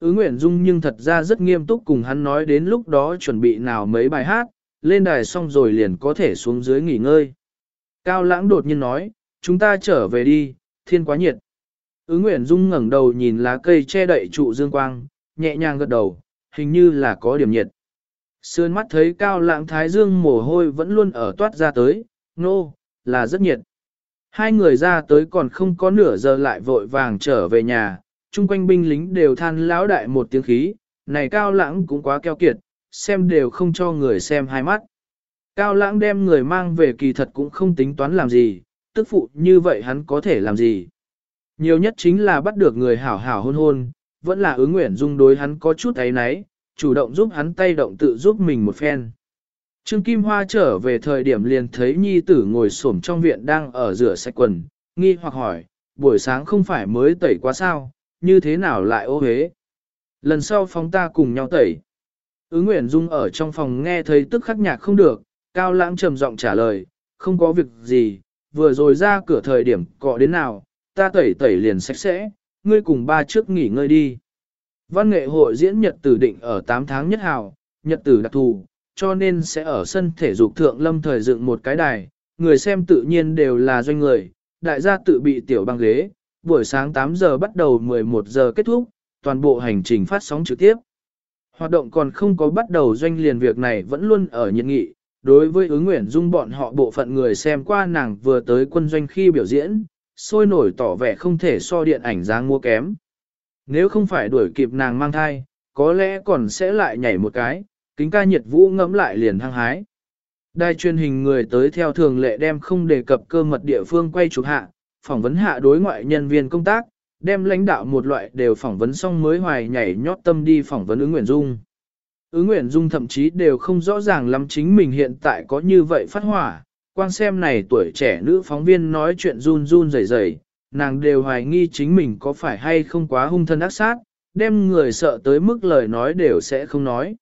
Ứng Nguyễn Dung nhưng thật ra rất nghiêm túc cùng hắn nói đến lúc đó chuẩn bị nào mấy bài hát, lên đài xong rồi liền có thể xuống dưới nghỉ ngơi. Cao Lãng đột nhiên nói, chúng ta trở về đi, thiên quá nhiệt. Ứng Nguyễn Dung ngẩng đầu nhìn lá cây che đậy trụ dương quang, nhẹ nhàng gật đầu, hình như là có điểm nhiệt. Sườn mắt thấy Cao Lãng thái dương mồ hôi vẫn luôn ở toát ra tới, nô, no, là rất nhiệt. Hai người ra tới còn không có nửa giờ lại vội vàng trở về nhà, chung quanh binh lính đều than lão đại một tiếng khí, này cao lãng cũng quá keo kiệt, xem đều không cho người xem hai mắt. Cao lãng đem người mang về kỳ thật cũng không tính toán làm gì, tức phụ như vậy hắn có thể làm gì. Nhiều nhất chính là bắt được người hảo hảo hôn hôn, vẫn là ứng nguyện dung đối hắn có chút ấy náy, chủ động giúp hắn tay động tự giúp mình một phen. Trương Kim Hoa trở về thời điểm liền thấy nhi tử ngồi xổm trong viện đang ở rửa sạch quần, nghi hoặc hỏi, buổi sáng không phải mới tẩy quá sao, như thế nào lại ô hế. Lần sau phóng ta cùng nhau tẩy. Ứng Nguyễn Dung ở trong phòng nghe thấy tức khắc nhạc không được, cao lãng trầm giọng trả lời, không có việc gì, vừa rồi ra cửa thời điểm cọ đến nào, ta tẩy tẩy liền sạch sẽ, ngươi cùng ba trước nghỉ ngơi đi. Văn nghệ hội diễn nhật tử định ở 8 tháng nhất hào, nhật tử đặc thù, cho nên sẽ ở sân thể dục thượng lâm thời dựng một cái đài, người xem tự nhiên đều là doanh người, đại gia tự bị tiểu băng ghế, buổi sáng 8 giờ bắt đầu 11 giờ kết thúc, toàn bộ hành trình phát sóng trực tiếp. Hoạt động còn không có bắt đầu doanh liền việc này vẫn luôn ở nhiệt nghị, đối với ứng nguyện dung bọn họ bộ phận người xem qua nàng vừa tới quân doanh khi biểu diễn, sôi nổi tỏ vẻ không thể so điện ảnh dáng mua kém. Nếu không phải đuổi kịp nàng mang thai, có lẽ còn sẽ lại nhảy một cái, kính ca nhiệt vũ ngẫm lại liền hăng hái. Đài truyền hình người tới theo thường lệ đem không đề cập cơ mật địa phương quay chụp hạ, phỏng vấn hạ đối ngoại nhân viên công tác, đem lãnh đạo một loại đều phỏng vấn xong mới hoài nhảy nhót tâm đi phỏng vấn ứng Nguyễn Dung. Ứng Nguyễn Dung thậm chí đều không rõ ràng lắm chính mình hiện tại có như vậy phát hỏa, quan xem này tuổi trẻ nữ phóng viên nói chuyện run run rẩy rẩy, nàng đều hoài nghi chính mình có phải hay không quá hung thân ác sát, đem người sợ tới mức lời nói đều sẽ không nói.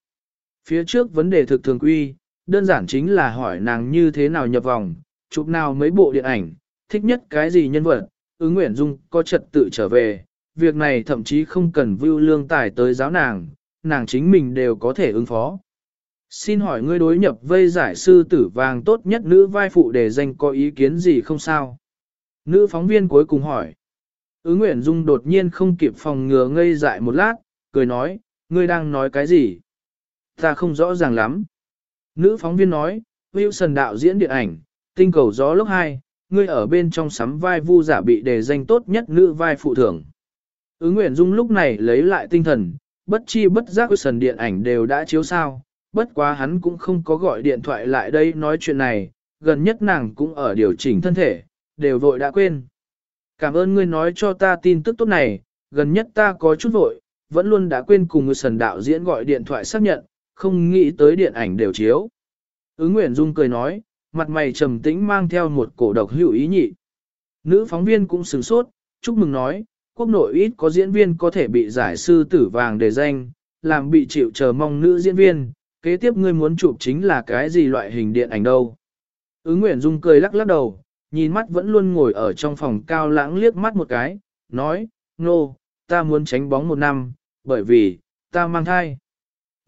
Phía trước vấn đề thực thường quy, đơn giản chính là hỏi nàng như thế nào nhập vòng, chụp nào mấy bộ điện ảnh, thích nhất cái gì nhân vật, ứng nguyện dung có trật tự trở về, việc này thậm chí không cần vưu lương tài tới giáo nàng, nàng chính mình đều có thể ứng phó. Xin hỏi ngươi đối nhập vây giải sư tử vàng tốt nhất nữ vai phụ để danh có ý kiến gì không sao? Nữ phóng viên cuối cùng hỏi. Ứng Nguyễn Dung đột nhiên không kịp phòng ngừa ngây dại một lát, cười nói, ngươi đang nói cái gì? Ta không rõ ràng lắm. Nữ phóng viên nói, Wilson đạo diễn điện ảnh, tinh cầu gió lúc 2, ngươi ở bên trong sắm vai vu giả bị đề danh tốt nhất nữ vai phụ thưởng. Ứng Nguyễn Dung lúc này lấy lại tinh thần, bất chi bất giác sần điện ảnh đều đã chiếu sao, bất quá hắn cũng không có gọi điện thoại lại đây nói chuyện này, gần nhất nàng cũng ở điều chỉnh thân thể, đều vội đã quên. Cảm ơn ngươi nói cho ta tin tức tốt này, gần nhất ta có chút vội, vẫn luôn đã quên cùng người sần đạo diễn gọi điện thoại xác nhận, không nghĩ tới điện ảnh đều chiếu. Ứng Nguyễn Dung cười nói, mặt mày trầm tĩnh mang theo một cổ độc hữu ý nhị. Nữ phóng viên cũng sửng sốt, chúc mừng nói, quốc nội ít có diễn viên có thể bị giải sư tử vàng đề danh, làm bị chịu chờ mong nữ diễn viên, kế tiếp ngươi muốn chụp chính là cái gì loại hình điện ảnh đâu. Ứng Nguyễn Dung cười lắc lắc đầu, nhìn mắt vẫn luôn ngồi ở trong phòng cao lãng liếc mắt một cái, nói, nô, no, ta muốn tránh bóng một năm, bởi vì, ta mang thai.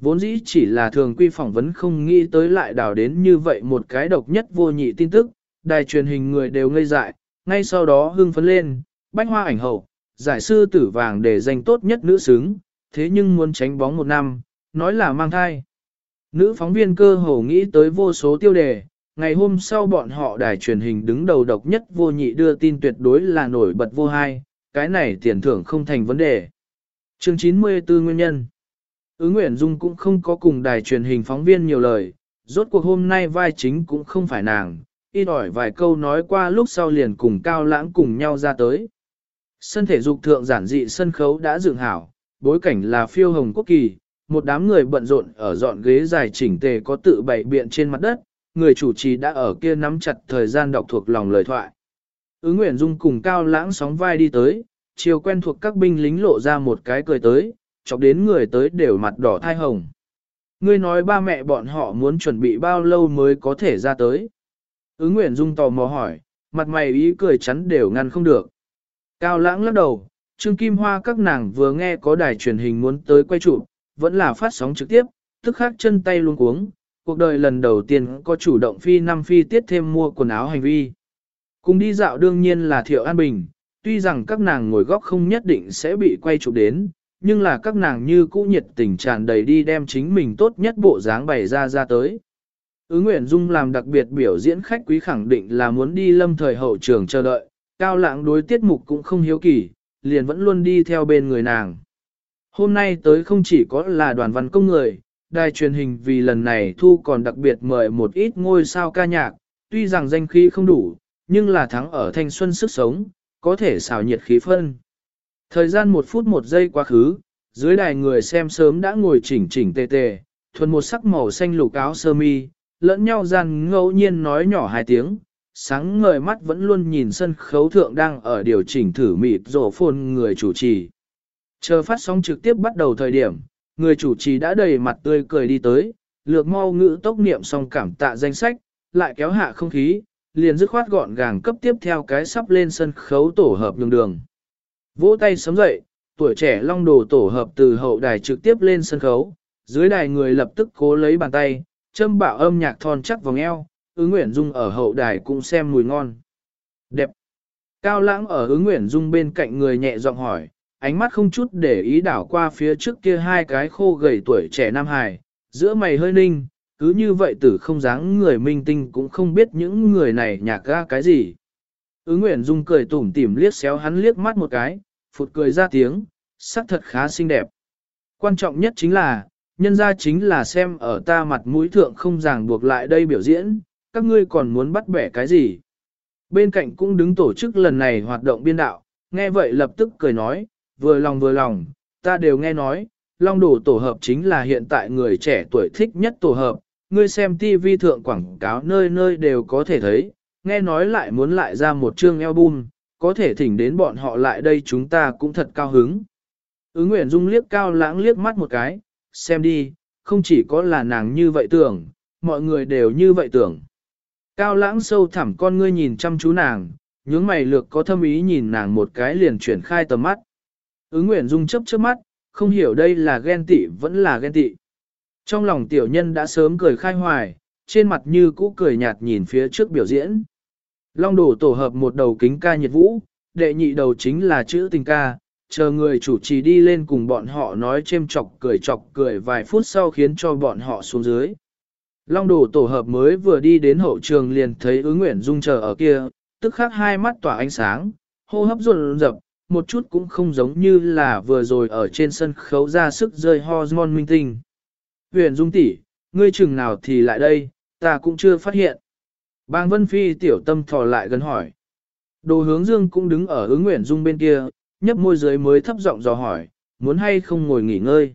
Vốn dĩ chỉ là thường quy phỏng vấn không nghĩ tới lại đào đến như vậy một cái độc nhất vô nhị tin tức, đài truyền hình người đều ngây dại, ngay sau đó hưng phấn lên, bách hoa ảnh hậu, giải sư tử vàng để danh tốt nhất nữ xứng, thế nhưng muốn tránh bóng một năm, nói là mang thai. Nữ phóng viên cơ hồ nghĩ tới vô số tiêu đề, ngày hôm sau bọn họ đài truyền hình đứng đầu độc nhất vô nhị đưa tin tuyệt đối là nổi bật vô hai, cái này tiền thưởng không thành vấn đề. Chương 94 Nguyên nhân Ứng Nguyễn Dung cũng không có cùng đài truyền hình phóng viên nhiều lời, rốt cuộc hôm nay vai chính cũng không phải nàng, y đòi vài câu nói qua lúc sau liền cùng Cao Lãng cùng nhau ra tới. Sân thể dục thượng giản dị sân khấu đã dựng hảo, bối cảnh là phiêu hồng quốc kỳ, một đám người bận rộn ở dọn ghế dài chỉnh tề có tự bày biện trên mặt đất, người chủ trì đã ở kia nắm chặt thời gian đọc thuộc lòng lời thoại. Ứng Nguyễn Dung cùng Cao Lãng sóng vai đi tới, chiều quen thuộc các binh lính lộ ra một cái cười tới, chọc đến người tới đều mặt đỏ thai hồng. Ngươi nói ba mẹ bọn họ muốn chuẩn bị bao lâu mới có thể ra tới. Ứng Nguyễn Dung tò mò hỏi, mặt mày ý cười chắn đều ngăn không được. Cao lãng lắc đầu, Trương Kim Hoa các nàng vừa nghe có đài truyền hình muốn tới quay chụp, vẫn là phát sóng trực tiếp, tức khắc chân tay luôn cuống, cuộc đời lần đầu tiên có chủ động phi năm phi tiết thêm mua quần áo hành vi. Cùng đi dạo đương nhiên là Thiệu An Bình, tuy rằng các nàng ngồi góc không nhất định sẽ bị quay chụp đến, nhưng là các nàng như cũ nhiệt tình tràn đầy đi đem chính mình tốt nhất bộ dáng bày ra ra tới. Ứng Nguyễn Dung làm đặc biệt biểu diễn khách quý khẳng định là muốn đi lâm thời hậu trường chờ đợi, cao lãng đối tiết mục cũng không hiếu kỳ, liền vẫn luôn đi theo bên người nàng. Hôm nay tới không chỉ có là đoàn văn công người, đài truyền hình vì lần này thu còn đặc biệt mời một ít ngôi sao ca nhạc, tuy rằng danh khí không đủ, nhưng là thắng ở thanh xuân sức sống, có thể xào nhiệt khí phân. Thời gian một phút một giây quá khứ, dưới đài người xem sớm đã ngồi chỉnh chỉnh tề tề, thuần một sắc màu xanh lục áo sơ mi, lẫn nhau gian ngẫu nhiên nói nhỏ hai tiếng, sáng ngời mắt vẫn luôn nhìn sân khấu thượng đang ở điều chỉnh thử mịt rổ phồn người chủ trì. Chờ phát sóng trực tiếp bắt đầu thời điểm, người chủ trì đã đầy mặt tươi cười đi tới, lược mau ngữ tốc niệm xong cảm tạ danh sách, lại kéo hạ không khí, liền dứt khoát gọn gàng cấp tiếp theo cái sắp lên sân khấu tổ hợp đường đường. Vỗ tay sớm dậy, tuổi trẻ long đồ tổ hợp từ hậu đài trực tiếp lên sân khấu, dưới đài người lập tức cố lấy bàn tay, châm bạo âm nhạc thon chắc vòng eo, ứng nguyện dung ở hậu đài cũng xem mùi ngon. Đẹp. Cao lãng ở ứng nguyện dung bên cạnh người nhẹ giọng hỏi, ánh mắt không chút để ý đảo qua phía trước kia hai cái khô gầy tuổi trẻ nam hài, giữa mày hơi ninh, cứ như vậy tử không dáng người minh tinh cũng không biết những người này nhạc ga cái gì. Ứng Nguyễn Dung cười tủm tỉm liếc xéo hắn liếc mắt một cái, phụt cười ra tiếng, sắc thật khá xinh đẹp. Quan trọng nhất chính là, nhân ra chính là xem ở ta mặt mũi thượng không ràng buộc lại đây biểu diễn, các ngươi còn muốn bắt bẻ cái gì. Bên cạnh cũng đứng tổ chức lần này hoạt động biên đạo, nghe vậy lập tức cười nói, vừa lòng vừa lòng, ta đều nghe nói, long đồ tổ hợp chính là hiện tại người trẻ tuổi thích nhất tổ hợp, ngươi xem TV thượng quảng cáo nơi nơi đều có thể thấy, nghe nói lại muốn lại ra một chương album, có thể thỉnh đến bọn họ lại đây chúng ta cũng thật cao hứng. Ứng Nguyễn Dung liếc cao lãng liếc mắt một cái, xem đi, không chỉ có là nàng như vậy tưởng, mọi người đều như vậy tưởng. Cao lãng sâu thẳm con ngươi nhìn chăm chú nàng, nhướng mày lược có thâm ý nhìn nàng một cái liền chuyển khai tầm mắt. Ứng Nguyễn Dung chấp chớp mắt, không hiểu đây là ghen tị vẫn là ghen tị. Trong lòng tiểu nhân đã sớm cười khai hoài, trên mặt như cũ cười nhạt nhìn phía trước biểu diễn. Long đổ tổ hợp một đầu kính ca nhiệt vũ, đệ nhị đầu chính là chữ tình ca, chờ người chủ trì đi lên cùng bọn họ nói chêm chọc cười chọc cười vài phút sau khiến cho bọn họ xuống dưới. Long đổ tổ hợp mới vừa đi đến hậu trường liền thấy ứng nguyện dung chờ ở kia, tức khắc hai mắt tỏa ánh sáng, hô hấp run rập, một chút cũng không giống như là vừa rồi ở trên sân khấu ra sức rơi hormone minh tinh. Huyền Dung tỷ, ngươi chừng nào thì lại đây, ta cũng chưa phát hiện. Bang Vân Phi tiểu tâm thò lại gần hỏi. Đồ hướng dương cũng đứng ở ứng Nguyễn Dung bên kia, nhấp môi dưới mới thấp giọng dò hỏi, muốn hay không ngồi nghỉ ngơi.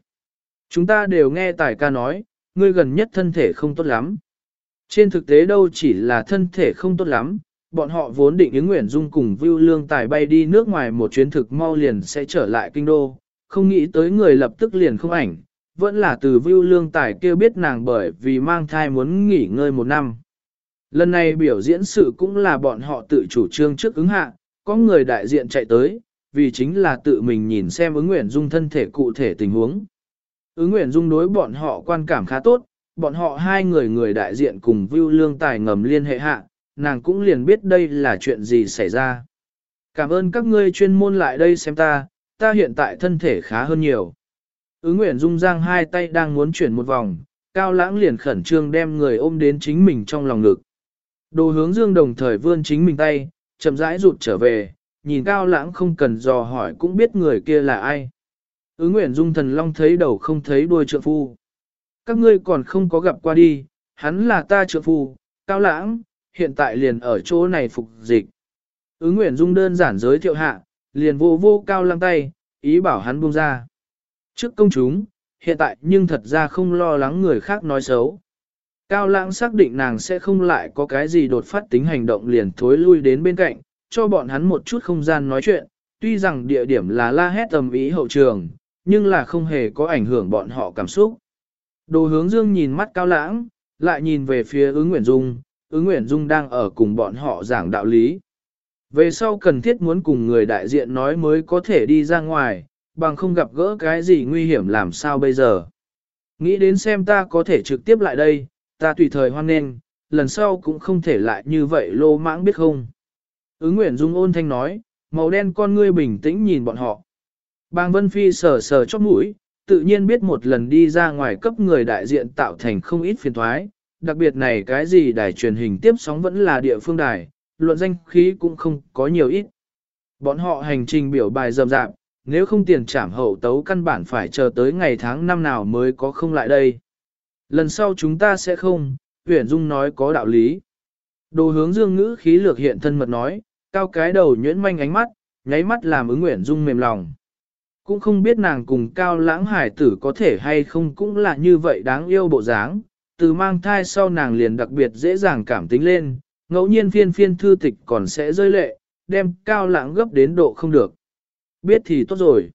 Chúng ta đều nghe tài ca nói, ngươi gần nhất thân thể không tốt lắm. Trên thực tế đâu chỉ là thân thể không tốt lắm, bọn họ vốn định ứng Nguyễn Dung cùng Vưu Lương Tài bay đi nước ngoài một chuyến thực mau liền sẽ trở lại kinh đô, không nghĩ tới người lập tức liền không ảnh, vẫn là từ Vưu Lương Tài kêu biết nàng bởi vì mang thai muốn nghỉ ngơi một năm. Lần này biểu diễn sự cũng là bọn họ tự chủ trương trước ứng hạ, có người đại diện chạy tới, vì chính là tự mình nhìn xem ứng nguyện dung thân thể cụ thể tình huống. Ứng nguyện dung đối bọn họ quan cảm khá tốt, bọn họ hai người người đại diện cùng Vưu Lương Tài ngầm liên hệ hạ, nàng cũng liền biết đây là chuyện gì xảy ra. Cảm ơn các ngươi chuyên môn lại đây xem ta, ta hiện tại thân thể khá hơn nhiều. Ứng Nguyễn Dung Giang hai tay đang muốn chuyển một vòng, Cao Lãng liền khẩn trương đem người ôm đến chính mình trong lòng ngực. Đồ hướng dương đồng thời vươn chính mình tay, chậm rãi rụt trở về, nhìn Cao Lãng không cần dò hỏi cũng biết người kia là ai. Ứng Nguyễn Dung thần long thấy đầu không thấy đuôi trượng phu. Các ngươi còn không có gặp qua đi, hắn là ta trượng phu, Cao Lãng, hiện tại liền ở chỗ này phục dịch. Ứng Nguyễn Dung đơn giản giới thiệu hạ, liền vô vô Cao Lãng tay, ý bảo hắn buông ra. Trước công chúng, hiện tại nhưng thật ra không lo lắng người khác nói xấu. Cao lãng xác định nàng sẽ không lại có cái gì đột phát tính hành động liền thối lui đến bên cạnh, cho bọn hắn một chút không gian nói chuyện, tuy rằng địa điểm là la hét tầm ý hậu trường, nhưng là không hề có ảnh hưởng bọn họ cảm xúc. Đồ hướng dương nhìn mắt cao lãng, lại nhìn về phía ứng Nguyễn Dung, ứng Nguyễn Dung đang ở cùng bọn họ giảng đạo lý. Về sau cần thiết muốn cùng người đại diện nói mới có thể đi ra ngoài, bằng không gặp gỡ cái gì nguy hiểm làm sao bây giờ. Nghĩ đến xem ta có thể trực tiếp lại đây, ta tùy thời hoan nghênh, lần sau cũng không thể lại như vậy lô mãng biết không. Ứng Nguyễn Dung ôn thanh nói, màu đen con ngươi bình tĩnh nhìn bọn họ. Bang Vân Phi sờ sờ chóp mũi, tự nhiên biết một lần đi ra ngoài cấp người đại diện tạo thành không ít phiền thoái, đặc biệt này cái gì đài truyền hình tiếp sóng vẫn là địa phương đài, luận danh khí cũng không có nhiều ít. Bọn họ hành trình biểu bài rầm rạp, nếu không tiền trảm hậu tấu căn bản phải chờ tới ngày tháng năm nào mới có không lại đây. Lần sau chúng ta sẽ không, Huyền Dung nói có đạo lý. Đồ hướng dương ngữ khí lược hiện thân mật nói, cao cái đầu nhuyễn manh ánh mắt, nháy mắt làm ứng Nguyễn Dung mềm lòng. Cũng không biết nàng cùng cao lãng hải tử có thể hay không cũng là như vậy đáng yêu bộ dáng. Từ mang thai sau nàng liền đặc biệt dễ dàng cảm tính lên, ngẫu nhiên phiên phiên thư tịch còn sẽ rơi lệ, đem cao lãng gấp đến độ không được. Biết thì tốt rồi.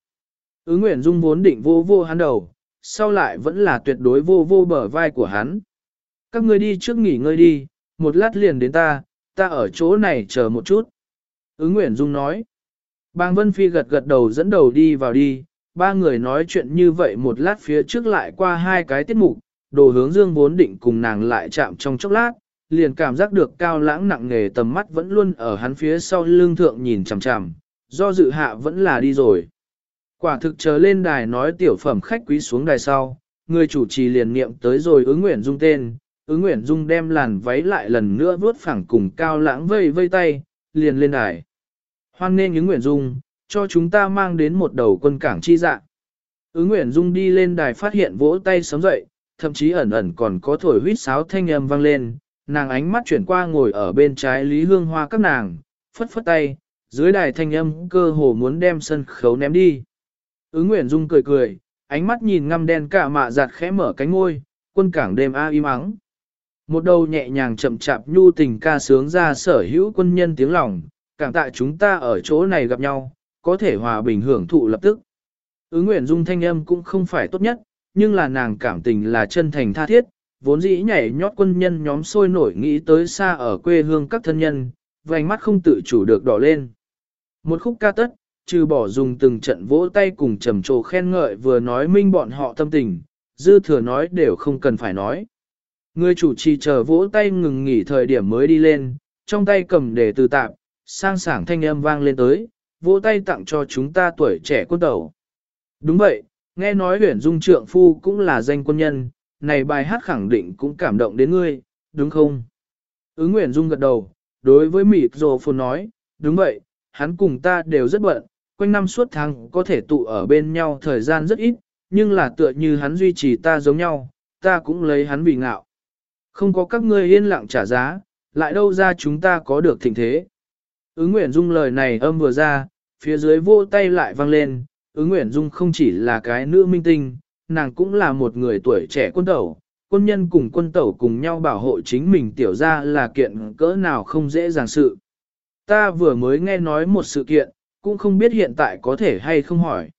Ứng Nguyễn Dung vốn định vô vô hắn đầu, sau lại vẫn là tuyệt đối vô vô bờ vai của hắn. Các ngươi đi trước nghỉ ngơi đi, một lát liền đến ta, ta ở chỗ này chờ một chút. Ứng Nguyễn Dung nói. Bang Vân Phi gật gật đầu dẫn đầu đi vào đi, ba người nói chuyện như vậy một lát phía trước lại qua hai cái tiết mục, đồ hướng dương vốn định cùng nàng lại chạm trong chốc lát, liền cảm giác được cao lãng nặng nề tầm mắt vẫn luôn ở hắn phía sau lưng thượng nhìn chằm chằm, do dự hạ vẫn là đi rồi. Quả thực chờ lên đài nói tiểu phẩm khách quý xuống đài sau, người chủ trì liền niệm tới rồi ứng nguyện dung tên, ứng nguyện dung đem làn váy lại lần nữa vuốt phẳng cùng cao lãng vây vây tay, liền lên đài. Hoan nên ứng nguyện dung, cho chúng ta mang đến một đầu quân cảng chi dạ. Ứng nguyện dung đi lên đài phát hiện vỗ tay sớm dậy, thậm chí ẩn ẩn còn có thổi huýt sáo thanh âm vang lên, nàng ánh mắt chuyển qua ngồi ở bên trái Lý Hương Hoa các nàng, phất phất tay, dưới đài thanh âm cơ hồ muốn đem sân khấu ném đi. Ứng Nguyễn Dung cười cười, ánh mắt nhìn ngăm đen cả mạ giặt khẽ mở cánh ngôi, quân cảng đêm a im ắng. Một đầu nhẹ nhàng chậm chạp nhu tình ca sướng ra sở hữu quân nhân tiếng lòng, cảm tạ chúng ta ở chỗ này gặp nhau, có thể hòa bình hưởng thụ lập tức. Ứng Nguyễn Dung thanh âm cũng không phải tốt nhất, nhưng là nàng cảm tình là chân thành tha thiết, vốn dĩ nhảy nhót quân nhân nhóm sôi nổi nghĩ tới xa ở quê hương các thân nhân, vành mắt không tự chủ được đỏ lên. Một khúc ca tất, trừ bỏ dùng từng trận vỗ tay cùng trầm trồ khen ngợi vừa nói minh bọn họ tâm tình, dư thừa nói đều không cần phải nói. Người chủ trì chờ vỗ tay ngừng nghỉ thời điểm mới đi lên, trong tay cầm để từ tạm, sang sảng thanh âm vang lên tới, vỗ tay tặng cho chúng ta tuổi trẻ quân đầu. Đúng vậy, nghe nói huyển dung trượng phu cũng là danh quân nhân, này bài hát khẳng định cũng cảm động đến ngươi, đúng không? Ứng Nguyễn Dung gật đầu, đối với mịt rồ phồn nói, đúng vậy, hắn cùng ta đều rất bận, quanh năm suốt tháng có thể tụ ở bên nhau thời gian rất ít, nhưng là tựa như hắn duy trì ta giống nhau, ta cũng lấy hắn vì ngạo. Không có các ngươi yên lặng trả giá, lại đâu ra chúng ta có được thịnh thế. Ứng Nguyễn Dung lời này âm vừa ra, phía dưới vô tay lại vang lên, ứng Nguyễn Dung không chỉ là cái nữ minh tinh, nàng cũng là một người tuổi trẻ quân tẩu, quân nhân cùng quân tẩu cùng nhau bảo hộ chính mình tiểu ra là kiện cỡ nào không dễ dàng sự. Ta vừa mới nghe nói một sự kiện, cũng không biết hiện tại có thể hay không hỏi.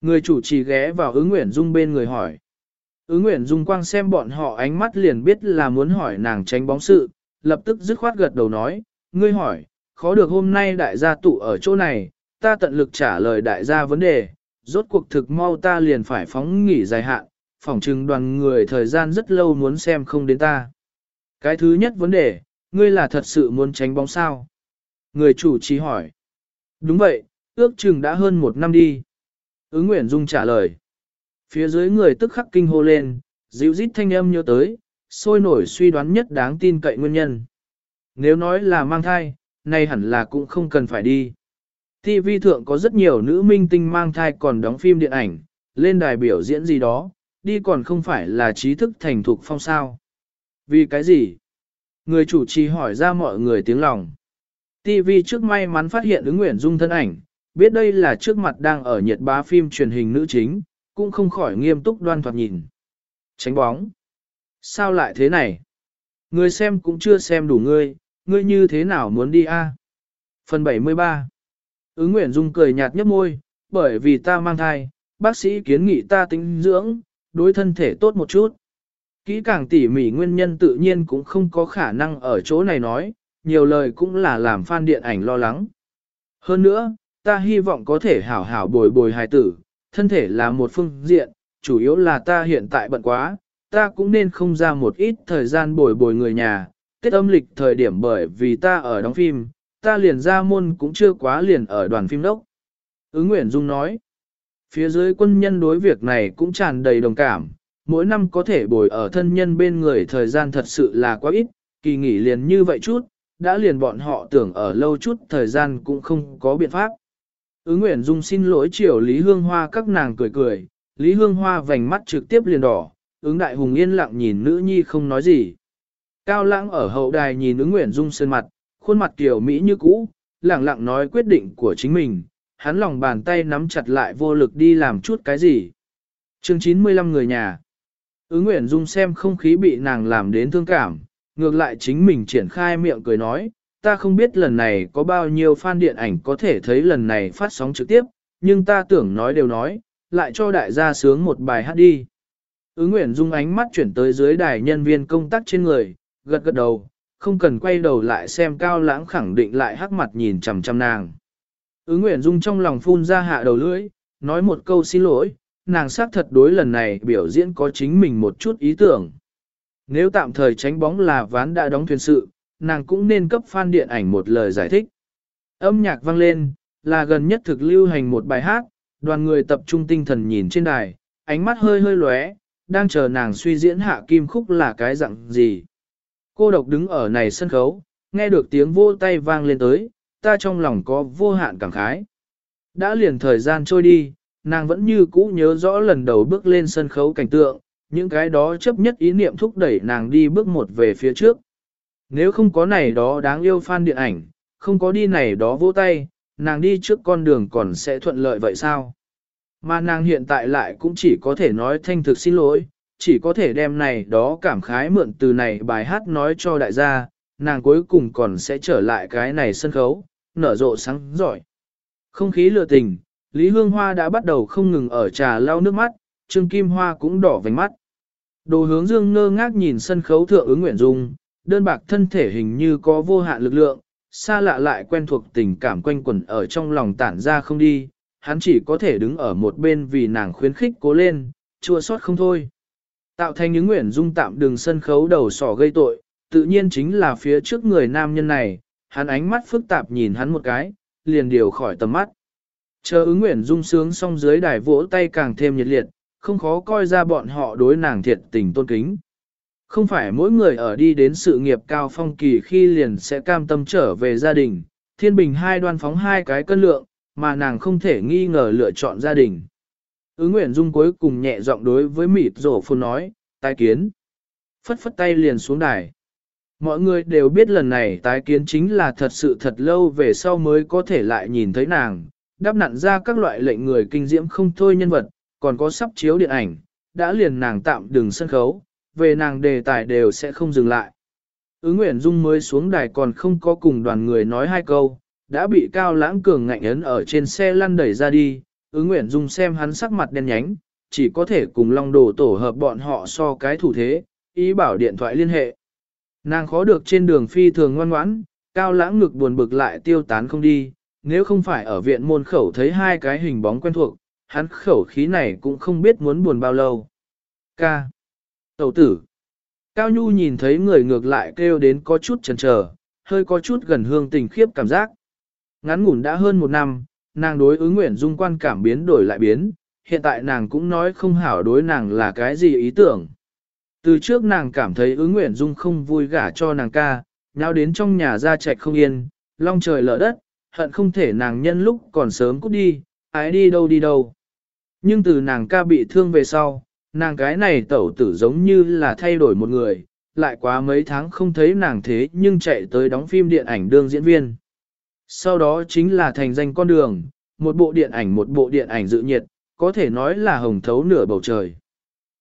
Người chủ trì ghé vào ứng Nguyễn Dung bên người hỏi. Ứng Nguyễn Dung quang xem bọn họ ánh mắt liền biết là muốn hỏi nàng tránh bóng sự, lập tức dứt khoát gật đầu nói, ngươi hỏi, khó được hôm nay đại gia tụ ở chỗ này, ta tận lực trả lời đại gia vấn đề, rốt cuộc thực mau ta liền phải phóng nghỉ dài hạn, phỏng chừng đoàn người thời gian rất lâu muốn xem không đến ta. Cái thứ nhất vấn đề, ngươi là thật sự muốn tránh bóng sao? Người chủ trì hỏi. Đúng vậy, ước chừng đã hơn một năm đi. Ứng Nguyễn Dung trả lời. Phía dưới người tức khắc kinh hô lên, dịu rít thanh âm nhớ tới, sôi nổi suy đoán nhất đáng tin cậy nguyên nhân. Nếu nói là mang thai, nay hẳn là cũng không cần phải đi. TV thượng có rất nhiều nữ minh tinh mang thai còn đóng phim điện ảnh, lên đài biểu diễn gì đó, đi còn không phải là trí thức thành thục phong sao. Vì cái gì? Người chủ trì hỏi ra mọi người tiếng lòng. TV trước may mắn phát hiện ứng nguyện dung thân ảnh, biết đây là trước mặt đang ở nhiệt bá phim truyền hình nữ chính, cũng không khỏi nghiêm túc đoan thoạt nhìn. Tránh bóng. Sao lại thế này? Người xem cũng chưa xem đủ ngươi, ngươi như thế nào muốn đi a? Phần 73 Ứng Nguyễn Dung cười nhạt nhấp môi, bởi vì ta mang thai, bác sĩ kiến nghị ta tính dưỡng, đối thân thể tốt một chút. Kỹ càng tỉ mỉ nguyên nhân tự nhiên cũng không có khả năng ở chỗ này nói, nhiều lời cũng là làm fan điện ảnh lo lắng. Hơn nữa, ta hy vọng có thể hảo hảo bồi bồi hài tử, thân thể là một phương diện, chủ yếu là ta hiện tại bận quá, ta cũng nên không ra một ít thời gian bồi bồi người nhà, Tết âm lịch thời điểm bởi vì ta ở đóng phim, ta liền ra môn cũng chưa quá liền ở đoàn phim đốc. Ứng Nguyễn Dung nói, phía dưới quân nhân đối việc này cũng tràn đầy đồng cảm, mỗi năm có thể bồi ở thân nhân bên người thời gian thật sự là quá ít, kỳ nghỉ liền như vậy chút, đã liền bọn họ tưởng ở lâu chút thời gian cũng không có biện pháp. Ứng Nguyễn Dung xin lỗi chiều Lý Hương Hoa các nàng cười cười, Lý Hương Hoa vành mắt trực tiếp liền đỏ, ứng đại hùng yên lặng nhìn nữ nhi không nói gì. Cao lãng ở hậu đài nhìn ứng Nguyễn Dung sơn mặt, khuôn mặt tiểu Mỹ như cũ, lặng lặng nói quyết định của chính mình, hắn lòng bàn tay nắm chặt lại vô lực đi làm chút cái gì. chương 95 người nhà. Ứng Nguyễn Dung xem không khí bị nàng làm đến thương cảm, ngược lại chính mình triển khai miệng cười nói, ta không biết lần này có bao nhiêu fan điện ảnh có thể thấy lần này phát sóng trực tiếp, nhưng ta tưởng nói đều nói, lại cho đại gia sướng một bài hát đi. Ứng Nguyễn Dung ánh mắt chuyển tới dưới đài nhân viên công tác trên người, gật gật đầu, không cần quay đầu lại xem cao lãng khẳng định lại hắc mặt nhìn chằm chằm nàng. Ứng Nguyễn Dung trong lòng phun ra hạ đầu lưỡi, nói một câu xin lỗi, nàng xác thật đối lần này biểu diễn có chính mình một chút ý tưởng. Nếu tạm thời tránh bóng là ván đã đóng thuyền sự, nàng cũng nên cấp fan điện ảnh một lời giải thích. Âm nhạc vang lên, là gần nhất thực lưu hành một bài hát, đoàn người tập trung tinh thần nhìn trên đài, ánh mắt hơi hơi lóe, đang chờ nàng suy diễn hạ kim khúc là cái dạng gì. Cô độc đứng ở này sân khấu, nghe được tiếng vô tay vang lên tới, ta trong lòng có vô hạn cảm khái. Đã liền thời gian trôi đi, nàng vẫn như cũ nhớ rõ lần đầu bước lên sân khấu cảnh tượng, những cái đó chấp nhất ý niệm thúc đẩy nàng đi bước một về phía trước. Nếu không có này đó đáng yêu fan điện ảnh, không có đi này đó vỗ tay, nàng đi trước con đường còn sẽ thuận lợi vậy sao? Mà nàng hiện tại lại cũng chỉ có thể nói thanh thực xin lỗi, chỉ có thể đem này đó cảm khái mượn từ này bài hát nói cho đại gia, nàng cuối cùng còn sẽ trở lại cái này sân khấu, nở rộ sáng giỏi. Không khí lừa tình, Lý Hương Hoa đã bắt đầu không ngừng ở trà lau nước mắt, Trương Kim Hoa cũng đỏ vành mắt. Đồ hướng dương ngơ ngác nhìn sân khấu thượng ứng Nguyễn Dung, đơn bạc thân thể hình như có vô hạn lực lượng, xa lạ lại quen thuộc tình cảm quanh quẩn ở trong lòng tản ra không đi, hắn chỉ có thể đứng ở một bên vì nàng khuyến khích cố lên, chua sót không thôi. Tạo thành những Nguyễn Dung tạm đường sân khấu đầu sỏ gây tội, tự nhiên chính là phía trước người nam nhân này, hắn ánh mắt phức tạp nhìn hắn một cái, liền điều khỏi tầm mắt. Chờ ứng Nguyễn Dung sướng xong dưới đài vỗ tay càng thêm nhiệt liệt, không khó coi ra bọn họ đối nàng thiệt tình tôn kính. Không phải mỗi người ở đi đến sự nghiệp cao phong kỳ khi liền sẽ cam tâm trở về gia đình, thiên bình hai đoan phóng hai cái cân lượng, mà nàng không thể nghi ngờ lựa chọn gia đình. Ứng Nguyễn Dung cuối cùng nhẹ giọng đối với mịt rổ phu nói, tái kiến. Phất phất tay liền xuống đài. Mọi người đều biết lần này tái kiến chính là thật sự thật lâu về sau mới có thể lại nhìn thấy nàng, đáp nặn ra các loại lệnh người kinh diễm không thôi nhân vật, còn có sắp chiếu điện ảnh, đã liền nàng tạm đừng sân khấu, về nàng đề tài đều sẽ không dừng lại. Ứng Nguyễn Dung mới xuống đài còn không có cùng đoàn người nói hai câu, đã bị Cao Lãng Cường ngạnh ấn ở trên xe lăn đẩy ra đi, ứng Nguyễn Dung xem hắn sắc mặt đen nhánh, chỉ có thể cùng Long Đồ tổ hợp bọn họ so cái thủ thế, ý bảo điện thoại liên hệ. Nàng khó được trên đường phi thường ngoan ngoãn, Cao Lãng ngực buồn bực lại tiêu tán không đi, nếu không phải ở viện môn khẩu thấy hai cái hình bóng quen thuộc, hắn khẩu khí này cũng không biết muốn buồn bao lâu. Ca. Tẩu tử. Cao Nhu nhìn thấy người ngược lại kêu đến có chút chần chờ, hơi có chút gần hương tình khiếp cảm giác. Ngắn ngủn đã hơn một năm, nàng đối ứng nguyện dung quan cảm biến đổi lại biến, hiện tại nàng cũng nói không hảo đối nàng là cái gì ý tưởng. Từ trước nàng cảm thấy ứng nguyện dung không vui gả cho nàng ca, nhau đến trong nhà ra chạy không yên, long trời lở đất, hận không thể nàng nhân lúc còn sớm cút đi, ái đi đâu đi đâu. Nhưng từ nàng ca bị thương về sau, nàng cái này tẩu tử giống như là thay đổi một người, lại quá mấy tháng không thấy nàng thế nhưng chạy tới đóng phim điện ảnh đương diễn viên. Sau đó chính là thành danh con đường, một bộ điện ảnh một bộ điện ảnh dự nhiệt, có thể nói là hồng thấu nửa bầu trời.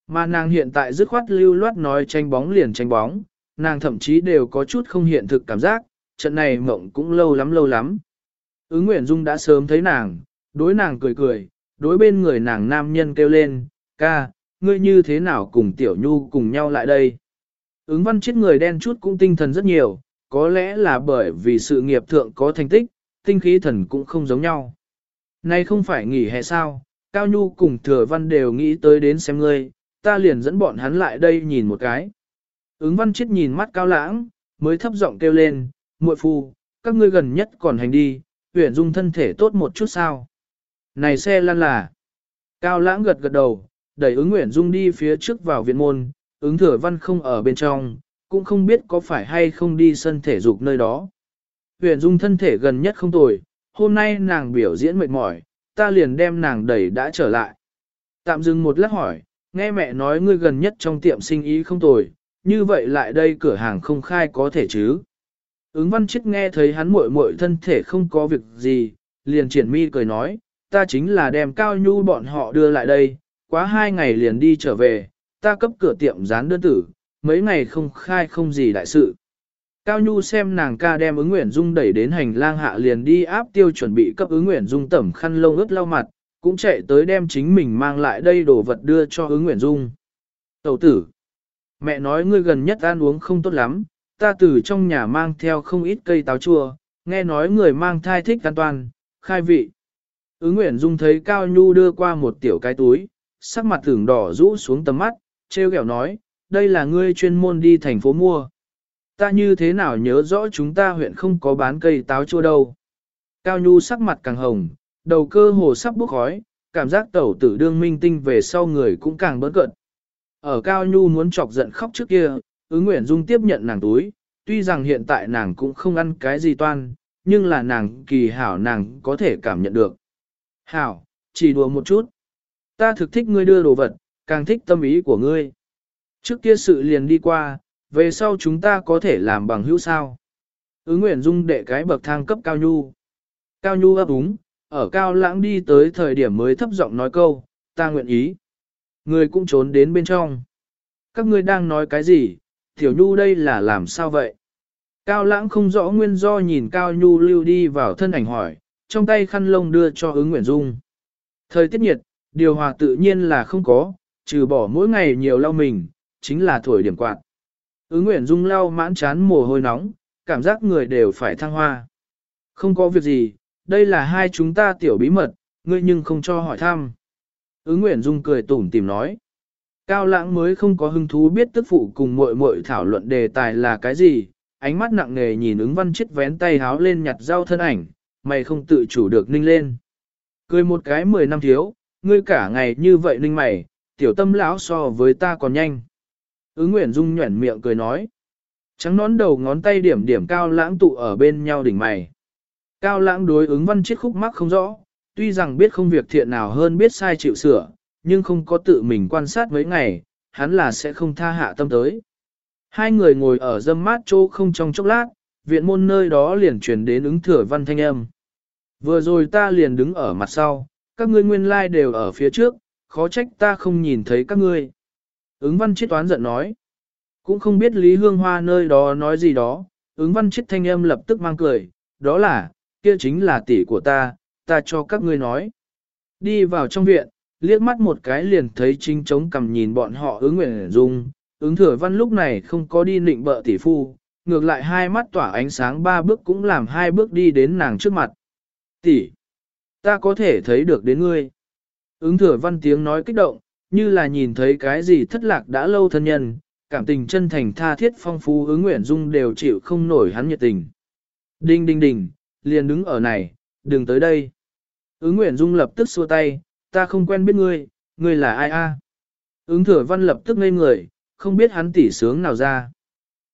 Mà nàng hiện tại dứt khoát lưu loát nói tranh bóng liền tranh bóng, nàng thậm chí đều có chút không hiện thực cảm giác, trận này mộng cũng lâu lắm lâu lắm. Ứng Nguyễn Dung đã sớm thấy nàng, đối nàng cười cười, đối bên người nàng nam nhân kêu lên, ca, ngươi như thế nào cùng Tiểu Nhu cùng nhau lại đây. Ứng văn chết người đen chút cũng tinh thần rất nhiều, có lẽ là bởi vì sự nghiệp thượng có thành tích, tinh khí thần cũng không giống nhau. Nay không phải nghỉ hè sao, Cao Nhu cùng Thừa Văn đều nghĩ tới đến xem ngươi, ta liền dẫn bọn hắn lại đây nhìn một cái. Ứng văn chết nhìn mắt Cao Lãng, mới thấp giọng kêu lên, muội phu, các ngươi gần nhất còn hành đi, tuyển dung thân thể tốt một chút sao. Này xe lăn là. Cao Lãng gật gật đầu, đẩy ứng nguyện dung đi phía trước vào viện môn, ứng thừa văn không ở bên trong, cũng không biết có phải hay không đi sân thể dục nơi đó. Nguyễn Dung thân thể gần nhất không tồi, hôm nay nàng biểu diễn mệt mỏi, ta liền đem nàng đẩy đã trở lại. Tạm dừng một lát hỏi, nghe mẹ nói ngươi gần nhất trong tiệm sinh ý không tồi, như vậy lại đây cửa hàng không khai có thể chứ. Ứng văn chết nghe thấy hắn muội muội thân thể không có việc gì, liền triển mi cười nói, ta chính là đem cao nhu bọn họ đưa lại đây, quá hai ngày liền đi trở về, ta cấp cửa tiệm dán đơn tử, mấy ngày không khai không gì đại sự. Cao Nhu xem nàng ca đem ứng nguyện dung đẩy đến hành lang hạ liền đi áp tiêu chuẩn bị cấp ứng nguyện dung tẩm khăn lông ướt lau mặt, cũng chạy tới đem chính mình mang lại đây đồ vật đưa cho ứng nguyện dung. Tẩu tử, mẹ nói ngươi gần nhất ăn uống không tốt lắm, ta từ trong nhà mang theo không ít cây táo chua, nghe nói người mang thai thích an toàn, khai vị. Ứng nguyện dung thấy Cao Nhu đưa qua một tiểu cái túi, sắc mặt tưởng đỏ rũ xuống tầm mắt, treo kẹo nói, đây là ngươi chuyên môn đi thành phố mua. Ta như thế nào nhớ rõ chúng ta huyện không có bán cây táo chua đâu. Cao Nhu sắc mặt càng hồng, đầu cơ hồ sắp bốc khói, cảm giác tẩu tử đương minh tinh về sau người cũng càng bớt cận. Ở Cao Nhu muốn chọc giận khóc trước kia, ứng nguyện dung tiếp nhận nàng túi, tuy rằng hiện tại nàng cũng không ăn cái gì toan, nhưng là nàng kỳ hảo nàng có thể cảm nhận được. Hảo, chỉ đùa một chút. Ta thực thích ngươi đưa đồ vật, càng thích tâm ý của ngươi. Trước kia sự liền đi qua, về sau chúng ta có thể làm bằng hữu sao. Ứng nguyện dung đệ cái bậc thang cấp cao nhu. Cao nhu ấp úng, ở cao lãng đi tới thời điểm mới thấp giọng nói câu, ta nguyện ý. Người cũng trốn đến bên trong. Các ngươi đang nói cái gì, tiểu nhu đây là làm sao vậy? Cao lãng không rõ nguyên do nhìn cao nhu lưu đi vào thân ảnh hỏi, trong tay khăn lông đưa cho ứng nguyện dung. Thời tiết nhiệt, điều hòa tự nhiên là không có, trừ bỏ mỗi ngày nhiều lau mình, chính là thổi điểm quạt. Ứng Nguyễn Dung lau mãn chán mồ hôi nóng, cảm giác người đều phải thăng hoa. Không có việc gì, đây là hai chúng ta tiểu bí mật, ngươi nhưng không cho hỏi thăm. Ứng Nguyễn Dung cười tủm tìm nói. Cao lãng mới không có hứng thú biết tức phụ cùng muội muội thảo luận đề tài là cái gì, ánh mắt nặng nề nhìn ứng văn chết vén tay háo lên nhặt rau thân ảnh, mày không tự chủ được ninh lên. Cười một cái mười năm thiếu, ngươi cả ngày như vậy ninh mày, tiểu tâm lão so với ta còn nhanh. Ứng Nguyễn Dung nhuẩn miệng cười nói. Trắng nón đầu ngón tay điểm điểm cao lãng tụ ở bên nhau đỉnh mày. Cao lãng đối ứng văn chết khúc mắc không rõ, tuy rằng biết không việc thiện nào hơn biết sai chịu sửa, nhưng không có tự mình quan sát mấy ngày, hắn là sẽ không tha hạ tâm tới. Hai người ngồi ở dâm mát chỗ không trong chốc lát, viện môn nơi đó liền truyền đến ứng thừa văn thanh âm. Vừa rồi ta liền đứng ở mặt sau, các ngươi nguyên lai đều ở phía trước, khó trách ta không nhìn thấy các ngươi. Ứng văn chết toán giận nói. Cũng không biết Lý Hương Hoa nơi đó nói gì đó, ứng văn chết thanh âm lập tức mang cười, đó là, kia chính là tỷ của ta, ta cho các ngươi nói. Đi vào trong viện, liếc mắt một cái liền thấy chính trống cầm nhìn bọn họ ứng nguyện dung, ứng thừa văn lúc này không có đi nịnh bợ tỷ phu, ngược lại hai mắt tỏa ánh sáng ba bước cũng làm hai bước đi đến nàng trước mặt. Tỷ, ta có thể thấy được đến ngươi. Ứng thừa văn tiếng nói kích động, như là nhìn thấy cái gì thất lạc đã lâu thân nhân, cảm tình chân thành tha thiết phong phú ứng nguyện dung đều chịu không nổi hắn nhiệt tình. Đinh đinh đinh, liền đứng ở này, đừng tới đây. Ứng nguyện dung lập tức xua tay, ta không quen biết ngươi, ngươi là ai a? Ứng thừa văn lập tức ngây người, không biết hắn tỉ sướng nào ra.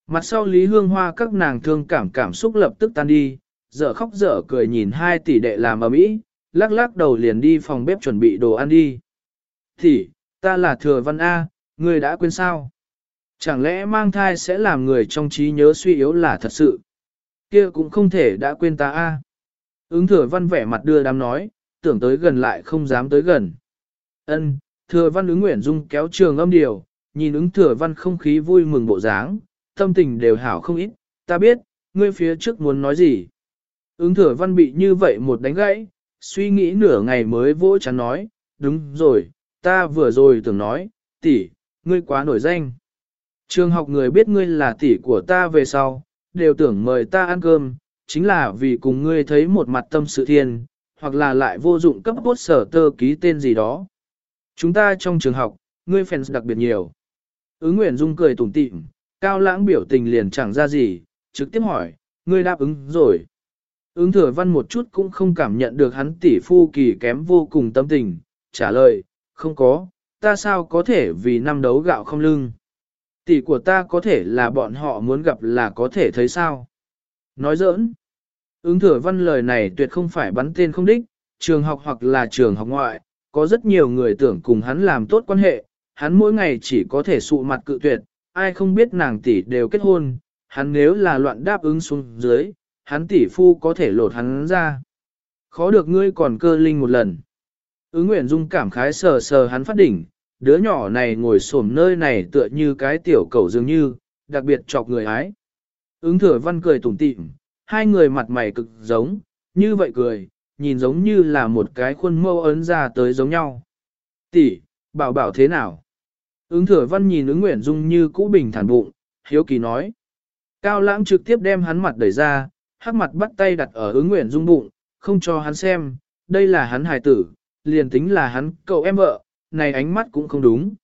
Mặt sau Lý Hương Hoa các nàng thương cảm cảm xúc lập tức tan đi, dở khóc dở cười nhìn hai tỷ đệ làm ở mỹ, lắc lắc đầu liền đi phòng bếp chuẩn bị đồ ăn đi. Thì, ta là thừa văn A, người đã quên sao? Chẳng lẽ mang thai sẽ làm người trong trí nhớ suy yếu là thật sự? Kia cũng không thể đã quên ta A. Ứng thừa văn vẻ mặt đưa đám nói, tưởng tới gần lại không dám tới gần. Ân, thừa văn ứng nguyện dung kéo trường âm điều, nhìn ứng thừa văn không khí vui mừng bộ dáng, tâm tình đều hảo không ít, ta biết, ngươi phía trước muốn nói gì. Ứng thừa văn bị như vậy một đánh gãy, suy nghĩ nửa ngày mới vỗ chắn nói, đúng rồi, ta vừa rồi tưởng nói, tỷ, ngươi quá nổi danh. Trường học người biết ngươi là tỷ của ta về sau, đều tưởng mời ta ăn cơm, chính là vì cùng ngươi thấy một mặt tâm sự thiên, hoặc là lại vô dụng cấp bốt sở tơ ký tên gì đó. Chúng ta trong trường học, ngươi fans đặc biệt nhiều. Ứng Nguyễn Dung cười tủm tỉm, cao lãng biểu tình liền chẳng ra gì, trực tiếp hỏi, ngươi đáp ứng rồi. Ứng thừa văn một chút cũng không cảm nhận được hắn tỷ phu kỳ kém vô cùng tâm tình, trả lời, không có, ta sao có thể vì năm đấu gạo không lưng. Tỷ của ta có thể là bọn họ muốn gặp là có thể thấy sao. Nói giỡn. Ứng thừa văn lời này tuyệt không phải bắn tên không đích, trường học hoặc là trường học ngoại, có rất nhiều người tưởng cùng hắn làm tốt quan hệ, hắn mỗi ngày chỉ có thể sụ mặt cự tuyệt, ai không biết nàng tỷ đều kết hôn, hắn nếu là loạn đáp ứng xuống dưới, hắn tỷ phu có thể lột hắn ra. Khó được ngươi còn cơ linh một lần. Ứng Nguyễn Dung cảm khái sờ sờ hắn phát đỉnh, đứa nhỏ này ngồi xổm nơi này tựa như cái tiểu cầu dường như, đặc biệt chọc người ái. Ứng thừa văn cười tủm tỉm, hai người mặt mày cực giống, như vậy cười, nhìn giống như là một cái khuôn mâu ấn ra tới giống nhau. Tỷ, bảo bảo thế nào? Ứng thừa văn nhìn ứng Nguyễn Dung như cũ bình thản bụng, hiếu kỳ nói. Cao lãng trực tiếp đem hắn mặt đẩy ra, hắc mặt bắt tay đặt ở ứng nguyện Dung bụng, không cho hắn xem, đây là hắn hài tử, liền tính là hắn cậu em vợ, này ánh mắt cũng không đúng.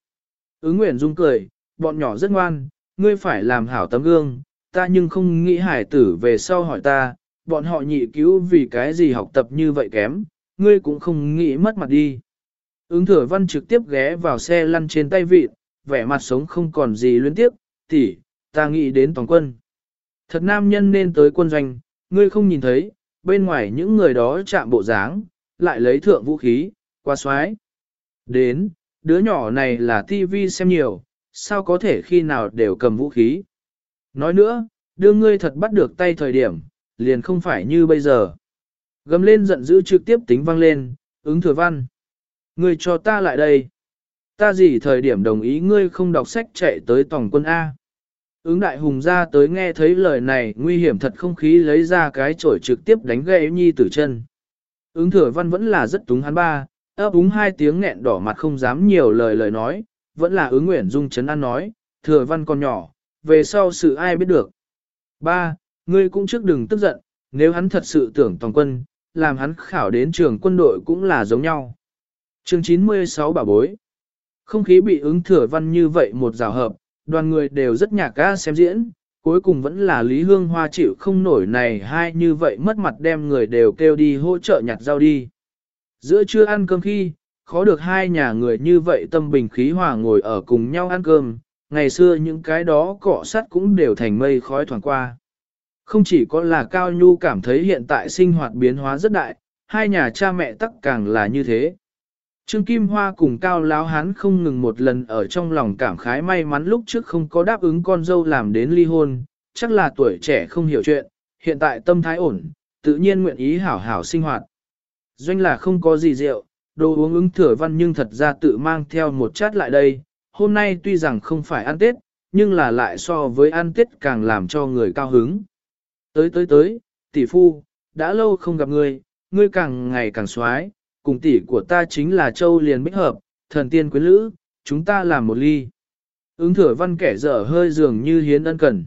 Ứng nguyện Dung cười, bọn nhỏ rất ngoan, ngươi phải làm hảo tấm gương, ta nhưng không nghĩ hải tử về sau hỏi ta, bọn họ nhị cứu vì cái gì học tập như vậy kém, ngươi cũng không nghĩ mất mặt đi. Ứng thừa văn trực tiếp ghé vào xe lăn trên tay vịt, vẻ mặt sống không còn gì luyến tiếp, tỷ, ta nghĩ đến toàn quân. Thật nam nhân nên tới quân doanh, ngươi không nhìn thấy, bên ngoài những người đó chạm bộ dáng, lại lấy thượng vũ khí, qua xoái. Đến, đứa nhỏ này là TV xem nhiều, sao có thể khi nào đều cầm vũ khí. Nói nữa, đưa ngươi thật bắt được tay thời điểm, liền không phải như bây giờ. Gầm lên giận dữ trực tiếp tính văng lên, ứng thừa văn. Ngươi cho ta lại đây. Ta gì thời điểm đồng ý ngươi không đọc sách chạy tới tổng quân A. Ứng đại hùng ra tới nghe thấy lời này nguy hiểm thật không khí lấy ra cái chổi trực tiếp đánh gãy nhi tử chân. Ứng thừa văn vẫn là rất túng hắn ba, ấp úng hai tiếng nghẹn đỏ mặt không dám nhiều lời lời nói, vẫn là ứng nguyện dung chấn an nói, thừa văn còn nhỏ, về sau sự ai biết được. Ba, ngươi cũng trước đừng tức giận, nếu hắn thật sự tưởng toàn quân, làm hắn khảo đến trường quân đội cũng là giống nhau. Chương 96 bảo bối. Không khí bị ứng thừa văn như vậy một rào hợp, đoàn người đều rất nhạc ca xem diễn, cuối cùng vẫn là Lý Hương Hoa chịu không nổi này hai như vậy mất mặt đem người đều kêu đi hỗ trợ nhặt rau đi. Giữa trưa ăn cơm khi, khó được hai nhà người như vậy tâm bình khí hòa ngồi ở cùng nhau ăn cơm, ngày xưa những cái đó cọ sắt cũng đều thành mây khói thoảng qua. Không chỉ có là Cao Nhu cảm thấy hiện tại sinh hoạt biến hóa rất đại, hai nhà cha mẹ tắc càng là như thế. Trương Kim Hoa cùng Cao Láo Hán không ngừng một lần ở trong lòng cảm khái may mắn lúc trước không có đáp ứng con dâu làm đến ly hôn, chắc là tuổi trẻ không hiểu chuyện, hiện tại tâm thái ổn, tự nhiên nguyện ý hảo hảo sinh hoạt. Doanh là không có gì rượu, đồ uống ứng thừa văn nhưng thật ra tự mang theo một chát lại đây, hôm nay tuy rằng không phải ăn Tết, nhưng là lại so với ăn Tết càng làm cho người cao hứng. Tới tới tới, tỷ phu, đã lâu không gặp ngươi, ngươi càng ngày càng xoái, cùng tỷ của ta chính là Châu liền bích hợp, thần tiên quyến lữ, chúng ta làm một ly. Ứng thừa văn kẻ dở hơi dường như hiến ân cần.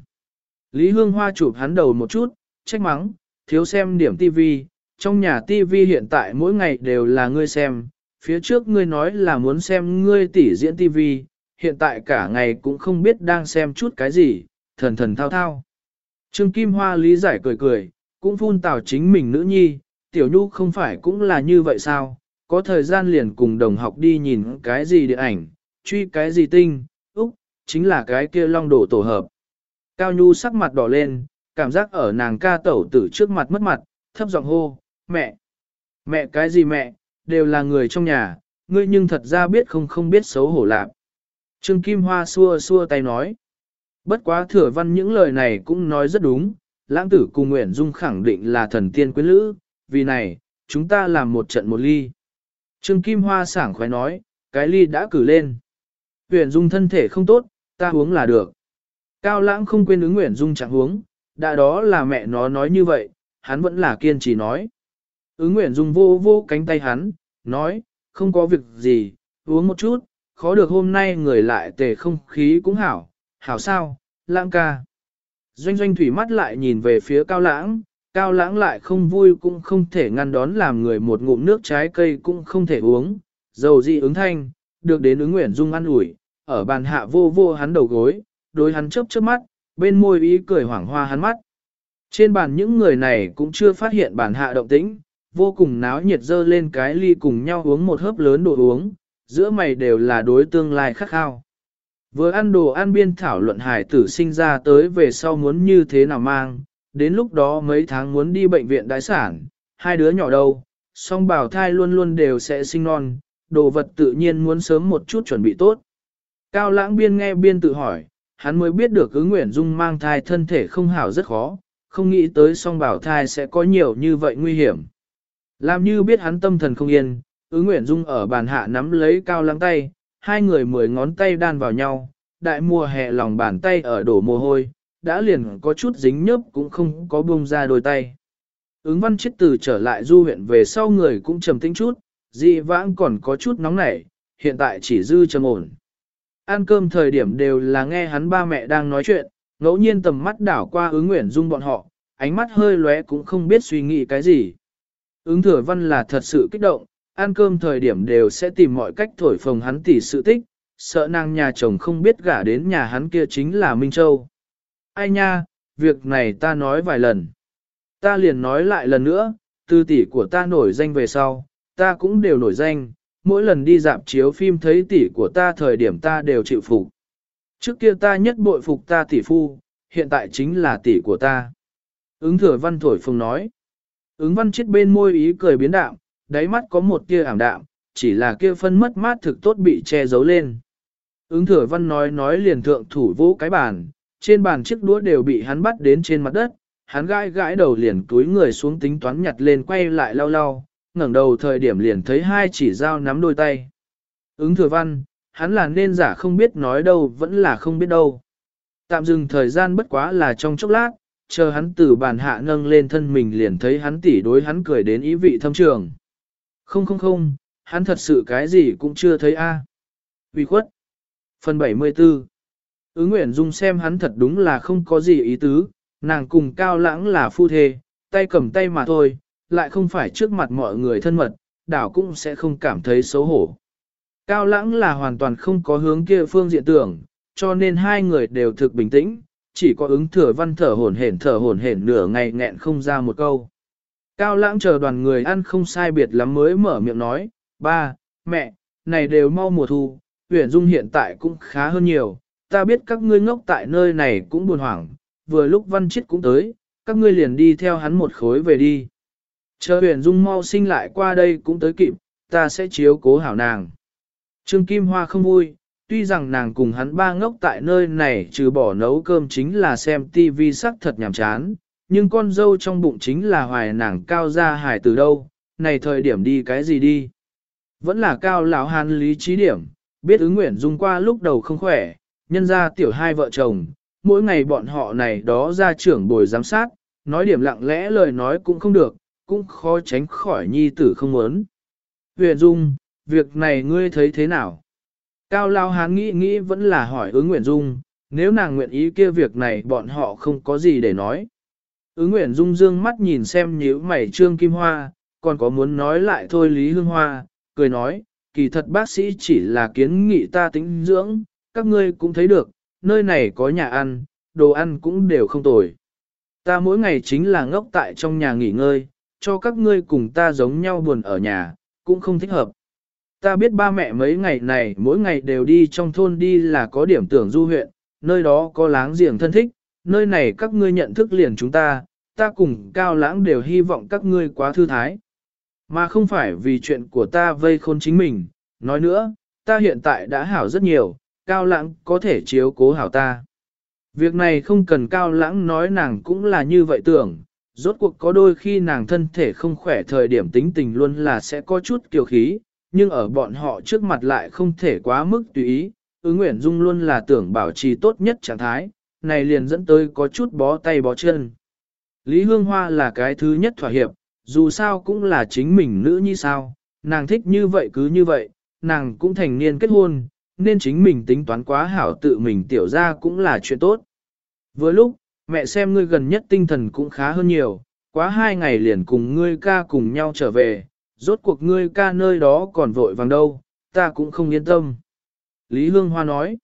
Lý Hương Hoa chụp hắn đầu một chút, trách mắng, thiếu xem điểm tivi, trong nhà tivi hiện tại mỗi ngày đều là ngươi xem, phía trước ngươi nói là muốn xem ngươi tỷ diễn tivi, hiện tại cả ngày cũng không biết đang xem chút cái gì, thần thần thao thao. Trương Kim Hoa lý giải cười cười, cũng phun tào chính mình nữ nhi, tiểu nhu không phải cũng là như vậy sao, có thời gian liền cùng đồng học đi nhìn cái gì điện ảnh, truy cái gì tinh, úc, chính là cái kia long đổ tổ hợp. Cao Nhu sắc mặt đỏ lên, cảm giác ở nàng ca tẩu tử trước mặt mất mặt, thấp giọng hô, mẹ, mẹ cái gì mẹ, đều là người trong nhà, ngươi nhưng thật ra biết không không biết xấu hổ lạc. Trương Kim Hoa xua xua tay nói. Bất quá thừa văn những lời này cũng nói rất đúng, lãng tử cùng Nguyễn Dung khẳng định là thần tiên quyến lữ, vì này, chúng ta làm một trận một ly. Trương Kim Hoa sảng khoái nói, cái ly đã cử lên. Nguyễn Dung thân thể không tốt, ta uống là được. Cao lãng không quên ứng Nguyễn Dung chẳng uống, đã đó là mẹ nó nói như vậy, hắn vẫn là kiên trì nói. Ứng Nguyễn Dung vô vô cánh tay hắn, nói, không có việc gì, uống một chút, khó được hôm nay người lại tề không khí cũng hảo, hảo sao, lãng ca. Doanh doanh thủy mắt lại nhìn về phía cao lãng, cao lãng lại không vui cũng không thể ngăn đón làm người một ngụm nước trái cây cũng không thể uống, dầu dị ứng thanh, được đến ứng nguyện dung ăn ủi, ở bàn hạ vô vô hắn đầu gối, đối hắn chớp chớp mắt, bên môi ý cười hoảng hoa hắn mắt. Trên bàn những người này cũng chưa phát hiện bàn hạ động tĩnh, vô cùng náo nhiệt dơ lên cái ly cùng nhau uống một hớp lớn đồ uống, giữa mày đều là đối tương lai khắc khao. Vừa ăn đồ ăn biên thảo luận hải tử sinh ra tới về sau muốn như thế nào mang, đến lúc đó mấy tháng muốn đi bệnh viện đái sản, hai đứa nhỏ đâu, song bảo thai luôn luôn đều sẽ sinh non, đồ vật tự nhiên muốn sớm một chút chuẩn bị tốt. Cao lãng biên nghe biên tự hỏi, hắn mới biết được ứng nguyện dung mang thai thân thể không hảo rất khó, không nghĩ tới song bảo thai sẽ có nhiều như vậy nguy hiểm. Làm như biết hắn tâm thần không yên, ứng nguyện dung ở bàn hạ nắm lấy cao lãng tay, hai người mười ngón tay đan vào nhau, đại mùa hè lòng bàn tay ở đổ mồ hôi, đã liền có chút dính nhớp cũng không có buông ra đôi tay. Ứng văn chết từ trở lại du huyện về sau người cũng trầm tĩnh chút, dị vãng còn có chút nóng nảy, hiện tại chỉ dư trầm ổn. Ăn cơm thời điểm đều là nghe hắn ba mẹ đang nói chuyện, ngẫu nhiên tầm mắt đảo qua ứng nguyện dung bọn họ, ánh mắt hơi lóe cũng không biết suy nghĩ cái gì. Ứng thừa văn là thật sự kích động, ăn cơm thời điểm đều sẽ tìm mọi cách thổi phồng hắn tỉ sự tích, sợ nàng nhà chồng không biết gả đến nhà hắn kia chính là Minh Châu. Ai nha, việc này ta nói vài lần. Ta liền nói lại lần nữa, tư tỷ của ta nổi danh về sau, ta cũng đều nổi danh, mỗi lần đi dạp chiếu phim thấy tỷ của ta thời điểm ta đều chịu phục. Trước kia ta nhất bội phục ta tỷ phu, hiện tại chính là tỷ của ta. Ứng thừa văn thổi phồng nói. Ứng văn chết bên môi ý cười biến đạm, đáy mắt có một tia ảm đạm, chỉ là kia phân mất mát thực tốt bị che giấu lên. Ứng thừa văn nói nói liền thượng thủ vũ cái bàn, trên bàn chiếc đũa đều bị hắn bắt đến trên mặt đất, hắn gãi gãi đầu liền túi người xuống tính toán nhặt lên quay lại lau lau, ngẩng đầu thời điểm liền thấy hai chỉ dao nắm đôi tay. Ứng thừa văn, hắn là nên giả không biết nói đâu vẫn là không biết đâu. Tạm dừng thời gian bất quá là trong chốc lát, chờ hắn từ bàn hạ nâng lên thân mình liền thấy hắn tỉ đối hắn cười đến ý vị thâm trường. Không không không, hắn thật sự cái gì cũng chưa thấy a. À. Uy khuất. Phần 74 Ứng Nguyễn Dung xem hắn thật đúng là không có gì ý tứ, nàng cùng cao lãng là phu thê, tay cầm tay mà thôi, lại không phải trước mặt mọi người thân mật, đảo cũng sẽ không cảm thấy xấu hổ. Cao lãng là hoàn toàn không có hướng kia phương diện tưởng, cho nên hai người đều thực bình tĩnh, chỉ có ứng thừa văn thở hổn hển thở hổn hển nửa ngày nghẹn không ra một câu. Cao lãng chờ đoàn người ăn không sai biệt lắm mới mở miệng nói, ba, mẹ, này đều mau mùa thu, Uyển Dung hiện tại cũng khá hơn nhiều, ta biết các ngươi ngốc tại nơi này cũng buồn hoảng, vừa lúc văn chết cũng tới, các ngươi liền đi theo hắn một khối về đi. Chờ Huyền Dung mau sinh lại qua đây cũng tới kịp, ta sẽ chiếu cố hảo nàng. Trương Kim Hoa không vui, tuy rằng nàng cùng hắn ba ngốc tại nơi này trừ bỏ nấu cơm chính là xem tivi sắc thật nhàm chán, nhưng con dâu trong bụng chính là hoài nàng cao ra hải từ đâu, này thời điểm đi cái gì đi. Vẫn là cao lão hàn lý trí điểm, biết ứng nguyện dung qua lúc đầu không khỏe, nhân ra tiểu hai vợ chồng, mỗi ngày bọn họ này đó ra trưởng bồi giám sát, nói điểm lặng lẽ lời nói cũng không được, cũng khó tránh khỏi nhi tử không muốn. Huyền Dung, việc này ngươi thấy thế nào? Cao Lao Hán nghĩ nghĩ vẫn là hỏi ứng Nguyễn Dung, nếu nàng nguyện ý kia việc này bọn họ không có gì để nói. Ứng Nguyễn Dung dương mắt nhìn xem nhíu mày trương kim hoa, còn có muốn nói lại thôi Lý Hương Hoa, cười nói, kỳ thật bác sĩ chỉ là kiến nghị ta tính dưỡng, các ngươi cũng thấy được, nơi này có nhà ăn, đồ ăn cũng đều không tồi. Ta mỗi ngày chính là ngốc tại trong nhà nghỉ ngơi, cho các ngươi cùng ta giống nhau buồn ở nhà, cũng không thích hợp. Ta biết ba mẹ mấy ngày này mỗi ngày đều đi trong thôn đi là có điểm tưởng du huyện, nơi đó có láng giềng thân thích, nơi này các ngươi nhận thức liền chúng ta, ta cùng cao lãng đều hy vọng các ngươi quá thư thái. Mà không phải vì chuyện của ta vây khôn chính mình, nói nữa, ta hiện tại đã hảo rất nhiều, cao lãng có thể chiếu cố hảo ta. Việc này không cần cao lãng nói nàng cũng là như vậy tưởng, rốt cuộc có đôi khi nàng thân thể không khỏe thời điểm tính tình luôn là sẽ có chút kiều khí, nhưng ở bọn họ trước mặt lại không thể quá mức tùy ý, ứng nguyện dung luôn là tưởng bảo trì tốt nhất trạng thái, này liền dẫn tới có chút bó tay bó chân. Lý Hương Hoa là cái thứ nhất thỏa hiệp, dù sao cũng là chính mình nữ như sao, nàng thích như vậy cứ như vậy, nàng cũng thành niên kết hôn, nên chính mình tính toán quá hảo tự mình tiểu ra cũng là chuyện tốt. Với lúc, mẹ xem ngươi gần nhất tinh thần cũng khá hơn nhiều, quá hai ngày liền cùng ngươi ca cùng nhau trở về, rốt cuộc ngươi ca nơi đó còn vội vàng đâu, ta cũng không yên tâm. Lý Hương Hoa nói,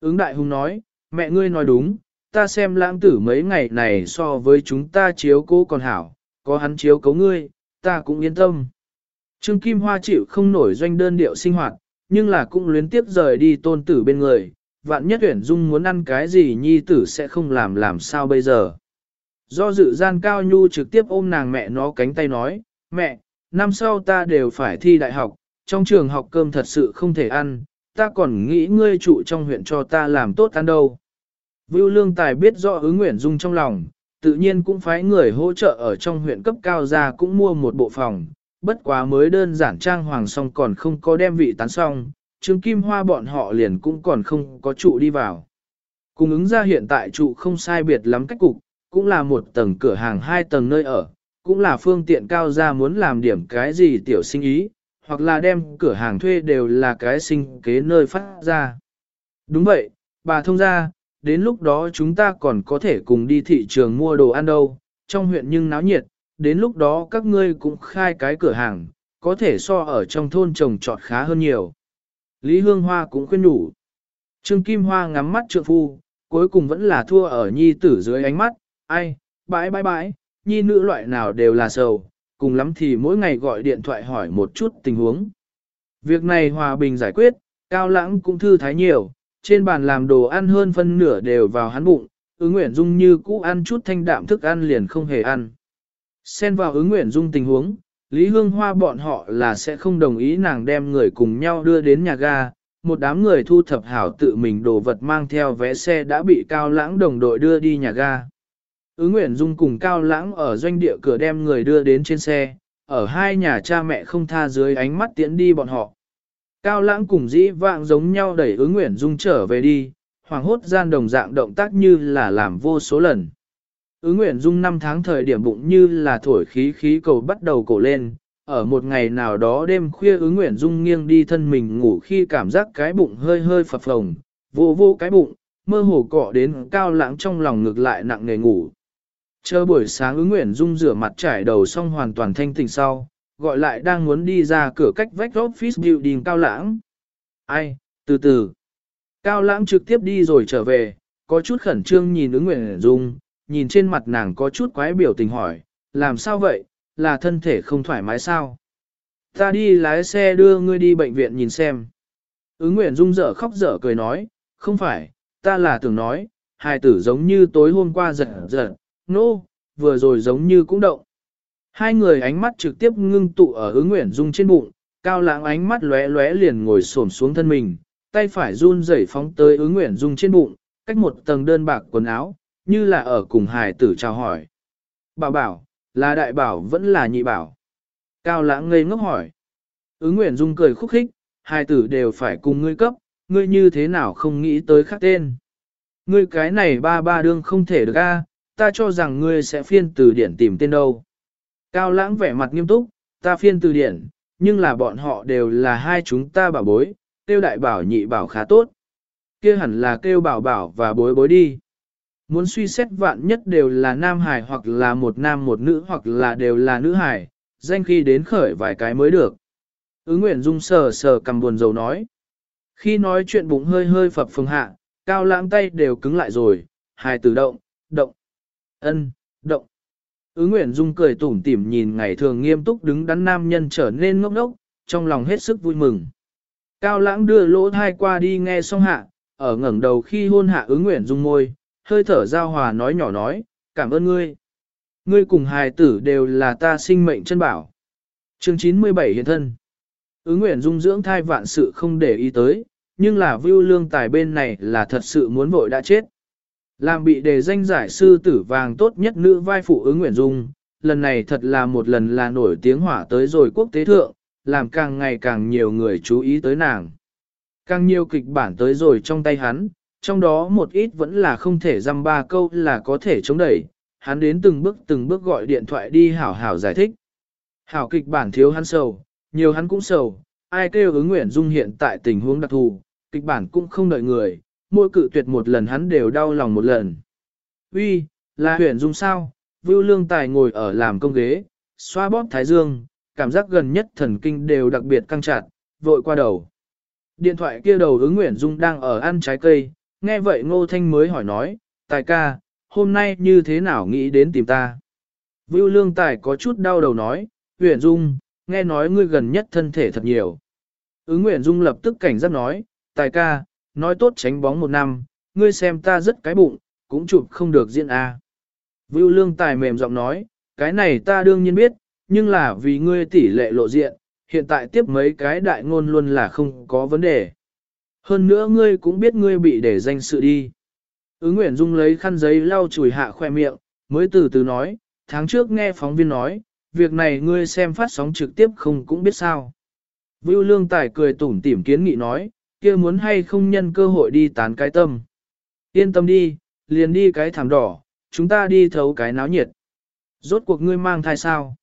ứng đại hùng nói, mẹ ngươi nói đúng, ta xem lãng tử mấy ngày này so với chúng ta chiếu cố còn hảo, có hắn chiếu cấu ngươi, ta cũng yên tâm. Trương Kim Hoa chịu không nổi doanh đơn điệu sinh hoạt, nhưng là cũng luyến tiếp rời đi tôn tử bên người, vạn nhất tuyển dung muốn ăn cái gì nhi tử sẽ không làm làm sao bây giờ. Do dự gian cao nhu trực tiếp ôm nàng mẹ nó cánh tay nói, mẹ, năm sau ta đều phải thi đại học, trong trường học cơm thật sự không thể ăn, ta còn nghĩ ngươi trụ trong huyện cho ta làm tốt ăn đâu. Vưu Lương Tài biết rõ ứng nguyện dung trong lòng, tự nhiên cũng phái người hỗ trợ ở trong huyện cấp cao ra cũng mua một bộ phòng, bất quá mới đơn giản trang hoàng xong còn không có đem vị tán xong, Trương Kim Hoa bọn họ liền cũng còn không có trụ đi vào. Cùng ứng ra hiện tại trụ không sai biệt lắm cách cục, cũng là một tầng cửa hàng hai tầng nơi ở, cũng là phương tiện cao ra muốn làm điểm cái gì tiểu sinh ý, hoặc là đem cửa hàng thuê đều là cái sinh kế nơi phát ra. Đúng vậy, bà thông ra, đến lúc đó chúng ta còn có thể cùng đi thị trường mua đồ ăn đâu, trong huyện nhưng náo nhiệt, đến lúc đó các ngươi cũng khai cái cửa hàng, có thể so ở trong thôn trồng trọt khá hơn nhiều. Lý Hương Hoa cũng khuyên nhủ. Trương Kim Hoa ngắm mắt trượng phu, cuối cùng vẫn là thua ở nhi tử dưới ánh mắt, ai, bãi bãi bãi, nhi nữ loại nào đều là sầu, cùng lắm thì mỗi ngày gọi điện thoại hỏi một chút tình huống. Việc này hòa bình giải quyết, cao lãng cũng thư thái nhiều, trên bàn làm đồ ăn hơn phân nửa đều vào hắn bụng, ứng nguyện dung như cũ ăn chút thanh đạm thức ăn liền không hề ăn. Xen vào ứng nguyện dung tình huống, Lý Hương Hoa bọn họ là sẽ không đồng ý nàng đem người cùng nhau đưa đến nhà ga, một đám người thu thập hảo tự mình đồ vật mang theo vé xe đã bị Cao Lãng đồng đội đưa đi nhà ga. Ứng Nguyễn Dung cùng Cao Lãng ở doanh địa cửa đem người đưa đến trên xe, ở hai nhà cha mẹ không tha dưới ánh mắt tiễn đi bọn họ. Cao Lãng cùng dĩ vạng giống nhau đẩy ứng Nguyễn Dung trở về đi, hoàng hốt gian đồng dạng động tác như là làm vô số lần. Ứng Nguyễn Dung năm tháng thời điểm bụng như là thổi khí khí cầu bắt đầu cổ lên, ở một ngày nào đó đêm khuya ứng Nguyễn Dung nghiêng đi thân mình ngủ khi cảm giác cái bụng hơi hơi phập phồng, vô vô cái bụng, mơ hồ cọ đến cao lãng trong lòng ngược lại nặng nề ngủ. Chờ buổi sáng ứng Nguyễn Dung rửa mặt trải đầu xong hoàn toàn thanh tỉnh sau, gọi lại đang muốn đi ra cửa cách vách office building cao lãng. Ai, từ từ. Cao lãng trực tiếp đi rồi trở về, có chút khẩn trương nhìn ứng Nguyễn Dung, nhìn trên mặt nàng có chút quái biểu tình hỏi, làm sao vậy, là thân thể không thoải mái sao? Ta đi lái xe đưa ngươi đi bệnh viện nhìn xem. Ứng Nguyễn Dung dở khóc dở cười nói, không phải, ta là tưởng nói, hài tử giống như tối hôm qua giật giật, nô, no, vừa rồi giống như cũng động. Hai người ánh mắt trực tiếp ngưng tụ ở ứng Nguyễn Dung trên bụng, cao lãng ánh mắt lóe lóe liền ngồi xổm xuống thân mình, tay phải run rẩy phóng tới ứng Nguyễn Dung trên bụng, cách một tầng đơn bạc quần áo, như là ở cùng hài tử chào hỏi. Bảo bảo, là đại bảo vẫn là nhị bảo. Cao lãng ngây ngốc hỏi. Ứng Nguyễn Dung cười khúc khích, hai tử đều phải cùng ngươi cấp, ngươi như thế nào không nghĩ tới khác tên. Ngươi cái này ba ba đương không thể được a, ta cho rằng ngươi sẽ phiên từ điển tìm tên đâu. Cao lãng vẻ mặt nghiêm túc, ta phiên từ điển, nhưng là bọn họ đều là hai chúng ta bảo bối, tiêu đại bảo nhị bảo khá tốt. kia hẳn là kêu bảo bảo và bối bối đi. Muốn suy xét vạn nhất đều là nam hải hoặc là một nam một nữ hoặc là đều là nữ hải, danh khi đến khởi vài cái mới được. Ứng Nguyễn Dung sờ sờ cầm buồn dầu nói. Khi nói chuyện bụng hơi hơi phập phồng hạ, cao lãng tay đều cứng lại rồi, hài tử động, động, ân, động. Ứng Nguyễn Dung cười tủm tỉm nhìn ngày thường nghiêm túc đứng đắn nam nhân trở nên ngốc ngốc, trong lòng hết sức vui mừng. Cao lãng đưa lỗ thai qua đi nghe xong hạ, ở ngẩng đầu khi hôn hạ ứng Nguyễn Dung môi, hơi thở giao hòa nói nhỏ nói, cảm ơn ngươi. Ngươi cùng hài tử đều là ta sinh mệnh chân bảo. Chương 97 hiện thân. Ứng nguyện dung dưỡng thai vạn sự không để ý tới, nhưng là view lương tài bên này là thật sự muốn vội đã chết. Làm bị đề danh giải sư tử vàng tốt nhất nữ vai phụ ứng nguyện dung, lần này thật là một lần là nổi tiếng hỏa tới rồi quốc tế thượng, làm càng ngày càng nhiều người chú ý tới nàng. Càng nhiều kịch bản tới rồi trong tay hắn, trong đó một ít vẫn là không thể dăm ba câu là có thể chống đẩy, hắn đến từng bước từng bước gọi điện thoại đi hảo hảo giải thích. Hảo kịch bản thiếu hắn sầu, nhiều hắn cũng sầu, ai kêu ứng nguyện dung hiện tại tình huống đặc thù, kịch bản cũng không đợi người, mỗi cự tuyệt một lần hắn đều đau lòng một lần. uy, là huyền dung sao? Vưu Lương Tài ngồi ở làm công ghế, xoa bóp thái dương, cảm giác gần nhất thần kinh đều đặc biệt căng chặt, vội qua đầu. Điện thoại kia đầu ứng Nguyễn Dung đang ở ăn trái cây, nghe vậy Ngô Thanh mới hỏi nói, Tài ca, hôm nay như thế nào nghĩ đến tìm ta? Vưu Lương Tài có chút đau đầu nói, Nguyễn Dung, nghe nói ngươi gần nhất thân thể thật nhiều. Ứng Nguyễn Dung lập tức cảnh giác nói, Tài ca, nói tốt tránh bóng một năm, ngươi xem ta rất cái bụng, cũng chụp không được diễn A. Vưu Lương Tài mềm giọng nói, cái này ta đương nhiên biết, nhưng là vì ngươi tỷ lệ lộ diện, hiện tại tiếp mấy cái đại ngôn luôn là không có vấn đề. Hơn nữa ngươi cũng biết ngươi bị để danh sự đi. Ứng Nguyễn Dung lấy khăn giấy lau chùi hạ khoe miệng, mới từ từ nói, tháng trước nghe phóng viên nói, việc này ngươi xem phát sóng trực tiếp không cũng biết sao. Vưu Lương Tài cười tủm tỉm kiến nghị nói, kia muốn hay không nhân cơ hội đi tán cái tâm. Yên tâm đi, liền đi cái thảm đỏ, chúng ta đi thấu cái náo nhiệt. Rốt cuộc ngươi mang thai sao?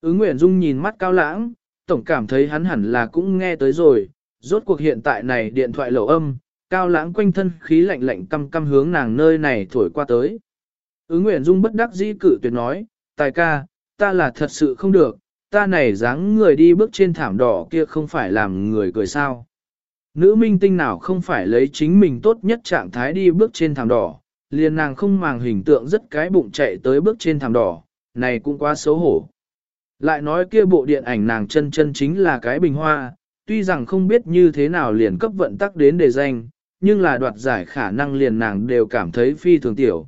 Ứng Nguyễn Dung nhìn mắt cao lãng, tổng cảm thấy hắn hẳn là cũng nghe tới rồi, rốt cuộc hiện tại này điện thoại lẩu âm, cao lãng quanh thân khí lạnh lạnh căm căm hướng nàng nơi này thổi qua tới. Ứng Nguyễn Dung bất đắc dĩ cử tuyệt nói, tài ca, ta là thật sự không được, ta này dáng người đi bước trên thảm đỏ kia không phải làm người cười sao. Nữ minh tinh nào không phải lấy chính mình tốt nhất trạng thái đi bước trên thảm đỏ, liền nàng không màng hình tượng rất cái bụng chạy tới bước trên thảm đỏ, này cũng quá xấu hổ. Lại nói kia bộ điện ảnh nàng chân chân chính là cái bình hoa, tuy rằng không biết như thế nào liền cấp vận tắc đến đề danh, nhưng là đoạt giải khả năng liền nàng đều cảm thấy phi thường tiểu.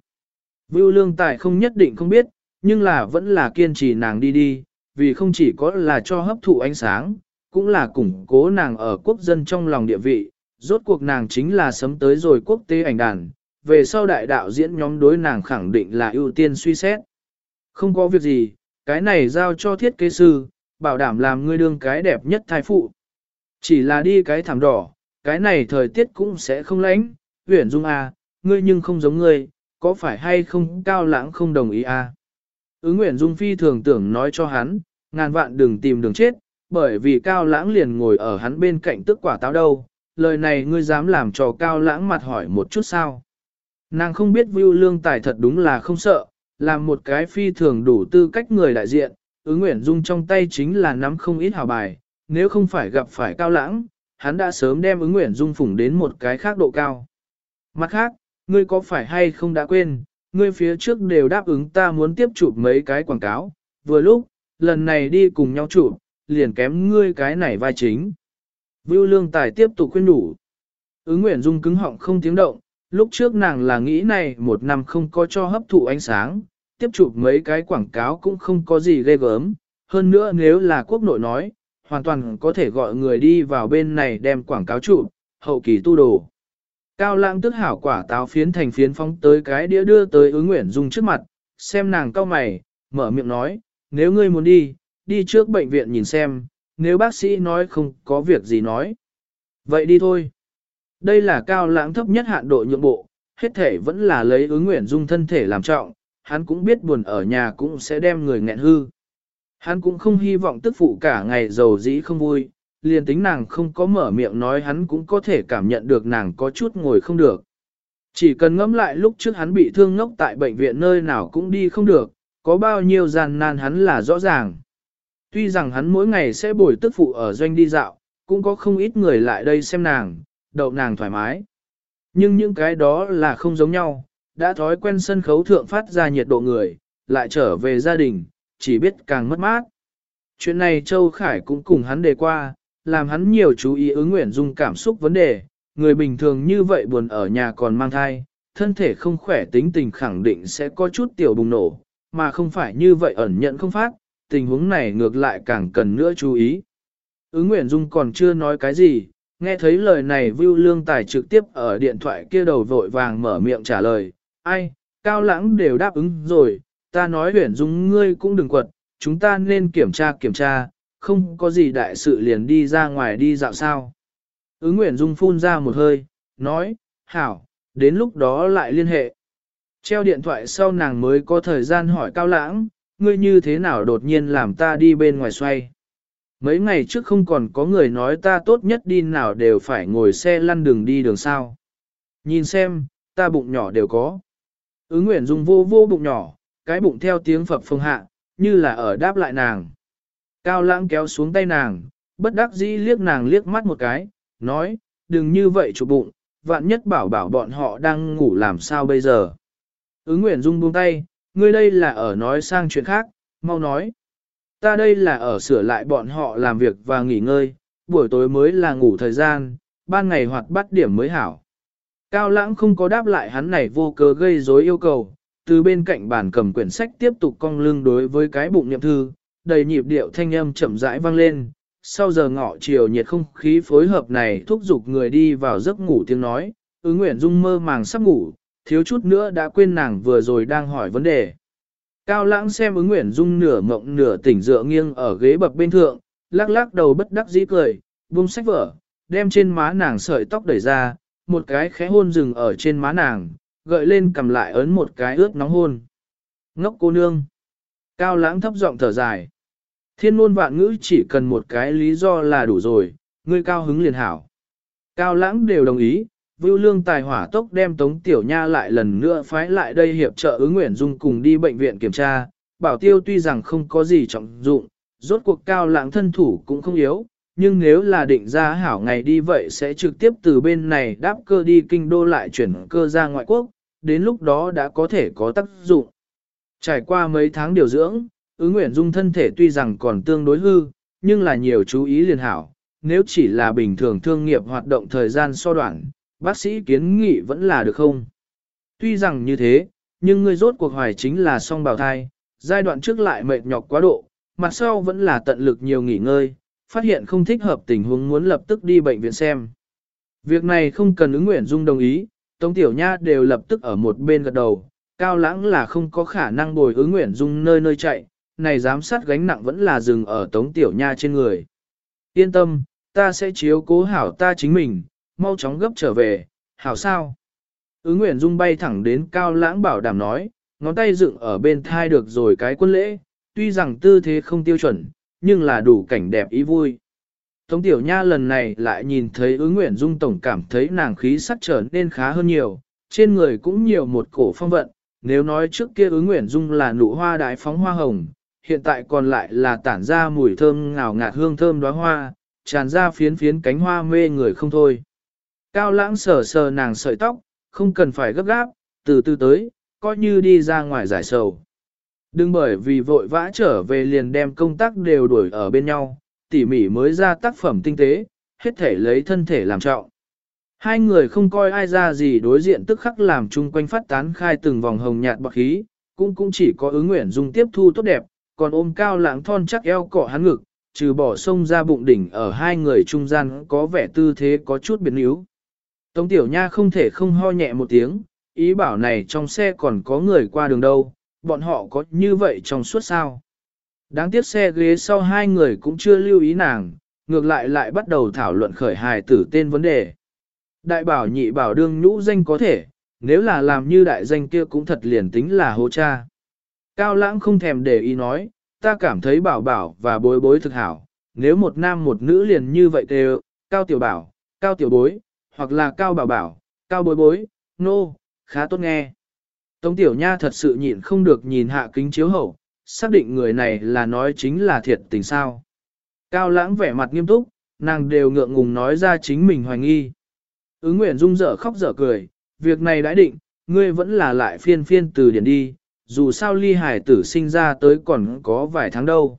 Vưu lương tài không nhất định không biết, nhưng là vẫn là kiên trì nàng đi đi, vì không chỉ có là cho hấp thụ ánh sáng, cũng là củng cố nàng ở quốc dân trong lòng địa vị, rốt cuộc nàng chính là sấm tới rồi quốc tế ảnh đàn, về sau đại đạo diễn nhóm đối nàng khẳng định là ưu tiên suy xét. Không có việc gì, cái này giao cho thiết kế sư, bảo đảm làm ngươi đương cái đẹp nhất thai phụ. Chỉ là đi cái thảm đỏ, cái này thời tiết cũng sẽ không lạnh, huyển dung à, ngươi nhưng không giống ngươi, có phải hay không cao lãng không đồng ý à. Ứng Nguyễn Dung Phi thường tưởng nói cho hắn, ngàn vạn đừng tìm đường chết, bởi vì cao lãng liền ngồi ở hắn bên cạnh tức quả táo đâu, lời này ngươi dám làm cho cao lãng mặt hỏi một chút sao. Nàng không biết Vưu Lương Tài thật đúng là không sợ, làm một cái phi thường đủ tư cách người đại diện, ứng Nguyễn Dung trong tay chính là nắm không ít hào bài, nếu không phải gặp phải cao lãng, hắn đã sớm đem ứng nguyện Dung phủng đến một cái khác độ cao. Mặt khác, ngươi có phải hay không đã quên, ngươi phía trước đều đáp ứng ta muốn tiếp chụp mấy cái quảng cáo, vừa lúc, lần này đi cùng nhau chụp, liền kém ngươi cái này vai chính. Vưu Lương Tài tiếp tục khuyên đủ. Ứng Nguyễn Dung cứng họng không tiếng động, lúc trước nàng là nghĩ này một năm không có cho hấp thụ ánh sáng, tiếp chụp mấy cái quảng cáo cũng không có gì ghê gớm, hơn nữa nếu là quốc nội nói, hoàn toàn có thể gọi người đi vào bên này đem quảng cáo trụ hậu kỳ tu đồ. Cao lãng tức hảo quả táo phiến thành phiến phóng tới cái đĩa đưa tới ứng nguyện dung trước mặt, xem nàng cao mày, mở miệng nói, nếu ngươi muốn đi, đi trước bệnh viện nhìn xem, nếu bác sĩ nói không có việc gì nói. Vậy đi thôi. Đây là cao lãng thấp nhất hạn độ nhượng bộ, hết thể vẫn là lấy ứng nguyện dung thân thể làm trọng, hắn cũng biết buồn ở nhà cũng sẽ đem người nghẹn hư. Hắn cũng không hy vọng tức phụ cả ngày giàu dĩ không vui, liền tính nàng không có mở miệng nói hắn cũng có thể cảm nhận được nàng có chút ngồi không được. Chỉ cần ngẫm lại lúc trước hắn bị thương ngốc tại bệnh viện nơi nào cũng đi không được, có bao nhiêu gian nan hắn là rõ ràng. Tuy rằng hắn mỗi ngày sẽ bồi tức phụ ở doanh đi dạo, cũng có không ít người lại đây xem nàng, đậu nàng thoải mái. Nhưng những cái đó là không giống nhau, đã thói quen sân khấu thượng phát ra nhiệt độ người, lại trở về gia đình, chỉ biết càng mất mát. Chuyện này Châu Khải cũng cùng hắn đề qua, làm hắn nhiều chú ý ứng nguyện dung cảm xúc vấn đề, người bình thường như vậy buồn ở nhà còn mang thai, thân thể không khỏe tính tình khẳng định sẽ có chút tiểu bùng nổ, mà không phải như vậy ẩn nhận không phát, tình huống này ngược lại càng cần nữa chú ý. Ứng Nguyễn Dung còn chưa nói cái gì, nghe thấy lời này Vưu Lương Tài trực tiếp ở điện thoại kia đầu vội vàng mở miệng trả lời, ai, Cao Lãng đều đáp ứng rồi, ta nói huyển Dung ngươi cũng đừng quật, chúng ta nên kiểm tra kiểm tra, không có gì đại sự liền đi ra ngoài đi dạo sao. Ứng Nguyễn Dung phun ra một hơi, nói, hảo, đến lúc đó lại liên hệ. Treo điện thoại sau nàng mới có thời gian hỏi Cao Lãng, ngươi như thế nào đột nhiên làm ta đi bên ngoài xoay. Mấy ngày trước không còn có người nói ta tốt nhất đi nào đều phải ngồi xe lăn đường đi đường sao. Nhìn xem, ta bụng nhỏ đều có. Ứng Nguyễn Dung vô vô bụng nhỏ, cái bụng theo tiếng phập phồng hạ, như là ở đáp lại nàng. Cao lãng kéo xuống tay nàng, bất đắc dĩ liếc nàng liếc mắt một cái, nói, đừng như vậy chụp bụng, vạn nhất bảo bảo bọn họ đang ngủ làm sao bây giờ. Ứng Nguyễn Dung buông tay, ngươi đây là ở nói sang chuyện khác, mau nói. Ta đây là ở sửa lại bọn họ làm việc và nghỉ ngơi, buổi tối mới là ngủ thời gian, ban ngày hoạt bắt điểm mới hảo. Cao lãng không có đáp lại hắn này vô cớ gây rối yêu cầu, từ bên cạnh bàn cầm quyển sách tiếp tục cong lưng đối với cái bụng niệm thư, đầy nhịp điệu thanh âm chậm rãi vang lên. Sau giờ ngọ chiều nhiệt không khí phối hợp này thúc giục người đi vào giấc ngủ tiếng nói, ứng nguyện dung mơ màng sắp ngủ, thiếu chút nữa đã quên nàng vừa rồi đang hỏi vấn đề. Cao lãng xem ứng nguyện dung nửa mộng nửa tỉnh dựa nghiêng ở ghế bập bên thượng, lắc lắc đầu bất đắc dĩ cười, buông sách vở, đem trên má nàng sợi tóc đẩy ra, một cái khẽ hôn rừng ở trên má nàng, gợi lên cầm lại ấn một cái ướt nóng hôn. Ngốc cô nương. Cao lãng thấp giọng thở dài. Thiên môn vạn ngữ chỉ cần một cái lý do là đủ rồi, ngươi cao hứng liền hảo. Cao lãng đều đồng ý, Vưu Lương tài hỏa tốc đem Tống Tiểu Nha lại lần nữa phái lại đây hiệp trợ ứng nguyện dung cùng đi bệnh viện kiểm tra. Bảo tiêu tuy rằng không có gì trọng dụng, rốt cuộc cao lãng thân thủ cũng không yếu, nhưng nếu là định ra hảo ngày đi vậy sẽ trực tiếp từ bên này đáp cơ đi kinh đô lại chuyển cơ ra ngoại quốc, đến lúc đó đã có thể có tác dụng. Trải qua mấy tháng điều dưỡng, ứng nguyện dung thân thể tuy rằng còn tương đối hư, nhưng là nhiều chú ý liền hảo, nếu chỉ là bình thường thương nghiệp hoạt động thời gian so đoạn, bác sĩ kiến nghị vẫn là được không? Tuy rằng như thế, nhưng người rốt cuộc hoài chính là song bào thai, giai đoạn trước lại mệt nhọc quá độ, mặt sau vẫn là tận lực nhiều nghỉ ngơi, phát hiện không thích hợp tình huống muốn lập tức đi bệnh viện xem. Việc này không cần ứng nguyện dung đồng ý, Tống Tiểu Nha đều lập tức ở một bên gật đầu, cao lãng là không có khả năng bồi ứng nguyện dung nơi nơi chạy, này giám sát gánh nặng vẫn là dừng ở Tống Tiểu Nha trên người. Yên tâm, ta sẽ chiếu cố hảo ta chính mình, mau chóng gấp trở về, hảo sao? Ứng nguyện dung bay thẳng đến cao lãng bảo đảm nói, ngón tay dựng ở bên thai được rồi cái quân lễ, tuy rằng tư thế không tiêu chuẩn, nhưng là đủ cảnh đẹp ý vui. Tống Tiểu Nha lần này lại nhìn thấy ứng nguyện dung tổng cảm thấy nàng khí sắc trở nên khá hơn nhiều, trên người cũng nhiều một cổ phong vận, nếu nói trước kia ứng nguyện dung là nụ hoa đại phóng hoa hồng, hiện tại còn lại là tản ra mùi thơm ngào ngạt hương thơm đóa hoa, tràn ra phiến phiến cánh hoa mê người không thôi. Cao lãng sờ sờ nàng sợi tóc, không cần phải gấp gáp, từ từ tới, coi như đi ra ngoài giải sầu. Đừng bởi vì vội vã trở về liền đem công tác đều đuổi ở bên nhau, tỉ mỉ mới ra tác phẩm tinh tế, hết thể lấy thân thể làm trọng. Hai người không coi ai ra gì đối diện tức khắc làm chung quanh phát tán khai từng vòng hồng nhạt bạc khí, cũng cũng chỉ có ứng nguyện dùng tiếp thu tốt đẹp, còn ôm cao lãng thon chắc eo cọ hắn ngực, trừ bỏ sông ra bụng đỉnh ở hai người trung gian có vẻ tư thế có chút biến yếu. Tống tiểu nha không thể không ho nhẹ một tiếng, ý bảo này trong xe còn có người qua đường đâu, bọn họ có như vậy trong suốt sao. Đáng tiếc xe ghế sau hai người cũng chưa lưu ý nàng, ngược lại lại bắt đầu thảo luận khởi hài tử tên vấn đề. Đại bảo nhị bảo đương nhũ danh có thể, nếu là làm như đại danh kia cũng thật liền tính là hô cha. Cao lãng không thèm để ý nói, ta cảm thấy bảo bảo và bối bối thực hảo, nếu một nam một nữ liền như vậy đều, cao tiểu bảo, cao tiểu bối, hoặc là cao bảo bảo, cao bối bối, nô, no, khá tốt nghe. Tống tiểu nha thật sự nhịn không được nhìn hạ kính chiếu hậu, xác định người này là nói chính là thiệt tình sao. Cao lãng vẻ mặt nghiêm túc, nàng đều ngượng ngùng nói ra chính mình hoài nghi. Ứng nguyện dung dở khóc dở cười, việc này đã định, ngươi vẫn là lại phiên phiên từ điển đi, dù sao ly hải tử sinh ra tới còn có vài tháng đâu.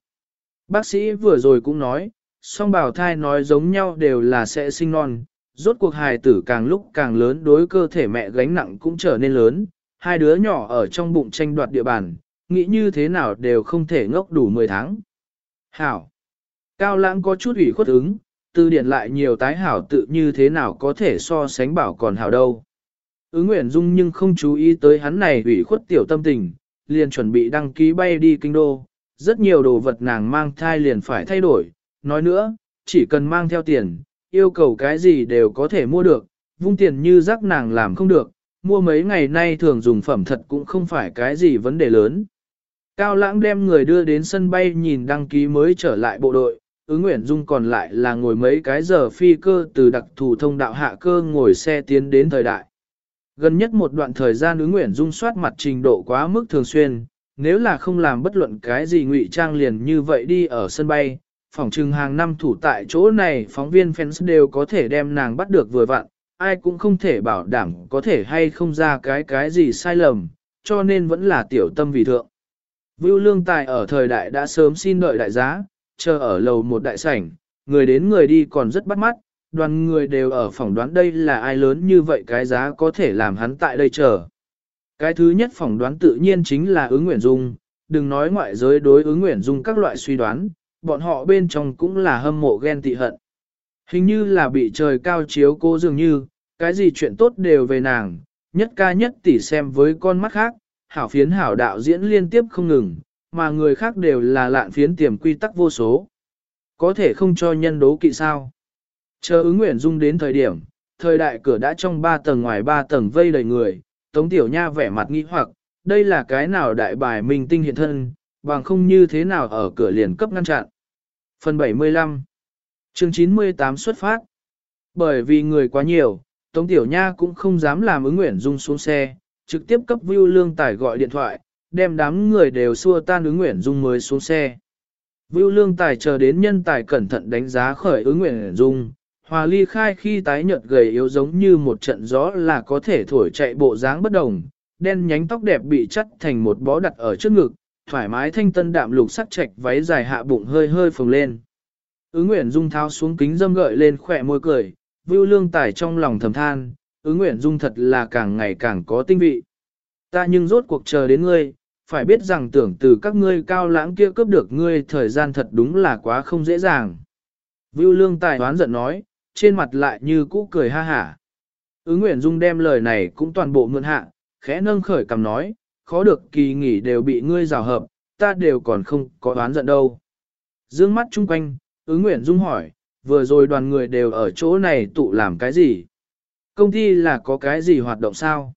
Bác sĩ vừa rồi cũng nói, song bào thai nói giống nhau đều là sẽ sinh non, rốt cuộc hài tử càng lúc càng lớn đối cơ thể mẹ gánh nặng cũng trở nên lớn, hai đứa nhỏ ở trong bụng tranh đoạt địa bàn, nghĩ như thế nào đều không thể ngốc đủ 10 tháng. Hảo. Cao lãng có chút ủy khuất ứng, từ điển lại nhiều tái hảo tự như thế nào có thể so sánh bảo còn hảo đâu. Ứng Nguyễn Dung nhưng không chú ý tới hắn này ủy khuất tiểu tâm tình, liền chuẩn bị đăng ký bay đi kinh đô. Rất nhiều đồ vật nàng mang thai liền phải thay đổi. Nói nữa, chỉ cần mang theo tiền, yêu cầu cái gì đều có thể mua được, vung tiền như rắc nàng làm không được, mua mấy ngày nay thường dùng phẩm thật cũng không phải cái gì vấn đề lớn. Cao lãng đem người đưa đến sân bay nhìn đăng ký mới trở lại bộ đội, ứng Nguyễn dung còn lại là ngồi mấy cái giờ phi cơ từ đặc thù thông đạo hạ cơ ngồi xe tiến đến thời đại. Gần nhất một đoạn thời gian ứng Nguyễn dung soát mặt trình độ quá mức thường xuyên, nếu là không làm bất luận cái gì ngụy trang liền như vậy đi ở sân bay, phòng trừng hàng năm thủ tại chỗ này phóng viên fans đều có thể đem nàng bắt được vừa vặn, ai cũng không thể bảo đảm có thể hay không ra cái cái gì sai lầm, cho nên vẫn là tiểu tâm vì thượng. Vưu Lương Tài ở thời đại đã sớm xin đợi đại giá, chờ ở lầu một đại sảnh, người đến người đi còn rất bắt mắt, đoàn người đều ở phỏng đoán đây là ai lớn như vậy cái giá có thể làm hắn tại đây chờ. Cái thứ nhất phỏng đoán tự nhiên chính là ứng nguyện dung, đừng nói ngoại giới đối ứng nguyện dung các loại suy đoán, bọn họ bên trong cũng là hâm mộ ghen tị hận. Hình như là bị trời cao chiếu cô dường như, cái gì chuyện tốt đều về nàng, nhất ca nhất tỷ xem với con mắt khác, hảo phiến hảo đạo diễn liên tiếp không ngừng, mà người khác đều là lạn phiến tiềm quy tắc vô số. Có thể không cho nhân đố kỵ sao. Chờ ứng nguyện dung đến thời điểm, thời đại cửa đã trong ba tầng ngoài ba tầng vây đầy người, Tống Tiểu Nha vẻ mặt nghi hoặc, đây là cái nào đại bài minh tinh hiện thân, bằng không như thế nào ở cửa liền cấp ngăn chặn. Phần 75 chương 98 xuất phát Bởi vì người quá nhiều, Tống Tiểu Nha cũng không dám làm ứng nguyện dung xuống xe, trực tiếp cấp Vưu Lương Tài gọi điện thoại, đem đám người đều xua tan ứng nguyện dung mới xuống xe. Vưu Lương Tài chờ đến nhân tài cẩn thận đánh giá khởi ứng nguyện dung, hòa ly khai khi tái nhợt gầy yếu giống như một trận gió là có thể thổi chạy bộ dáng bất đồng, đen nhánh tóc đẹp bị chắt thành một bó đặt ở trước ngực, thoải mái thanh tân đạm lục sắc trạch váy dài hạ bụng hơi hơi phồng lên. Ứng Nguyễn Dung tháo xuống kính dâm gợi lên khỏe môi cười, Vưu Lương Tài trong lòng thầm than, ứng Nguyện Dung thật là càng ngày càng có tinh vị. Ta nhưng rốt cuộc chờ đến ngươi, phải biết rằng tưởng từ các ngươi cao lãng kia cướp được ngươi thời gian thật đúng là quá không dễ dàng. Vưu Lương Tài đoán giận nói, trên mặt lại như cũ cười ha hả. Ứng Nguyện Dung đem lời này cũng toàn bộ mượn hạ, khẽ nâng khởi cầm nói, khó được kỳ nghỉ đều bị ngươi rào hợp, ta đều còn không có đoán giận đâu. Dương mắt chung quanh, ứng Nguyện Dung hỏi, vừa rồi đoàn người đều ở chỗ này tụ làm cái gì? Công ty là có cái gì hoạt động sao?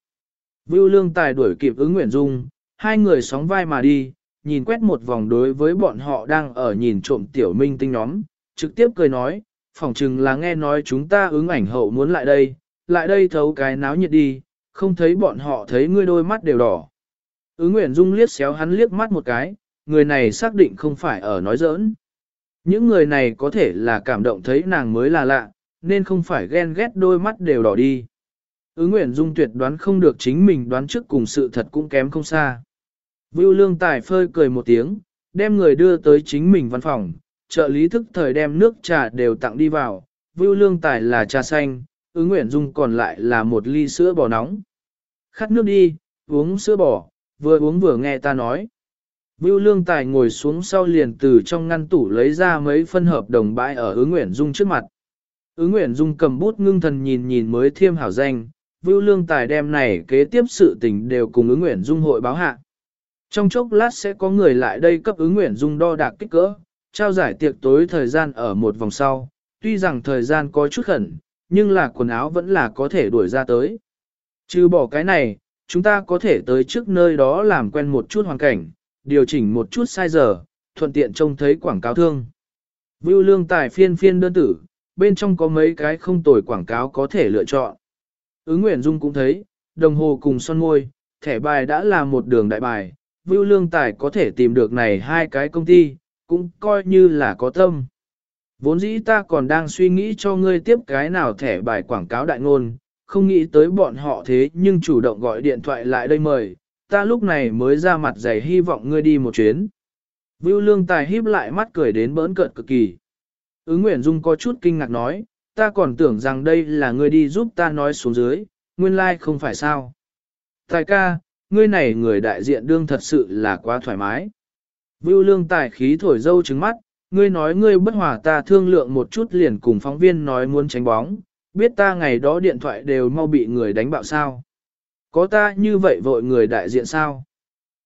Vưu Lương Tài đuổi kịp ứng Nguyễn Dung, hai người sóng vai mà đi, nhìn quét một vòng đối với bọn họ đang ở nhìn trộm tiểu minh tinh nhóm, trực tiếp cười nói, phỏng chừng là nghe nói chúng ta ứng ảnh hậu muốn lại đây, lại đây thấu cái náo nhiệt đi, không thấy bọn họ thấy ngươi đôi mắt đều đỏ. Ứng Nguyễn Dung liếc xéo hắn liếc mắt một cái, người này xác định không phải ở nói giỡn. Những người này có thể là cảm động thấy nàng mới là lạ, nên không phải ghen ghét đôi mắt đều đỏ đi. Ứng Nguyễn Dung tuyệt đoán không được chính mình đoán trước cùng sự thật cũng kém không xa. Vưu Lương Tài phơi cười một tiếng, đem người đưa tới chính mình văn phòng, trợ lý thức thời đem nước trà đều tặng đi vào, Vưu Lương Tài là trà xanh, ứng Nguyễn Dung còn lại là một ly sữa bò nóng. Khát nước đi, uống sữa bò, vừa uống vừa nghe ta nói. Vưu Lương Tài ngồi xuống sau liền từ trong ngăn tủ lấy ra mấy phân hợp đồng bãi ở ứng Nguyễn Dung trước mặt. Ứng Nguyễn Dung cầm bút ngưng thần nhìn nhìn mới thiêm hảo danh, Vưu Lương Tài đem này kế tiếp sự tình đều cùng ứng Nguyễn Dung hội báo hạ. Trong chốc lát sẽ có người lại đây cấp ứng Nguyễn Dung đo đạc kích cỡ, trao giải tiệc tối thời gian ở một vòng sau, tuy rằng thời gian có chút khẩn, nhưng là quần áo vẫn là có thể đuổi ra tới. Trừ bỏ cái này, chúng ta có thể tới trước nơi đó làm quen một chút hoàn cảnh, điều chỉnh một chút sai giờ, thuận tiện trông thấy quảng cáo thương. Vưu lương tài phiên phiên đơn tử, bên trong có mấy cái không tồi quảng cáo có thể lựa chọn. Ứng Nguyễn Dung cũng thấy, đồng hồ cùng son môi, thẻ bài đã là một đường đại bài, Vưu lương tài có thể tìm được này hai cái công ty, cũng coi như là có tâm. Vốn dĩ ta còn đang suy nghĩ cho ngươi tiếp cái nào thẻ bài quảng cáo đại ngôn, không nghĩ tới bọn họ thế nhưng chủ động gọi điện thoại lại đây mời, ta lúc này mới ra mặt dày hy vọng ngươi đi một chuyến. Vưu lương tài híp lại mắt cười đến bỡn cợt cực kỳ. Ứng Nguyễn Dung có chút kinh ngạc nói, ta còn tưởng rằng đây là ngươi đi giúp ta nói xuống dưới, nguyên lai like không phải sao. Tài ca, ngươi này người đại diện đương thật sự là quá thoải mái. Vưu lương tài khí thổi dâu trứng mắt, ngươi nói ngươi bất hòa ta thương lượng một chút liền cùng phóng viên nói muốn tránh bóng, biết ta ngày đó điện thoại đều mau bị người đánh bạo sao. Có ta như vậy vội người đại diện sao?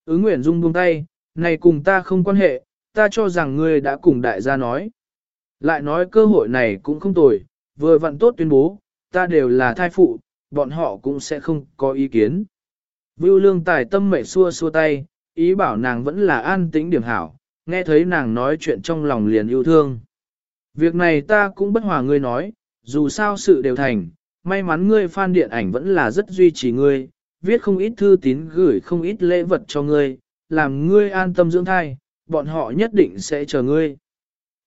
Ứng Nguyễn Dung buông tay, này cùng ta không quan hệ, ta cho rằng ngươi đã cùng đại gia nói. Lại nói cơ hội này cũng không tồi, vừa vặn tốt tuyên bố, ta đều là thai phụ, bọn họ cũng sẽ không có ý kiến. Vưu lương tài tâm mệ xua xua tay, ý bảo nàng vẫn là an tĩnh điểm hảo, nghe thấy nàng nói chuyện trong lòng liền yêu thương. Việc này ta cũng bất hòa ngươi nói, dù sao sự đều thành, may mắn ngươi fan điện ảnh vẫn là rất duy trì ngươi, viết không ít thư tín gửi không ít lễ vật cho ngươi, làm ngươi an tâm dưỡng thai, bọn họ nhất định sẽ chờ ngươi.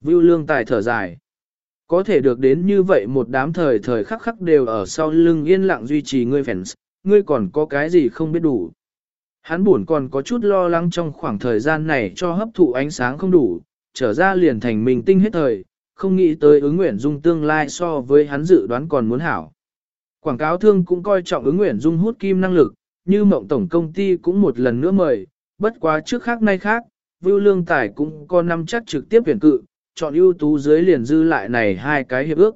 Vưu lương tài thở dài. Có thể được đến như vậy một đám thời thời khắc khắc đều ở sau lưng yên lặng duy trì ngươi fans, ngươi còn có cái gì không biết đủ. Hắn buồn còn có chút lo lắng trong khoảng thời gian này cho hấp thụ ánh sáng không đủ, trở ra liền thành mình tinh hết thời, không nghĩ tới ứng nguyện dung tương lai so với hắn dự đoán còn muốn hảo. Quảng cáo thương cũng coi trọng ứng nguyện dung hút kim năng lực, như mộng tổng công ty cũng một lần nữa mời, bất quá trước khác nay khác, Vưu Lương Tài cũng có năm chắc trực tiếp tuyển cự, chọn ưu tú dưới liền dư lại này hai cái hiệp ước.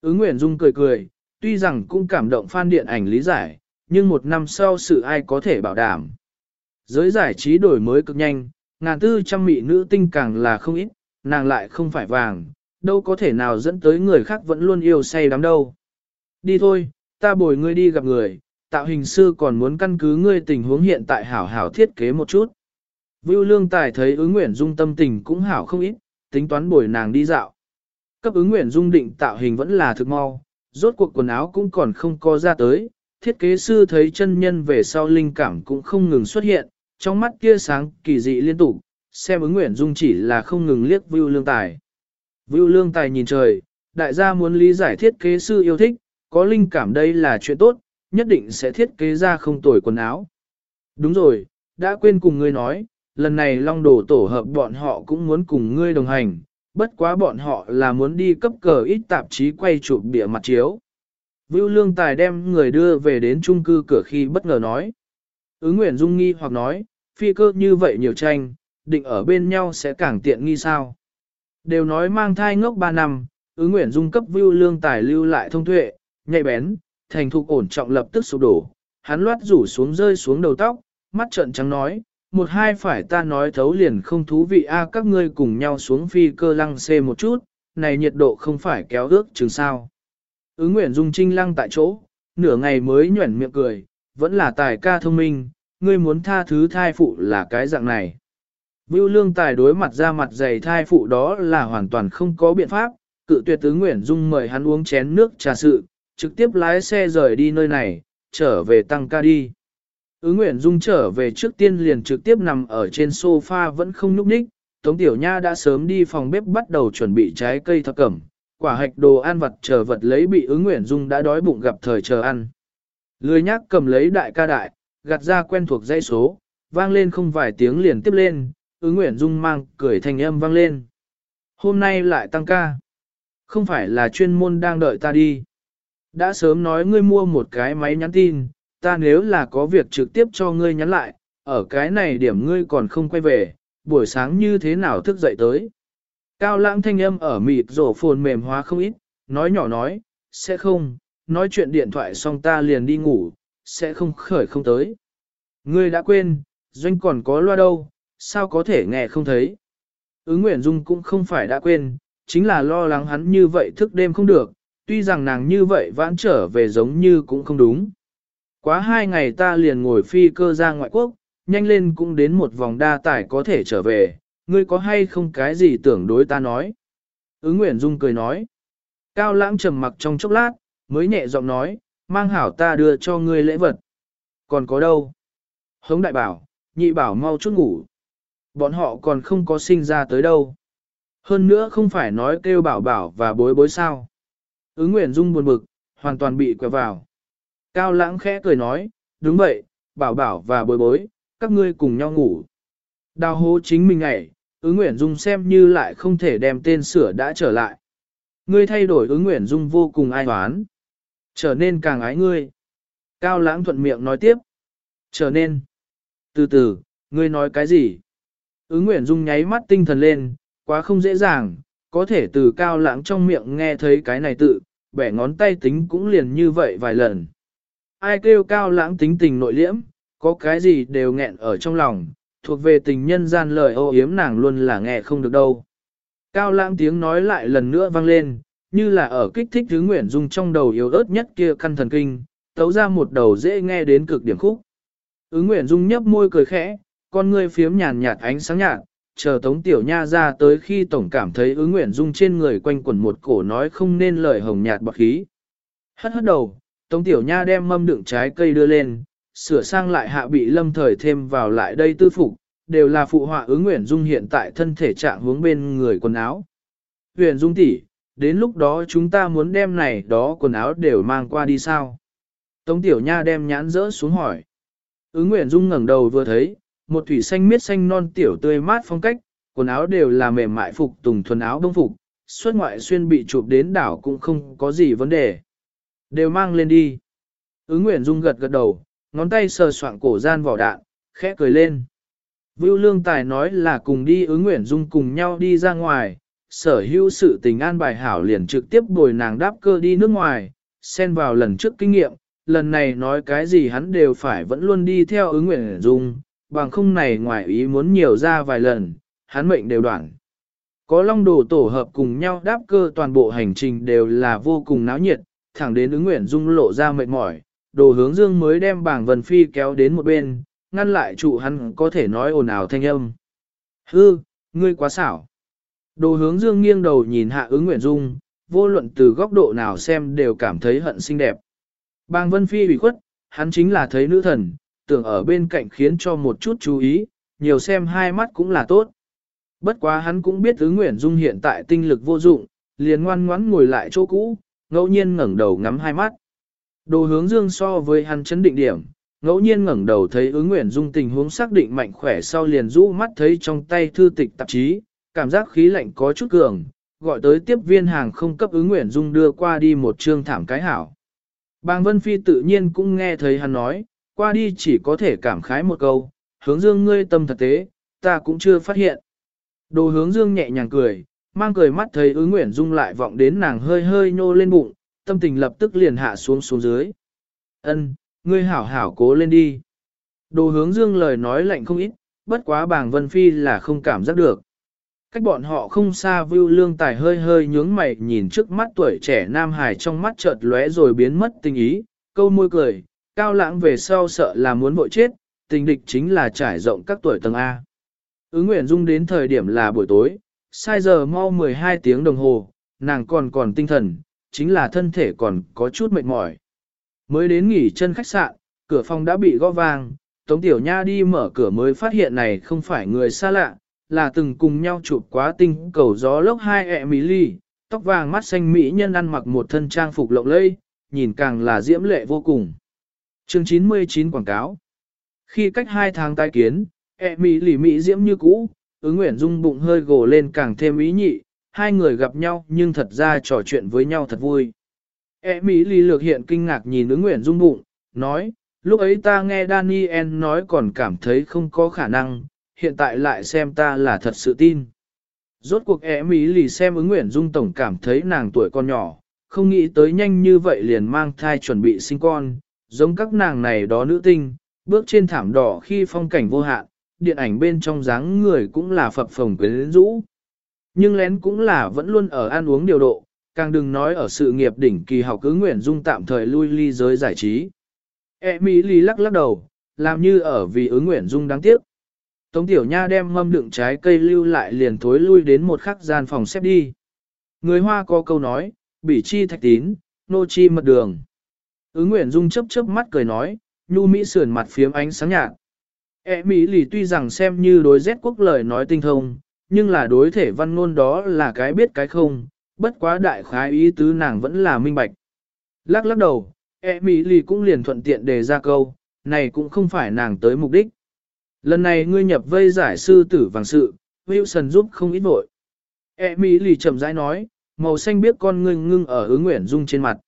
Ứng Nguyễn Dung cười cười, tuy rằng cũng cảm động fan điện ảnh lý giải, nhưng một năm sau sự ai có thể bảo đảm. Giới giải trí đổi mới cực nhanh, ngàn tư trăm mỹ nữ tinh càng là không ít, nàng lại không phải vàng, đâu có thể nào dẫn tới người khác vẫn luôn yêu say đắm đâu. Đi thôi, ta bồi ngươi đi gặp người, tạo hình sư còn muốn căn cứ ngươi tình huống hiện tại hảo hảo thiết kế một chút. Vưu Lương Tài thấy ứng nguyện dung tâm tình cũng hảo không ít, tính toán bồi nàng đi dạo. Cấp ứng nguyện dung định tạo hình vẫn là thực mau, rốt cuộc quần áo cũng còn không có ra tới, thiết kế sư thấy chân nhân về sau linh cảm cũng không ngừng xuất hiện, trong mắt kia sáng kỳ dị liên tục, xem ứng nguyện dung chỉ là không ngừng liếc Vưu Lương Tài. Vưu Lương Tài nhìn trời, đại gia muốn lý giải thiết kế sư yêu thích, có linh cảm đây là chuyện tốt, nhất định sẽ thiết kế ra không tồi quần áo. Đúng rồi, đã quên cùng ngươi nói, lần này long đồ tổ hợp bọn họ cũng muốn cùng ngươi đồng hành, bất quá bọn họ là muốn đi cấp cờ ít tạp chí quay chụp bìa mặt chiếu. Vưu Lương Tài đem người đưa về đến trung cư cửa khi bất ngờ nói. Ứng Nguyễn Dung nghi hoặc nói, phi cơ như vậy nhiều tranh, định ở bên nhau sẽ càng tiện nghi sao. Đều nói mang thai ngốc 3 năm, ứng Nguyễn Dung cấp Vưu Lương Tài lưu lại thông tuệ, nhạy bén, thành thục ổn trọng lập tức sụp đổ. Hắn loát rủ xuống rơi xuống đầu tóc, mắt trợn trắng nói, một hai phải ta nói thấu liền không thú vị a các ngươi cùng nhau xuống phi cơ lăng xê một chút, này nhiệt độ không phải kéo ước chừng sao. Ứng Nguyễn Dung Trinh lăng tại chỗ, nửa ngày mới nhuẩn miệng cười, vẫn là tài ca thông minh, ngươi muốn tha thứ thai phụ là cái dạng này. Vưu lương tài đối mặt ra mặt dày thai phụ đó là hoàn toàn không có biện pháp, cự tuyệt tướng Nguyễn Dung mời hắn uống chén nước trà sự, trực tiếp lái xe rời đi nơi này, trở về tăng ca đi. Ứng Nguyễn Dung trở về trước tiên liền trực tiếp nằm ở trên sofa vẫn không nhúc nhích, Tống Tiểu Nha đã sớm đi phòng bếp bắt đầu chuẩn bị trái cây thập cẩm, quả hạch đồ ăn vật chờ vật lấy bị Ứ Nguyễn Dung đã đói bụng gặp thời chờ ăn. Lười nhắc cầm lấy đại ca đại, gạt ra quen thuộc dây số, vang lên không vài tiếng liền tiếp lên, Ứ Nguyễn Dung mang cười thành âm vang lên. Hôm nay lại tăng ca. Không phải là chuyên môn đang đợi ta đi. Đã sớm nói ngươi mua một cái máy nhắn tin, ta nếu là có việc trực tiếp cho ngươi nhắn lại, ở cái này điểm ngươi còn không quay về, buổi sáng như thế nào thức dậy tới. Cao lãng thanh âm ở mịt rổ phồn mềm hóa không ít, nói nhỏ nói, sẽ không, nói chuyện điện thoại xong ta liền đi ngủ, sẽ không khởi không tới. Ngươi đã quên, doanh còn có loa đâu, sao có thể nghe không thấy. Ứng Nguyễn Dung cũng không phải đã quên, chính là lo lắng hắn như vậy thức đêm không được, tuy rằng nàng như vậy vãn trở về giống như cũng không đúng. Quá hai ngày ta liền ngồi phi cơ ra ngoại quốc, nhanh lên cũng đến một vòng đa tải có thể trở về, ngươi có hay không cái gì tưởng đối ta nói. Ứng Nguyễn Dung cười nói. Cao lãng trầm mặc trong chốc lát, mới nhẹ giọng nói, mang hảo ta đưa cho ngươi lễ vật. Còn có đâu? Hống đại bảo, nhị bảo mau chút ngủ. Bọn họ còn không có sinh ra tới đâu. Hơn nữa không phải nói kêu bảo bảo và bối bối sao. Ứng Nguyễn Dung buồn bực, hoàn toàn bị quẹo vào. Cao lãng khẽ cười nói, đúng vậy, bảo bảo và bối bối, các ngươi cùng nhau ngủ. Đào hố chính mình ngảy, ứng Nguyễn Dung xem như lại không thể đem tên sửa đã trở lại. Ngươi thay đổi ứng Nguyễn Dung vô cùng ai hoán. Trở nên càng ái ngươi. Cao lãng thuận miệng nói tiếp. Trở nên. Từ từ, ngươi nói cái gì? Ứng Nguyễn Dung nháy mắt tinh thần lên, quá không dễ dàng, có thể từ cao lãng trong miệng nghe thấy cái này tự, bẻ ngón tay tính cũng liền như vậy vài lần. Ai kêu cao lãng tính tình nội liễm, có cái gì đều nghẹn ở trong lòng, thuộc về tình nhân gian lời ô yếm nàng luôn là nghe không được đâu. Cao lãng tiếng nói lại lần nữa vang lên, như là ở kích thích thứ nguyện dung trong đầu yếu ớt nhất kia căn thần kinh, tấu ra một đầu dễ nghe đến cực điểm khúc. Ứng nguyện dung nhấp môi cười khẽ, con ngươi phiếm nhàn nhạt ánh sáng nhạt, chờ tống tiểu nha ra tới khi tổng cảm thấy ứng nguyện dung trên người quanh quẩn một cổ nói không nên lời hồng nhạt bọc khí. Hất hất đầu, Tống Tiểu Nha đem mâm đựng trái cây đưa lên, sửa sang lại hạ bị lâm thời thêm vào lại đây tư phục, đều là phụ họa ứng nguyện dung hiện tại thân thể trạng hướng bên người quần áo. Huyền dung tỷ, đến lúc đó chúng ta muốn đem này đó quần áo đều mang qua đi sao? Tống Tiểu Nha đem nhãn rỡ xuống hỏi. Ứng Nguyễn dung ngẩng đầu vừa thấy, một thủy xanh miết xanh non tiểu tươi mát phong cách, quần áo đều là mềm mại phục tùng thuần áo đông phục, xuất ngoại xuyên bị chụp đến đảo cũng không có gì vấn đề. Đều mang lên đi. Ứng Nguyễn Dung gật gật đầu, ngón tay sờ soạng cổ gian vỏ đạn, khẽ cười lên. Vưu Lương Tài nói là cùng đi ứng Nguyễn Dung cùng nhau đi ra ngoài, sở hữu sự tình an bài hảo liền trực tiếp bồi nàng đáp cơ đi nước ngoài, xen vào lần trước kinh nghiệm, lần này nói cái gì hắn đều phải vẫn luôn đi theo ứng Nguyễn Dung, bằng không này ngoài ý muốn nhiều ra vài lần, hắn mệnh đều đoạn. Có long đồ tổ hợp cùng nhau đáp cơ toàn bộ hành trình đều là vô cùng náo nhiệt, thẳng đến ứng nguyện dung lộ ra mệt mỏi, đồ hướng dương mới đem bảng vần phi kéo đến một bên, ngăn lại trụ hắn có thể nói ồn ào thanh âm. Hư, ngươi quá xảo. Đồ hướng dương nghiêng đầu nhìn hạ ứng nguyện dung, vô luận từ góc độ nào xem đều cảm thấy hận xinh đẹp. Bàng vân phi bị khuất, hắn chính là thấy nữ thần, tưởng ở bên cạnh khiến cho một chút chú ý, nhiều xem hai mắt cũng là tốt. Bất quá hắn cũng biết ứng nguyễn dung hiện tại tinh lực vô dụng, liền ngoan ngoãn ngồi lại chỗ cũ, ngẫu nhiên ngẩng đầu ngắm hai mắt. Đồ hướng dương so với hắn chấn định điểm, ngẫu nhiên ngẩng đầu thấy ứng nguyễn dung tình huống xác định mạnh khỏe sau liền rũ mắt thấy trong tay thư tịch tạp chí, cảm giác khí lạnh có chút cường, gọi tới tiếp viên hàng không cấp ứng nguyễn dung đưa qua đi một trương thảm cái hảo. Bàng Vân Phi tự nhiên cũng nghe thấy hắn nói, qua đi chỉ có thể cảm khái một câu, hướng dương ngươi tâm thật tế, ta cũng chưa phát hiện. Đồ hướng dương nhẹ nhàng cười, mang cười mắt thấy ứ nguyện dung lại vọng đến nàng hơi hơi nhô lên bụng, tâm tình lập tức liền hạ xuống xuống dưới. Ân, ngươi hảo hảo cố lên đi. Đồ hướng dương lời nói lạnh không ít, bất quá bàng vân phi là không cảm giác được. Cách bọn họ không xa Vưu lương tài hơi hơi nhướng mày nhìn trước mắt tuổi trẻ nam hải trong mắt chợt lóe rồi biến mất tình ý, câu môi cười, cao lãng về sau sợ là muốn vội chết, tình địch chính là trải rộng các tuổi tầng A. Ứng nguyện dung đến thời điểm là buổi tối, sai giờ mau 12 tiếng đồng hồ, nàng còn còn tinh thần, chính là thân thể còn có chút mệt mỏi. Mới đến nghỉ chân khách sạn, cửa phòng đã bị gõ vang, Tống Tiểu Nha đi mở cửa mới phát hiện này không phải người xa lạ, là từng cùng nhau chụp quá tinh cầu gió lốc hai ẹ mỹ ly, tóc vàng mắt xanh mỹ nhân ăn mặc một thân trang phục lộng lẫy, nhìn càng là diễm lệ vô cùng. Chương 99 quảng cáo Khi cách hai tháng tái kiến, ẹ mỹ lì mỹ diễm như cũ, ứng nguyện dung bụng hơi gồ lên càng thêm ý nhị, hai người gặp nhau nhưng thật ra trò chuyện với nhau thật vui. E Mỹ Lì lược hiện kinh ngạc nhìn ứng nguyện dung bụng, nói, lúc ấy ta nghe Daniel nói còn cảm thấy không có khả năng, hiện tại lại xem ta là thật sự tin. Rốt cuộc E Mỹ Lì xem ứng nguyện dung tổng cảm thấy nàng tuổi còn nhỏ, không nghĩ tới nhanh như vậy liền mang thai chuẩn bị sinh con, giống các nàng này đó nữ tinh, bước trên thảm đỏ khi phong cảnh vô hạn, điện ảnh bên trong dáng người cũng là phập phồng quyến rũ. Nhưng lén cũng là vẫn luôn ở ăn uống điều độ, càng đừng nói ở sự nghiệp đỉnh kỳ học cứ nguyện dung tạm thời lui ly giới giải trí. E Mỹ Ly lắc lắc đầu, làm như ở vì ứng nguyện dung đáng tiếc. Tống Tiểu Nha đem mâm đựng trái cây lưu lại liền thối lui đến một khắc gian phòng xếp đi. Người Hoa có câu nói, bỉ chi thạch tín, nô chi mật đường. Ứng Nguyễn Dung chớp chớp mắt cười nói, nhu Mỹ sườn mặt phiếm ánh sáng nhạt. E Mỹ lì tuy rằng xem như đối rét quốc lời nói tinh thông, nhưng là đối thể văn ngôn đó là cái biết cái không, bất quá đại khái ý tứ nàng vẫn là minh bạch. Lắc lắc đầu, E Mỹ lì cũng liền thuận tiện đề ra câu, này cũng không phải nàng tới mục đích. Lần này ngươi nhập vây giải sư tử vàng sự, Wilson giúp không ít vội. E Mỹ lì chậm rãi nói, màu xanh biết con ngươi ngưng ở ứng nguyện dung trên mặt.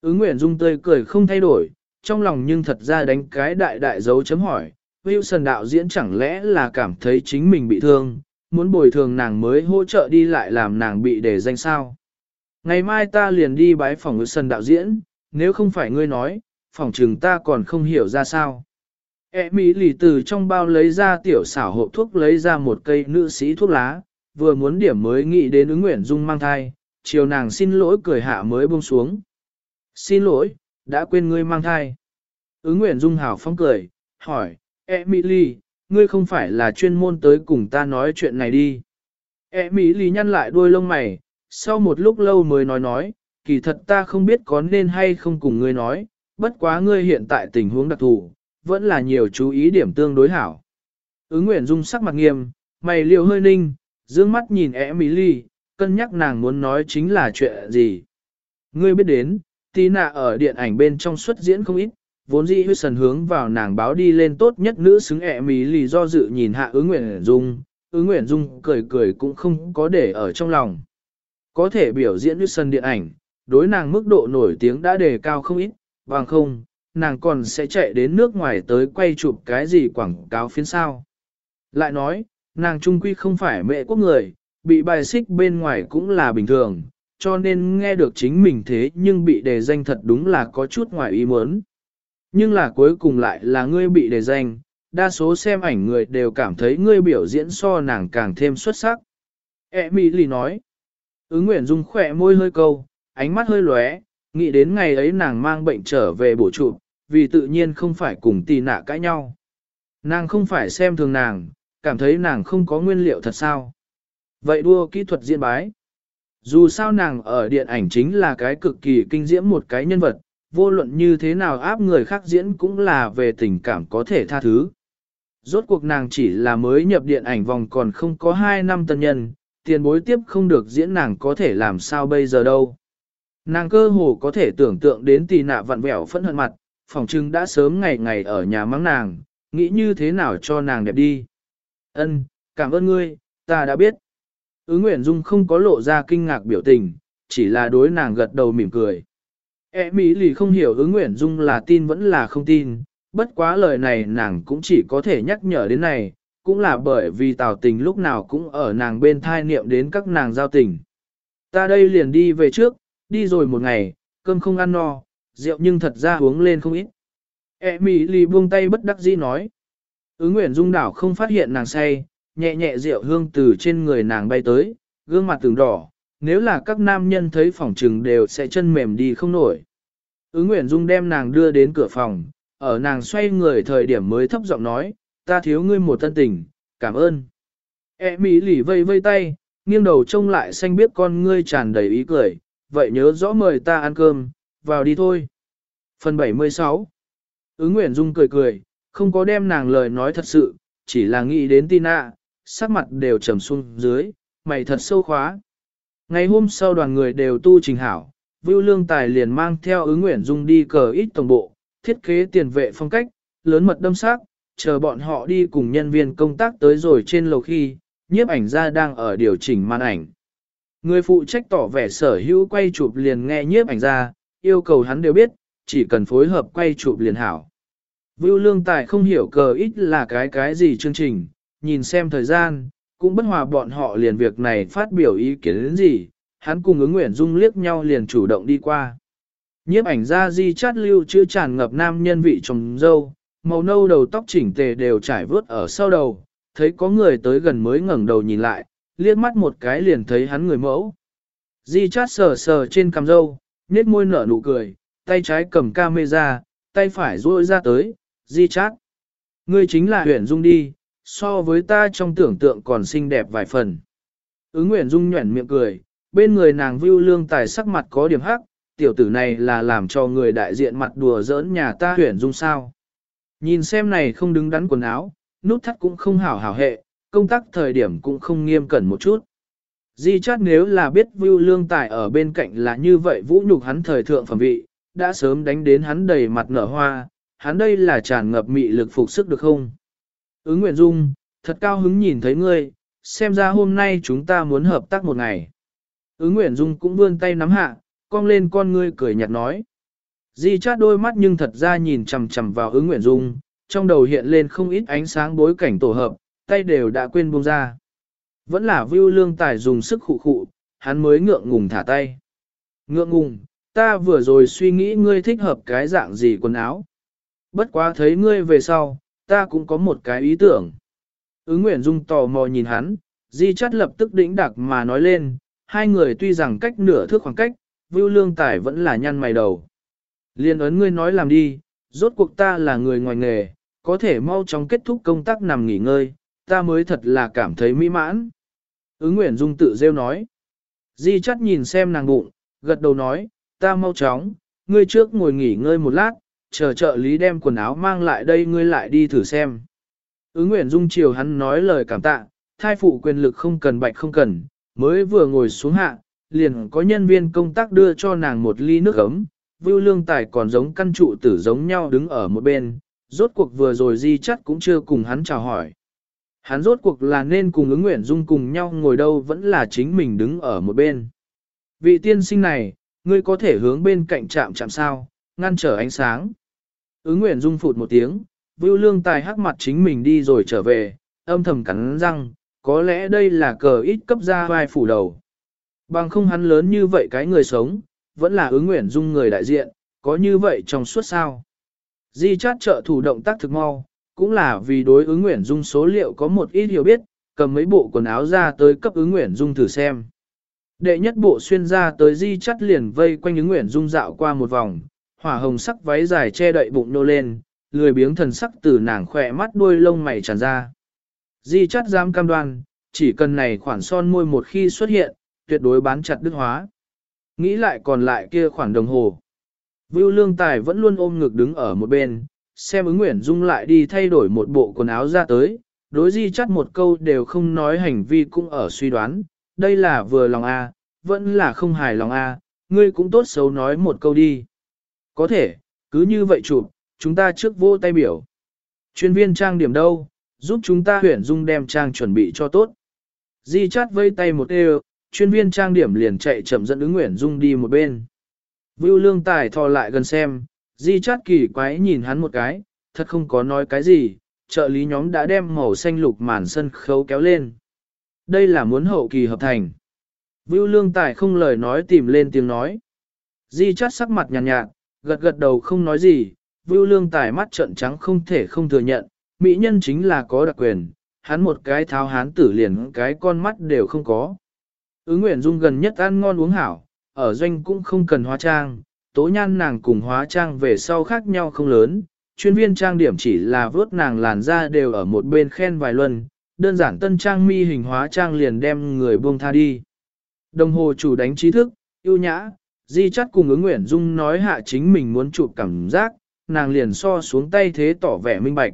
Ứng Nguyễn dung tươi cười không thay đổi, trong lòng nhưng thật ra đánh cái đại đại dấu chấm hỏi, Wilson đạo diễn chẳng lẽ là cảm thấy chính mình bị thương, muốn bồi thường nàng mới hỗ trợ đi lại làm nàng bị để danh sao. Ngày mai ta liền đi bái phòng Wilson đạo diễn, nếu không phải ngươi nói, phòng trừng ta còn không hiểu ra sao. E Mỹ lì từ trong bao lấy ra tiểu xảo hộp thuốc lấy ra một cây nữ sĩ thuốc lá, vừa muốn điểm mới nghĩ đến ứng Nguyễn dung mang thai, chiều nàng xin lỗi cười hạ mới buông xuống. Xin lỗi, đã quên ngươi mang thai. Ứng nguyện dung Hảo phóng cười, hỏi, Emily, ngươi không phải là chuyên môn tới cùng ta nói chuyện này đi. Emily nhăn lại đuôi lông mày, sau một lúc lâu mới nói nói, kỳ thật ta không biết có nên hay không cùng ngươi nói, bất quá ngươi hiện tại tình huống đặc thù, vẫn là nhiều chú ý điểm tương đối hảo. Ứng Nguyễn Dung sắc mặt nghiêm, mày liều hơi ninh, dương mắt nhìn Emily, cân nhắc nàng muốn nói chính là chuyện gì. Ngươi biết đến, Tina ở điện ảnh bên trong xuất diễn không ít, vốn dĩ Wilson hướng vào nàng báo đi lên tốt nhất nữ xứng Emily do dự nhìn hạ ứng Nguyễn Dung, ứng Nguyễn Dung cười cười cũng không có để ở trong lòng. Có thể biểu diễn Wilson điện ảnh, đối nàng mức độ nổi tiếng đã đề cao không ít, bằng không, nàng còn sẽ chạy đến nước ngoài tới quay chụp cái gì quảng cáo phiến sao. Lại nói, nàng trung quy không phải mẹ quốc người, bị bài xích bên ngoài cũng là bình thường, cho nên nghe được chính mình thế nhưng bị đề danh thật đúng là có chút ngoài ý muốn. Nhưng là cuối cùng lại là ngươi bị đề danh, đa số xem ảnh người đều cảm thấy ngươi biểu diễn so nàng càng thêm xuất sắc. E Mỹ lì nói, ứng nguyện dung khỏe môi hơi câu, ánh mắt hơi lóe, nghĩ đến ngày ấy nàng mang bệnh trở về bổ trụ, vì tự nhiên không phải cùng tì nạ cãi nhau. Nàng không phải xem thường nàng, cảm thấy nàng không có nguyên liệu thật sao. Vậy đua kỹ thuật diễn bái. Dù sao nàng ở điện ảnh chính là cái cực kỳ kinh diễm một cái nhân vật, vô luận như thế nào áp người khác diễn cũng là về tình cảm có thể tha thứ. Rốt cuộc nàng chỉ là mới nhập điện ảnh vòng còn không có 2 năm tân nhân, tiền bối tiếp không được diễn nàng có thể làm sao bây giờ đâu. Nàng cơ hồ có thể tưởng tượng đến tì nạ vặn vẹo phẫn hận mặt, phòng trưng đã sớm ngày ngày ở nhà mắng nàng, nghĩ như thế nào cho nàng đẹp đi. Ân, cảm ơn ngươi, ta đã biết. Ứ Nguyễn Dung không có lộ ra kinh ngạc biểu tình, chỉ là đối nàng gật đầu mỉm cười. E Mỹ lì không hiểu ứng Nguyễn Dung là tin vẫn là không tin, bất quá lời này nàng cũng chỉ có thể nhắc nhở đến này, cũng là bởi vì tào tình lúc nào cũng ở nàng bên thai niệm đến các nàng giao tình. Ta đây liền đi về trước, đi rồi một ngày, cơm không ăn no, rượu nhưng thật ra uống lên không ít. E Mỹ lì buông tay bất đắc dĩ nói. Ứng Nguyễn Dung đảo không phát hiện nàng say, nhẹ nhẹ rượu hương từ trên người nàng bay tới, gương mặt từng đỏ, nếu là các nam nhân thấy phòng trừng đều sẽ chân mềm đi không nổi. Ứng Nguyễn Dung đem nàng đưa đến cửa phòng, ở nàng xoay người thời điểm mới thấp giọng nói, ta thiếu ngươi một tân tình, cảm ơn. E Mỹ lì vây vây tay, nghiêng đầu trông lại xanh biết con ngươi tràn đầy ý cười, vậy nhớ rõ mời ta ăn cơm, vào đi thôi. Phần 76 Ứng Nguyễn Dung cười cười, không có đem nàng lời nói thật sự, chỉ là nghĩ đến Tina, sắc mặt đều trầm xuống dưới, mày thật sâu khóa. Ngày hôm sau đoàn người đều tu trình hảo, Vưu Lương Tài liền mang theo ứng Nguyễn Dung đi cờ ít tổng bộ, thiết kế tiền vệ phong cách, lớn mật đâm sắc, chờ bọn họ đi cùng nhân viên công tác tới rồi trên lầu khi, nhiếp ảnh ra đang ở điều chỉnh màn ảnh. Người phụ trách tỏ vẻ sở hữu quay chụp liền nghe nhiếp ảnh ra, yêu cầu hắn đều biết, chỉ cần phối hợp quay chụp liền hảo. Vưu Lương Tài không hiểu cờ ít là cái cái gì chương trình, nhìn xem thời gian, cũng bất hòa bọn họ liền việc này phát biểu ý kiến đến gì, hắn cùng ứng nguyện dung liếc nhau liền chủ động đi qua. Nhiếp ảnh ra di chát lưu chữ tràn ngập nam nhân vị trồng dâu, màu nâu đầu tóc chỉnh tề đều trải vớt ở sau đầu, thấy có người tới gần mới ngẩng đầu nhìn lại, liếc mắt một cái liền thấy hắn người mẫu. Di chát sờ sờ trên cằm dâu, nét môi nở nụ cười, tay trái cầm camera, tay phải duỗi ra tới, di chát. Ngươi chính là huyện dung đi, so với ta trong tưởng tượng còn xinh đẹp vài phần. Ứng Nguyễn Dung nhuẩn miệng cười, bên người nàng vưu lương tài sắc mặt có điểm hắc, tiểu tử này là làm cho người đại diện mặt đùa giỡn nhà ta Nguyễn Dung sao. Nhìn xem này không đứng đắn quần áo, nút thắt cũng không hảo hảo hệ, công tác thời điểm cũng không nghiêm cẩn một chút. Di chát nếu là biết Vưu lương tài ở bên cạnh là như vậy vũ nhục hắn thời thượng phẩm vị, đã sớm đánh đến hắn đầy mặt nở hoa, hắn đây là tràn ngập mị lực phục sức được không? Ứng Nguyện Dung, thật cao hứng nhìn thấy ngươi, xem ra hôm nay chúng ta muốn hợp tác một ngày. Ứng Nguyện Dung cũng vươn tay nắm hạ, cong lên con ngươi cười nhạt nói. Di chát đôi mắt nhưng thật ra nhìn chằm chằm vào ứng Nguyện Dung, trong đầu hiện lên không ít ánh sáng bối cảnh tổ hợp, tay đều đã quên buông ra. Vẫn là Vưu lương tài dùng sức khụ khụ, hắn mới ngượng ngùng thả tay. Ngượng ngùng, ta vừa rồi suy nghĩ ngươi thích hợp cái dạng gì quần áo. Bất quá thấy ngươi về sau, ta cũng có một cái ý tưởng. Ứng Nguyễn Dung tò mò nhìn hắn, Di Chát lập tức đĩnh đặc mà nói lên, hai người tuy rằng cách nửa thước khoảng cách, Vưu Lương Tài vẫn là nhăn mày đầu. Liên ấn ngươi nói làm đi, rốt cuộc ta là người ngoài nghề, có thể mau chóng kết thúc công tác nằm nghỉ ngơi, ta mới thật là cảm thấy mỹ mãn. Ứng Nguyễn Dung tự rêu nói. Di Chát nhìn xem nàng bụng, gật đầu nói, ta mau chóng, ngươi trước ngồi nghỉ ngơi một lát, chờ trợ lý đem quần áo mang lại đây ngươi lại đi thử xem. Ứng Nguyễn Dung chiều hắn nói lời cảm tạ, thai phụ quyền lực không cần bạch không cần, mới vừa ngồi xuống hạ, liền có nhân viên công tác đưa cho nàng một ly nước ấm, Vưu Lương Tài còn giống căn trụ tử giống nhau đứng ở một bên, rốt cuộc vừa rồi di chắc cũng chưa cùng hắn chào hỏi. Hắn rốt cuộc là nên cùng ứng Nguyễn Dung cùng nhau ngồi đâu vẫn là chính mình đứng ở một bên. Vị tiên sinh này, ngươi có thể hướng bên cạnh chạm chạm sao, ngăn trở ánh sáng. Ứng Nguyễn Dung phụt một tiếng, Vưu Lương Tài hắc mặt chính mình đi rồi trở về, âm thầm cắn răng, có lẽ đây là cờ ít cấp ra vai phủ đầu. Bằng không hắn lớn như vậy cái người sống, vẫn là ứng Nguyễn Dung người đại diện, có như vậy trong suốt sao. Di chát trợ thủ động tác thực mau, cũng là vì đối ứng Nguyễn Dung số liệu có một ít hiểu biết, cầm mấy bộ quần áo ra tới cấp ứng Nguyễn Dung thử xem. Đệ nhất bộ xuyên ra tới di chắt liền vây quanh ứng Nguyễn Dung dạo qua một vòng, hỏa hồng sắc váy dài che đậy bụng nô lên, lười biếng thần sắc từ nàng khỏe mắt đuôi lông mày tràn ra. Di chắt dám cam đoan, chỉ cần này khoản son môi một khi xuất hiện, tuyệt đối bán chặt đức hóa. Nghĩ lại còn lại kia khoản đồng hồ. Vưu Lương Tài vẫn luôn ôm ngực đứng ở một bên, xem ứng Nguyễn Dung lại đi thay đổi một bộ quần áo ra tới, đối di chắt một câu đều không nói hành vi cũng ở suy đoán, đây là vừa lòng A, vẫn là không hài lòng A, ngươi cũng tốt xấu nói một câu đi. Có thể, cứ như vậy chụp, chúng ta trước vô tay biểu. Chuyên viên trang điểm đâu, giúp chúng ta huyển dung đem trang chuẩn bị cho tốt. Di chát vây tay một đều, chuyên viên trang điểm liền chạy chậm dẫn ứng Nguyễn Dung đi một bên. Vưu lương tài thò lại gần xem, di chát kỳ quái nhìn hắn một cái, thật không có nói cái gì, trợ lý nhóm đã đem màu xanh lục màn sân khấu kéo lên. Đây là muốn hậu kỳ hợp thành. Vưu lương tài không lời nói tìm lên tiếng nói. Di chát sắc mặt nhàn nhạt, nhạt, gật gật đầu không nói gì, Vưu lương tài mắt trợn trắng không thể không thừa nhận, mỹ nhân chính là có đặc quyền, hắn một cái tháo hán tử liền cái con mắt đều không có. Ứng Nguyễn Dung gần nhất ăn ngon uống hảo, ở doanh cũng không cần hóa trang, tố nhan nàng cùng hóa trang về sau khác nhau không lớn, chuyên viên trang điểm chỉ là vớt nàng làn da đều ở một bên khen vài luân, đơn giản tân trang mi hình hóa trang liền đem người buông tha đi. Đồng hồ chủ đánh trí thức, yêu nhã, di chắt cùng ứng Nguyễn Dung nói hạ chính mình muốn chụp cảm giác, nàng liền so xuống tay thế tỏ vẻ minh bạch.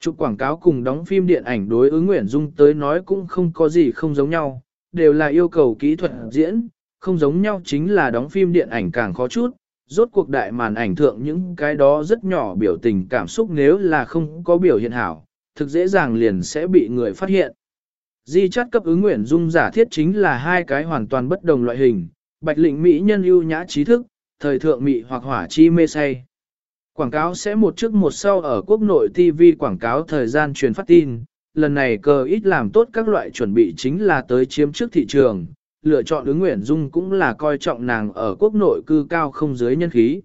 Chụp quảng cáo cùng đóng phim điện ảnh đối ứng Nguyễn Dung tới nói cũng không có gì không giống nhau, đều là yêu cầu kỹ thuật diễn, không giống nhau chính là đóng phim điện ảnh càng khó chút, rốt cuộc đại màn ảnh thượng những cái đó rất nhỏ biểu tình cảm xúc nếu là không có biểu hiện hảo, thực dễ dàng liền sẽ bị người phát hiện. Di chắt cấp ứng Nguyễn Dung giả thiết chính là hai cái hoàn toàn bất đồng loại hình, bạch lĩnh mỹ nhân ưu nhã trí thức, thời thượng mỹ hoặc hỏa chi mê say. Quảng cáo sẽ một trước một sau ở quốc nội TV quảng cáo thời gian truyền phát tin, lần này cờ ít làm tốt các loại chuẩn bị chính là tới chiếm trước thị trường, lựa chọn ứng Nguyễn Dung cũng là coi trọng nàng ở quốc nội cư cao không dưới nhân khí.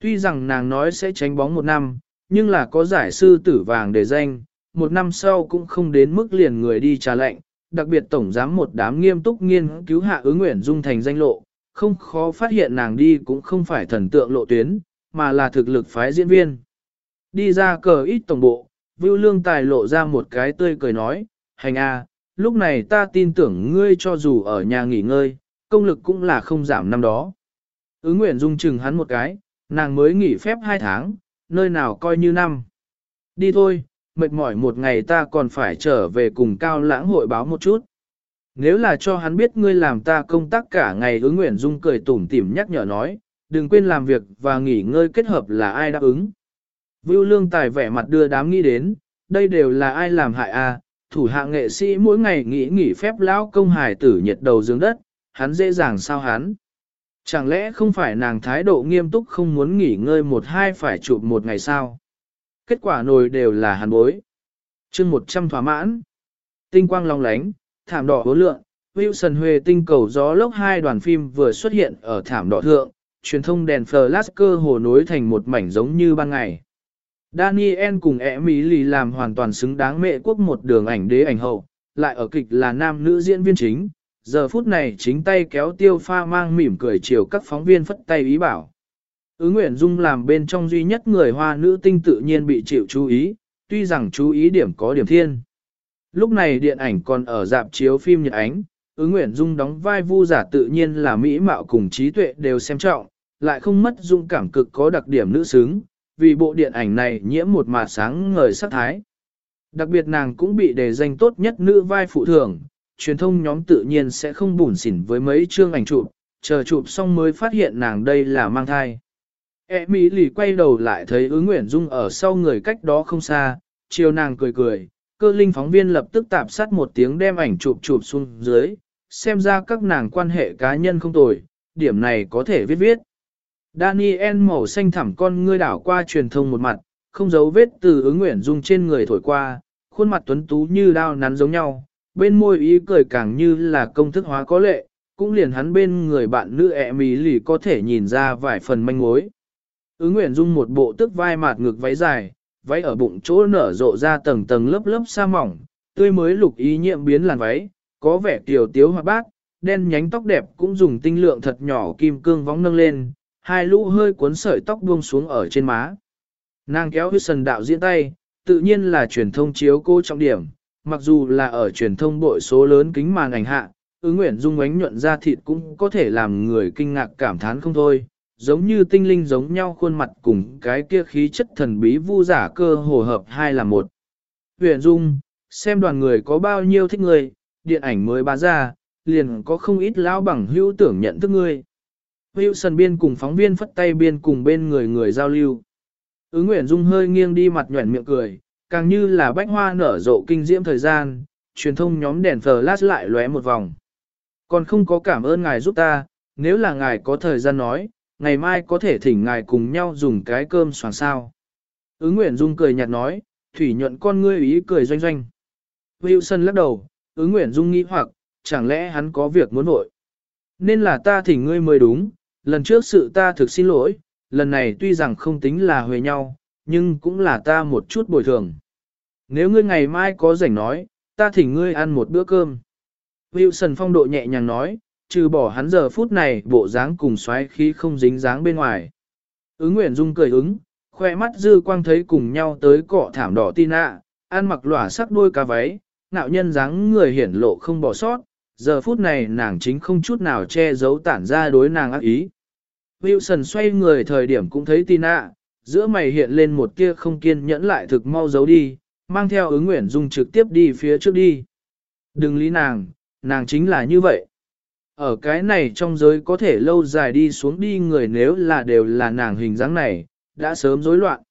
Tuy rằng nàng nói sẽ tránh bóng một năm, nhưng là có giải sư tử vàng để danh, một năm sau cũng không đến mức liền người đi trà lệnh, đặc biệt tổng giám một đám nghiêm túc nghiên cứu hạ ứng nguyện Dung thành danh lộ, không khó phát hiện nàng đi cũng không phải thần tượng lộ tuyến, mà là thực lực phái diễn viên. Đi ra cờ ít tổng bộ, Vưu Lương Tài lộ ra một cái tươi cười nói, hành a, lúc này ta tin tưởng ngươi cho dù ở nhà nghỉ ngơi, công lực cũng là không giảm năm đó. Ứng Nguyễn Dung chừng hắn một cái, nàng mới nghỉ phép hai tháng, nơi nào coi như năm. Đi thôi, mệt mỏi một ngày ta còn phải trở về cùng cao lãng hội báo một chút. Nếu là cho hắn biết ngươi làm ta công tác cả ngày ứng Nguyễn Dung cười tủm tỉm nhắc nhở nói, đừng quên làm việc và nghỉ ngơi kết hợp là ai đáp ứng. Vưu lương tài vẻ mặt đưa đám nghĩ đến, đây đều là ai làm hại a à? thủ hạ nghệ sĩ mỗi ngày nghỉ nghỉ phép lão công hài tử nhiệt đầu dương đất, hắn dễ dàng sao hắn. Chẳng lẽ không phải nàng thái độ nghiêm túc không muốn nghỉ ngơi một hai phải chụp một ngày sao? Kết quả nồi đều là hàn bối. chương 100 thỏa mãn. Tinh quang long lánh, thảm đỏ hố lượng, Wilson Huệ tinh cầu gió lốc hai đoàn phim vừa xuất hiện ở thảm đỏ thượng, truyền thông đèn flash cơ hồ nối thành một mảnh giống như ban ngày. Daniel cùng Emily làm hoàn toàn xứng đáng mẹ quốc một đường ảnh đế ảnh hậu, lại ở kịch là nam nữ diễn viên chính. Giờ phút này chính tay kéo tiêu pha mang mỉm cười chiều các phóng viên phất tay ý bảo. Ứ Nguyễn Dung làm bên trong duy nhất người hoa nữ tinh tự nhiên bị chịu chú ý, tuy rằng chú ý điểm có điểm thiên. Lúc này điện ảnh còn ở dạp chiếu phim Nhật Ánh, ứng nguyện dung đóng vai vu giả tự nhiên là mỹ mạo cùng trí tuệ đều xem trọng, lại không mất dung cảm cực có đặc điểm nữ xứng, vì bộ điện ảnh này nhiễm một mà sáng ngời sắc thái. Đặc biệt nàng cũng bị đề danh tốt nhất nữ vai phụ thưởng, truyền thông nhóm tự nhiên sẽ không bùn xỉn với mấy chương ảnh chụp, chờ chụp xong mới phát hiện nàng đây là mang thai. E Mỹ lì quay đầu lại thấy ứng Nguyễn dung ở sau người cách đó không xa, chiều nàng cười cười, cơ linh phóng viên lập tức tạp sát một tiếng đem ảnh chụp chụp xuống dưới, xem ra các nàng quan hệ cá nhân không tồi, điểm này có thể viết viết. Daniel màu xanh thẳm con ngươi đảo qua truyền thông một mặt, không giấu vết từ ứng Nguyễn dung trên người thổi qua, khuôn mặt tuấn tú như đao nắn giống nhau, bên môi ý cười càng như là công thức hóa có lệ, cũng liền hắn bên người bạn nữ e ẹ mì lì có thể nhìn ra vài phần manh mối. Ứng nguyện dung một bộ tức vai mạt ngực váy dài, váy ở bụng chỗ nở rộ ra tầng tầng lớp lớp sa mỏng, tươi mới lục ý nhiệm biến làn váy, có vẻ tiểu tiếu hoa bác. đen nhánh tóc đẹp cũng dùng tinh lượng thật nhỏ kim cương vóng nâng lên, hai lũ hơi cuốn sợi tóc buông xuống ở trên má. Nàng kéo Wilson đạo diễn tay, tự nhiên là truyền thông chiếu cô trọng điểm, mặc dù là ở truyền thông bội số lớn kính màn ảnh hạ, ứng nguyện dung ánh nhuận ra thịt cũng có thể làm người kinh ngạc cảm thán không thôi, giống như tinh linh giống nhau khuôn mặt cùng cái kia khí chất thần bí vu giả cơ hồ hợp hai là một. Huyền dung, xem đoàn người có bao nhiêu thích người, điện ảnh mới bá ra, liền có không ít lão bằng hữu tưởng nhận thức ngươi. sần biên cùng phóng viên phất tay biên cùng bên người người giao lưu. Ứng Nguyễn Dung hơi nghiêng đi mặt nhuẩn miệng cười, càng như là bách hoa nở rộ kinh diễm thời gian, truyền thông nhóm đèn flash lại lóe một vòng. Còn không có cảm ơn ngài giúp ta, nếu là ngài có thời gian nói, ngày mai có thể thỉnh ngài cùng nhau dùng cái cơm soàn sao. Ứng Nguyễn Dung cười nhạt nói, thủy nhuận con ngươi ý cười doanh doanh. Wilson lắc đầu, ứng Nguyễn Dung nghĩ hoặc, chẳng lẽ hắn có việc muốn vội? Nên là ta thỉnh ngươi mới đúng, lần trước sự ta thực xin lỗi, lần này tuy rằng không tính là huề nhau, nhưng cũng là ta một chút bồi thường. Nếu ngươi ngày mai có rảnh nói, ta thỉnh ngươi ăn một bữa cơm. Wilson phong độ nhẹ nhàng nói, trừ bỏ hắn giờ phút này bộ dáng cùng xoáy khí không dính dáng bên ngoài. Ứng Nguyễn Dung cười ứng, khoe mắt dư quang thấy cùng nhau tới cọ thảm đỏ tin ạ, ăn mặc lỏa sắc đuôi cá váy, nạo nhân dáng người hiển lộ không bỏ sót, giờ phút này nàng chính không chút nào che giấu tản ra đối nàng ác ý. Wilson xoay người thời điểm cũng thấy Tina, giữa mày hiện lên một kia không kiên nhẫn lại thực mau giấu đi, mang theo ứng nguyện dung trực tiếp đi phía trước đi. Đừng lý nàng, nàng chính là như vậy. Ở cái này trong giới có thể lâu dài đi xuống đi người nếu là đều là nàng hình dáng này, đã sớm rối loạn.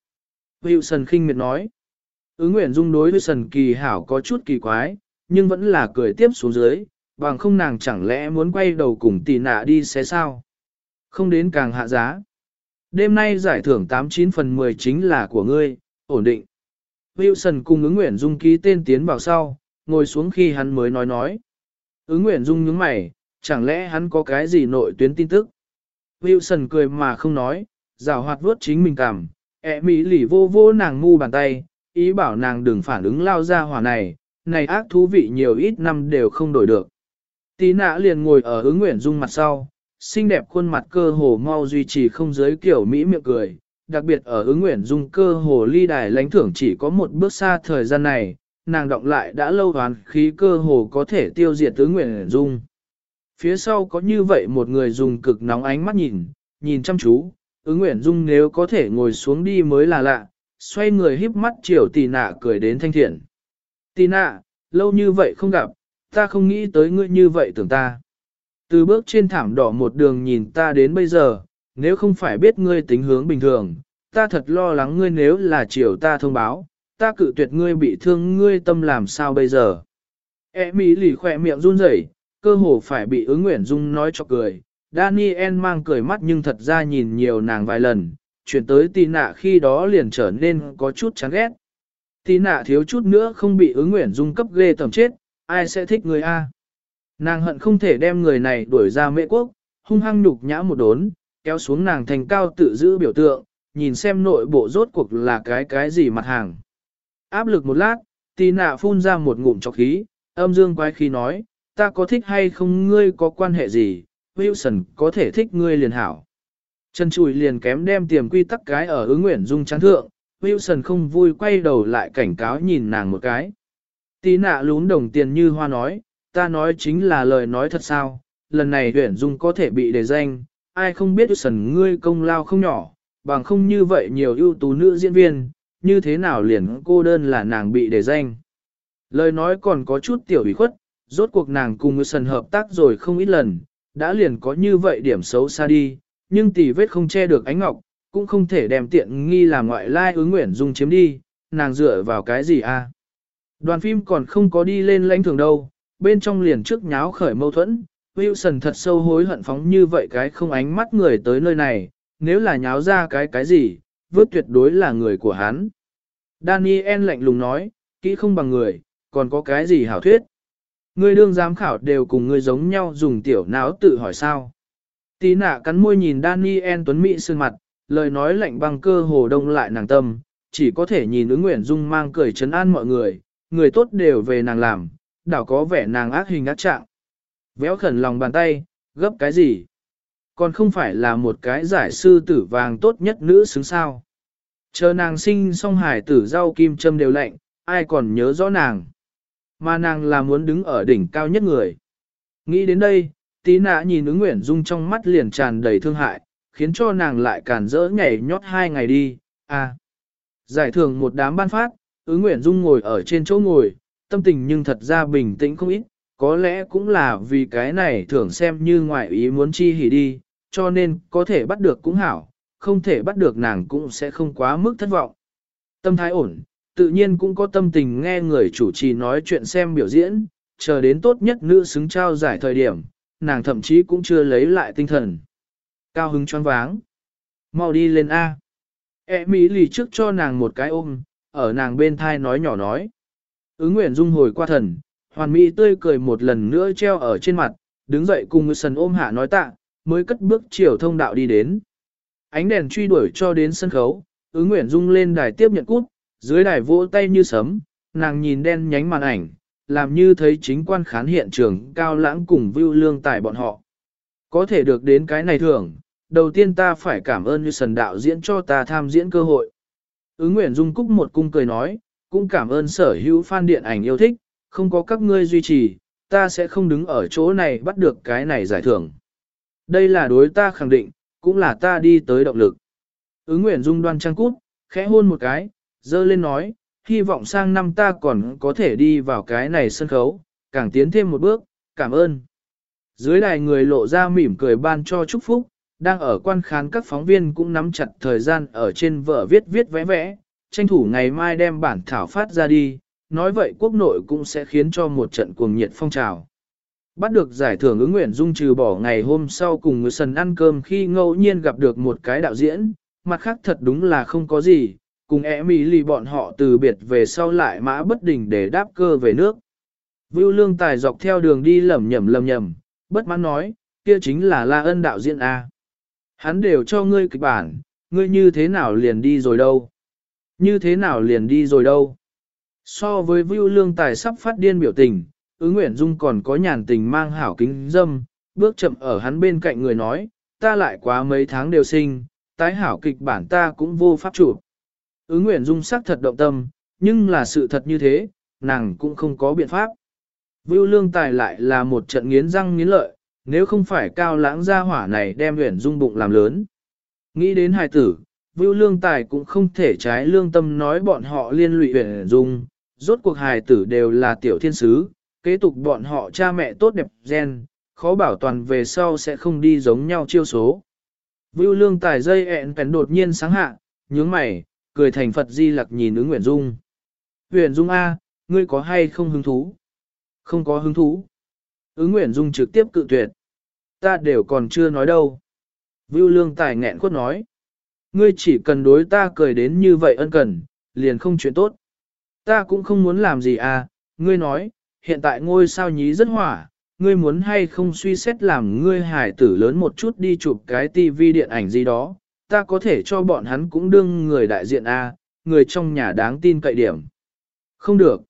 Wilson khinh miệt nói. Ứng Nguyễn dung đối với sần kỳ hảo có chút kỳ quái, nhưng vẫn là cười tiếp xuống dưới, bằng không nàng chẳng lẽ muốn quay đầu cùng tỷ nạ đi xé sao. Không đến càng hạ giá. Đêm nay giải thưởng 89 phần 10 chính là của ngươi, ổn định. Wilson cùng ứng Nguyễn dung ký tên tiến vào sau, ngồi xuống khi hắn mới nói nói. Ứng Nguyễn dung nhướng mày, chẳng lẽ hắn có cái gì nội tuyến tin tức. Wilson cười mà không nói, rào hoạt vuốt chính mình cảm, ẹ mỹ lỉ vô vô nàng ngu bàn tay, ý bảo nàng đừng phản ứng lao ra hỏa này, này ác thú vị nhiều ít năm đều không đổi được. Tí nã liền ngồi ở ứng nguyện dung mặt sau, xinh đẹp khuôn mặt cơ hồ mau duy trì không giới kiểu Mỹ miệng cười, đặc biệt ở ứng nguyện dung cơ hồ ly đài lãnh thưởng chỉ có một bước xa thời gian này, nàng động lại đã lâu hoàn khí cơ hồ có thể tiêu diệt ứng nguyện dung. Phía sau có như vậy một người dùng cực nóng ánh mắt nhìn, nhìn chăm chú, ứng nguyện dung nếu có thể ngồi xuống đi mới là lạ, xoay người híp mắt chiều tì nạ cười đến thanh thiện. Tì nạ, lâu như vậy không gặp, ta không nghĩ tới ngươi như vậy tưởng ta. Từ bước trên thảm đỏ một đường nhìn ta đến bây giờ, nếu không phải biết ngươi tính hướng bình thường, ta thật lo lắng ngươi nếu là chiều ta thông báo, ta cự tuyệt ngươi bị thương ngươi tâm làm sao bây giờ. E mỹ lì khỏe miệng run rẩy, cơ hồ phải bị ứng nguyện dung nói cho cười. Daniel mang cười mắt nhưng thật ra nhìn nhiều nàng vài lần, chuyển tới tì nạ khi đó liền trở nên có chút chán ghét. Tì nạ thiếu chút nữa không bị ứng nguyện dung cấp ghê tầm chết, ai sẽ thích người A. Nàng hận không thể đem người này đuổi ra mễ quốc, hung hăng nhục nhã một đốn, kéo xuống nàng thành cao tự giữ biểu tượng, nhìn xem nội bộ rốt cuộc là cái cái gì mặt hàng. Áp lực một lát, tì nạ phun ra một ngụm chọc khí, âm dương quái khí nói, ta có thích hay không ngươi có quan hệ gì, Wilson có thể thích ngươi liền hảo. Trần chùi liền kém đem tiềm quy tắc cái ở ứng nguyện dung chán thượng, Wilson không vui quay đầu lại cảnh cáo nhìn nàng một cái. Tí nạ lún đồng tiền như hoa nói, ta nói chính là lời nói thật sao, lần này huyển dung có thể bị đề danh, ai không biết Wilson ngươi công lao không nhỏ, bằng không như vậy nhiều ưu tú nữ diễn viên, như thế nào liền cô đơn là nàng bị đề danh. Lời nói còn có chút tiểu ủy khuất, rốt cuộc nàng cùng sần hợp tác rồi không ít lần, đã liền có như vậy điểm xấu xa đi, nhưng tỷ vết không che được ánh ngọc, cũng không thể đem tiện nghi làm ngoại lai ứng nguyện dung chiếm đi, nàng dựa vào cái gì a? Đoàn phim còn không có đi lên lãnh thường đâu, bên trong liền trước nháo khởi mâu thuẫn, Wilson thật sâu hối hận phóng như vậy cái không ánh mắt người tới nơi này, nếu là nháo ra cái cái gì, vớt tuyệt đối là người của hắn. Daniel lạnh lùng nói, kỹ không bằng người, còn có cái gì hảo thuyết. Người đương giám khảo đều cùng người giống nhau dùng tiểu não tự hỏi sao. Tí nạ cắn môi nhìn Daniel Tuấn Mỹ sơn mặt, lời nói lạnh băng cơ hồ đông lại nàng tâm, chỉ có thể nhìn ứng nguyện dung mang cười chấn an mọi người, người tốt đều về nàng làm, đảo có vẻ nàng ác hình ác trạng. Véo khẩn lòng bàn tay, gấp cái gì? Còn không phải là một cái giải sư tử vàng tốt nhất nữ xứng sao. Chờ nàng sinh xong hải tử rau kim châm đều lạnh, ai còn nhớ rõ nàng. Mà nàng là muốn đứng ở đỉnh cao nhất người. Nghĩ đến đây, tí nạ nhìn ứng Nguyễn dung trong mắt liền tràn đầy thương hại, khiến cho nàng lại cản rỡ nhảy nhót hai ngày đi, à. Giải thưởng một đám ban phát, ứng Nguyễn dung ngồi ở trên chỗ ngồi, tâm tình nhưng thật ra bình tĩnh không ít, có lẽ cũng là vì cái này thưởng xem như ngoại ý muốn chi hỉ đi, cho nên có thể bắt được cũng hảo, không thể bắt được nàng cũng sẽ không quá mức thất vọng. Tâm thái ổn, tự nhiên cũng có tâm tình nghe người chủ trì nói chuyện xem biểu diễn, chờ đến tốt nhất nữ xứng trao giải thời điểm, nàng thậm chí cũng chưa lấy lại tinh thần. Cao hứng choáng váng. Mau đi lên A. E Mỹ lì trước cho nàng một cái ôm, ở nàng bên thai nói nhỏ nói. Ứng nguyện dung hồi qua thần, hoàn mỹ tươi cười một lần nữa treo ở trên mặt, đứng dậy cùng sần ôm hạ nói tạ, mới cất bước chiều thông đạo đi đến. Ánh đèn truy đuổi cho đến sân khấu, ứng nguyện dung lên đài tiếp nhận cút, dưới đài vỗ tay như sấm, nàng nhìn đen nhánh màn ảnh, làm như thấy chính quan khán hiện trường cao lãng cùng vưu lương tài bọn họ. Có thể được đến cái này thưởng, đầu tiên ta phải cảm ơn như sần đạo diễn cho ta tham diễn cơ hội. Ứng Nguyễn Dung Cúc một cung cười nói, cũng cảm ơn sở hữu fan điện ảnh yêu thích, không có các ngươi duy trì, ta sẽ không đứng ở chỗ này bắt được cái này giải thưởng. Đây là đối ta khẳng định, cũng là ta đi tới động lực. Ứng Nguyễn Dung đoan trang cút, khẽ hôn một cái, dơ lên nói, hy vọng sang năm ta còn có thể đi vào cái này sân khấu, càng tiến thêm một bước, cảm ơn. Dưới đài người lộ ra mỉm cười ban cho chúc phúc, đang ở quan khán các phóng viên cũng nắm chặt thời gian ở trên vở viết viết vẽ vẽ, tranh thủ ngày mai đem bản thảo phát ra đi, nói vậy quốc nội cũng sẽ khiến cho một trận cuồng nhiệt phong trào. Bắt được giải thưởng ứng nguyện dung trừ bỏ ngày hôm sau cùng người sần ăn cơm khi ngẫu nhiên gặp được một cái đạo diễn, mặt khác thật đúng là không có gì, cùng e mỹ lì bọn họ từ biệt về sau lại mã bất đình để đáp cơ về nước. Vưu lương tài dọc theo đường đi lầm nhầm lầm nhầm, bất mãn nói, kia chính là La ân đạo diễn A. Hắn đều cho ngươi kịch bản, ngươi như thế nào liền đi rồi đâu? Như thế nào liền đi rồi đâu? So với Vưu Lương Tài sắp phát điên biểu tình, ứng nguyện dung còn có nhàn tình mang hảo kính dâm, bước chậm ở hắn bên cạnh người nói, ta lại quá mấy tháng đều sinh, tái hảo kịch bản ta cũng vô pháp chủ. Ứng nguyện dung sắc thật động tâm, nhưng là sự thật như thế, nàng cũng không có biện pháp. Vưu Lương Tài lại là một trận nghiến răng nghiến lợi, nếu không phải cao lãng gia hỏa này đem nguyện dung bụng làm lớn. Nghĩ đến hài tử, Vưu Lương Tài cũng không thể trái lương tâm nói bọn họ liên lụy nguyện dung, rốt cuộc hài tử đều là tiểu thiên sứ, kế tục bọn họ cha mẹ tốt đẹp gen, khó bảo toàn về sau sẽ không đi giống nhau chiêu số. Vưu Lương Tài dây ẹn pèn đột nhiên sáng hạ, nhướng mày, cười thành Phật Di Lặc nhìn ứng Nguyễn Dung. Nguyễn Dung A, ngươi có hay không hứng thú? Không có hứng thú. Ứng Nguyễn Dung trực tiếp cự tuyệt. Ta đều còn chưa nói đâu. Vưu lương tài nghẹn quất nói. Ngươi chỉ cần đối ta cười đến như vậy ân cần, liền không chuyện tốt. Ta cũng không muốn làm gì à, ngươi nói, hiện tại ngôi sao nhí rất hỏa, ngươi muốn hay không suy xét làm ngươi hải tử lớn một chút đi chụp cái tivi điện ảnh gì đó, ta có thể cho bọn hắn cũng đương người đại diện A, người trong nhà đáng tin cậy điểm. Không được.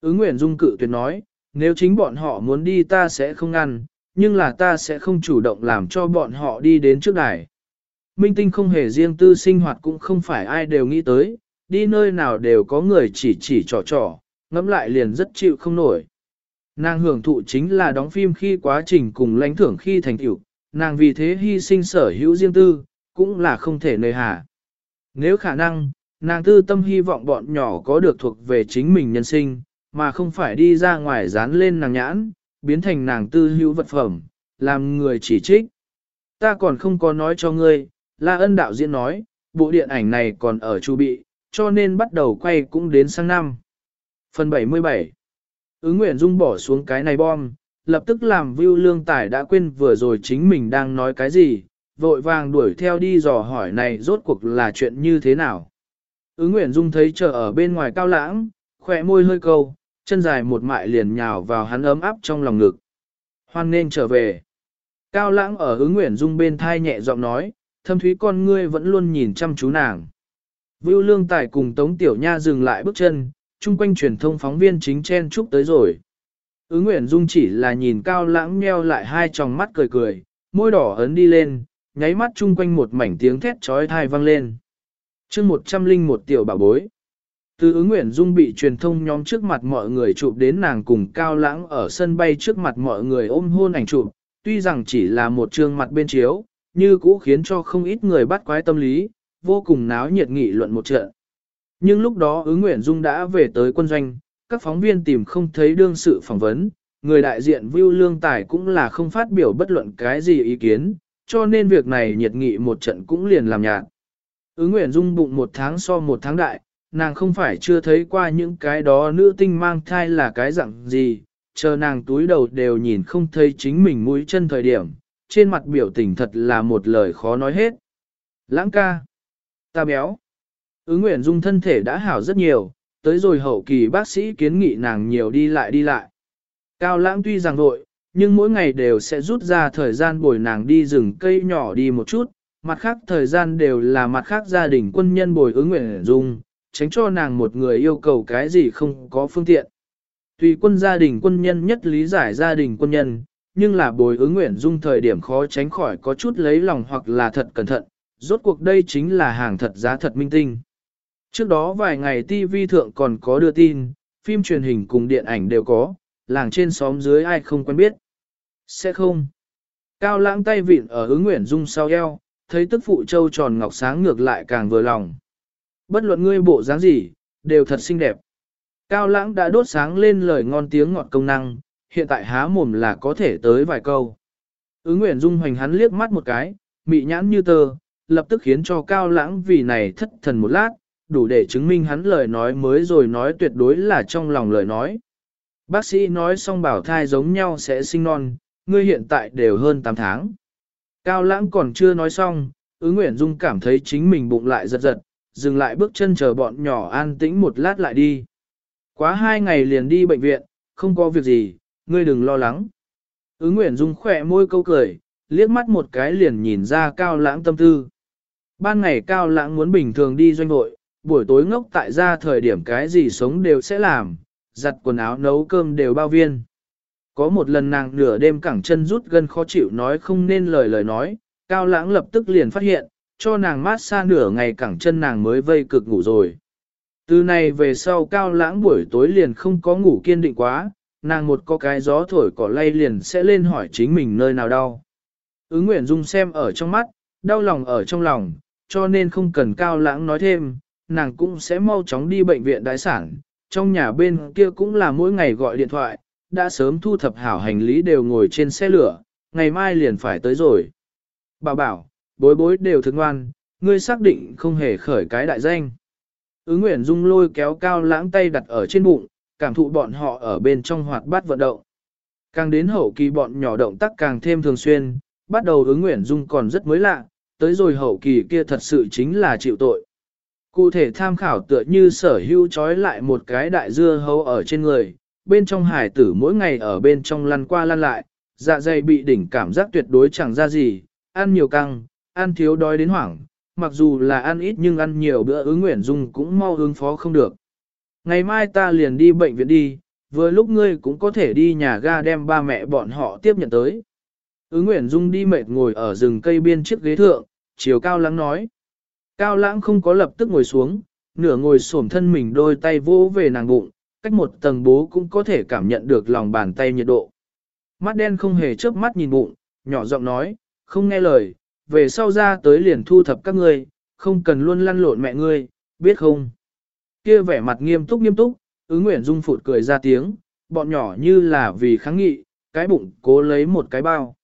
Ứng Nguyễn Dung cự tuyệt nói, nếu chính bọn họ muốn đi ta sẽ không ngăn, nhưng là ta sẽ không chủ động làm cho bọn họ đi đến trước đài. Minh tinh không hề riêng tư sinh hoạt cũng không phải ai đều nghĩ tới, đi nơi nào đều có người chỉ chỉ trò trò, ngẫm lại liền rất chịu không nổi. Nàng hưởng thụ chính là đóng phim khi quá trình cùng lãnh thưởng khi thành tựu, nàng vì thế hy sinh sở hữu riêng tư, cũng là không thể nơi hà. Nếu khả năng, nàng tư tâm hy vọng bọn nhỏ có được thuộc về chính mình nhân sinh, mà không phải đi ra ngoài dán lên nàng nhãn, biến thành nàng tư hữu vật phẩm, làm người chỉ trích. Ta còn không có nói cho ngươi, La Ân đạo diễn nói, bộ điện ảnh này còn ở chu bị, cho nên bắt đầu quay cũng đến sang năm. Phần 77 Ứng Nguyễn Dung bỏ xuống cái này bom, lập tức làm Vưu Lương Tài đã quên vừa rồi chính mình đang nói cái gì, vội vàng đuổi theo đi dò hỏi này rốt cuộc là chuyện như thế nào. Ứng Nguyễn Dung thấy chờ ở bên ngoài cao lãng, khỏe môi hơi câu, chân dài một mại liền nhào vào hắn ấm áp trong lòng ngực. Hoan nên trở về. Cao lãng ở ứng Nguyễn Dung bên thai nhẹ giọng nói, thâm thúy con ngươi vẫn luôn nhìn chăm chú nàng. Vưu Lương Tài cùng Tống Tiểu Nha dừng lại bước chân, chung quanh truyền thông phóng viên chính chen chúc tới rồi. Ứng Nguyễn Dung chỉ là nhìn cao lãng nheo lại hai tròng mắt cười cười, môi đỏ ấn đi lên, nháy mắt chung quanh một mảnh tiếng thét trói thai vang lên. chương một trăm linh một tiểu bảo bối. Từ ứng Nguyễn Dung bị truyền thông nhóm trước mặt mọi người chụp đến nàng cùng cao lãng ở sân bay trước mặt mọi người ôm hôn ảnh chụp, tuy rằng chỉ là một trường mặt bên chiếu, như cũ khiến cho không ít người bắt quái tâm lý, vô cùng náo nhiệt nghị luận một trận. Nhưng lúc đó ứng Nguyễn Dung đã về tới quân doanh, các phóng viên tìm không thấy đương sự phỏng vấn, người đại diện Vưu Lương Tài cũng là không phát biểu bất luận cái gì ý kiến, cho nên việc này nhiệt nghị một trận cũng liền làm nhạt. Ứng Nguyễn Dung bụng một tháng so một tháng đại, nàng không phải chưa thấy qua những cái đó nữ tinh mang thai là cái dạng gì, chờ nàng túi đầu đều nhìn không thấy chính mình mũi chân thời điểm, trên mặt biểu tình thật là một lời khó nói hết. Lãng ca, ta béo. Ứng Nguyễn Dung thân thể đã hảo rất nhiều, tới rồi hậu kỳ bác sĩ kiến nghị nàng nhiều đi lại đi lại. Cao lãng tuy rằng vội, nhưng mỗi ngày đều sẽ rút ra thời gian bồi nàng đi rừng cây nhỏ đi một chút, mặt khác thời gian đều là mặt khác gia đình quân nhân bồi ứng Nguyễn Dung, tránh cho nàng một người yêu cầu cái gì không có phương tiện. Tùy quân gia đình quân nhân nhất lý giải gia đình quân nhân, nhưng là bồi ứng Nguyễn Dung thời điểm khó tránh khỏi có chút lấy lòng hoặc là thật cẩn thận, rốt cuộc đây chính là hàng thật giá thật minh tinh. Trước đó vài ngày TV thượng còn có đưa tin, phim truyền hình cùng điện ảnh đều có, làng trên xóm dưới ai không quen biết. Sẽ không. Cao lãng tay vịn ở ứng Nguyễn Dung sau eo, thấy tức phụ châu tròn ngọc sáng ngược lại càng vừa lòng. Bất luận ngươi bộ dáng gì, đều thật xinh đẹp. Cao lãng đã đốt sáng lên lời ngon tiếng ngọt công năng, hiện tại há mồm là có thể tới vài câu. Ứng Nguyễn Dung hoành hắn liếc mắt một cái, mị nhãn như tơ, lập tức khiến cho cao lãng vì này thất thần một lát, đủ để chứng minh hắn lời nói mới rồi nói tuyệt đối là trong lòng lời nói. Bác sĩ nói xong bảo thai giống nhau sẽ sinh non, ngươi hiện tại đều hơn 8 tháng. Cao lãng còn chưa nói xong, ứng Nguyễn Dung cảm thấy chính mình bụng lại giật giật, dừng lại bước chân chờ bọn nhỏ an tĩnh một lát lại đi. Quá hai ngày liền đi bệnh viện, không có việc gì, ngươi đừng lo lắng. Ứng Nguyễn Dung khỏe môi câu cười, liếc mắt một cái liền nhìn ra cao lãng tâm tư. Ban ngày cao lãng muốn bình thường đi doanh hội, buổi tối ngốc tại gia thời điểm cái gì sống đều sẽ làm, giặt quần áo nấu cơm đều bao viên. Có một lần nàng nửa đêm cẳng chân rút gân khó chịu nói không nên lời lời nói, cao lãng lập tức liền phát hiện, cho nàng mát xa nửa ngày cẳng chân nàng mới vây cực ngủ rồi. Từ này về sau cao lãng buổi tối liền không có ngủ kiên định quá, nàng một có cái gió thổi cỏ lay liền sẽ lên hỏi chính mình nơi nào đau. Ứng Nguyễn Dung xem ở trong mắt, đau lòng ở trong lòng, cho nên không cần cao lãng nói thêm, nàng cũng sẽ mau chóng đi bệnh viện đại sản, trong nhà bên kia cũng là mỗi ngày gọi điện thoại, đã sớm thu thập hảo hành lý đều ngồi trên xe lửa, ngày mai liền phải tới rồi. Bảo bảo, bối bối đều thức ngoan, ngươi xác định không hề khởi cái đại danh. Ứng Nguyễn Dung lôi kéo cao lãng tay đặt ở trên bụng, cảm thụ bọn họ ở bên trong hoạt bát vận động. Càng đến hậu kỳ bọn nhỏ động tác càng thêm thường xuyên, bắt đầu ứng Nguyễn Dung còn rất mới lạ, tới rồi hậu kỳ kia thật sự chính là chịu tội. Cụ thể tham khảo tựa như sở hữu trói lại một cái đại dưa hấu ở trên người, bên trong hải tử mỗi ngày ở bên trong lăn qua lăn lại, dạ dày bị đỉnh cảm giác tuyệt đối chẳng ra gì, ăn nhiều căng, ăn thiếu đói đến hoảng, mặc dù là ăn ít nhưng ăn nhiều bữa ứng nguyện dung cũng mau ứng phó không được. Ngày mai ta liền đi bệnh viện đi, vừa lúc ngươi cũng có thể đi nhà ga đem ba mẹ bọn họ tiếp nhận tới. Ứng Nguyễn Dung đi mệt ngồi ở rừng cây biên chiếc ghế thượng, chiều cao lắng nói. Cao lãng không có lập tức ngồi xuống, nửa ngồi xổm thân mình đôi tay vỗ về nàng bụng, cách một tầng bố cũng có thể cảm nhận được lòng bàn tay nhiệt độ. Mắt đen không hề chớp mắt nhìn bụng, nhỏ giọng nói, không nghe lời, về sau ra tới liền thu thập các ngươi, không cần luôn lăn lộn mẹ ngươi, biết không? Kia vẻ mặt nghiêm túc nghiêm túc, ứng nguyện dung phụt cười ra tiếng, bọn nhỏ như là vì kháng nghị, cái bụng cố lấy một cái bao.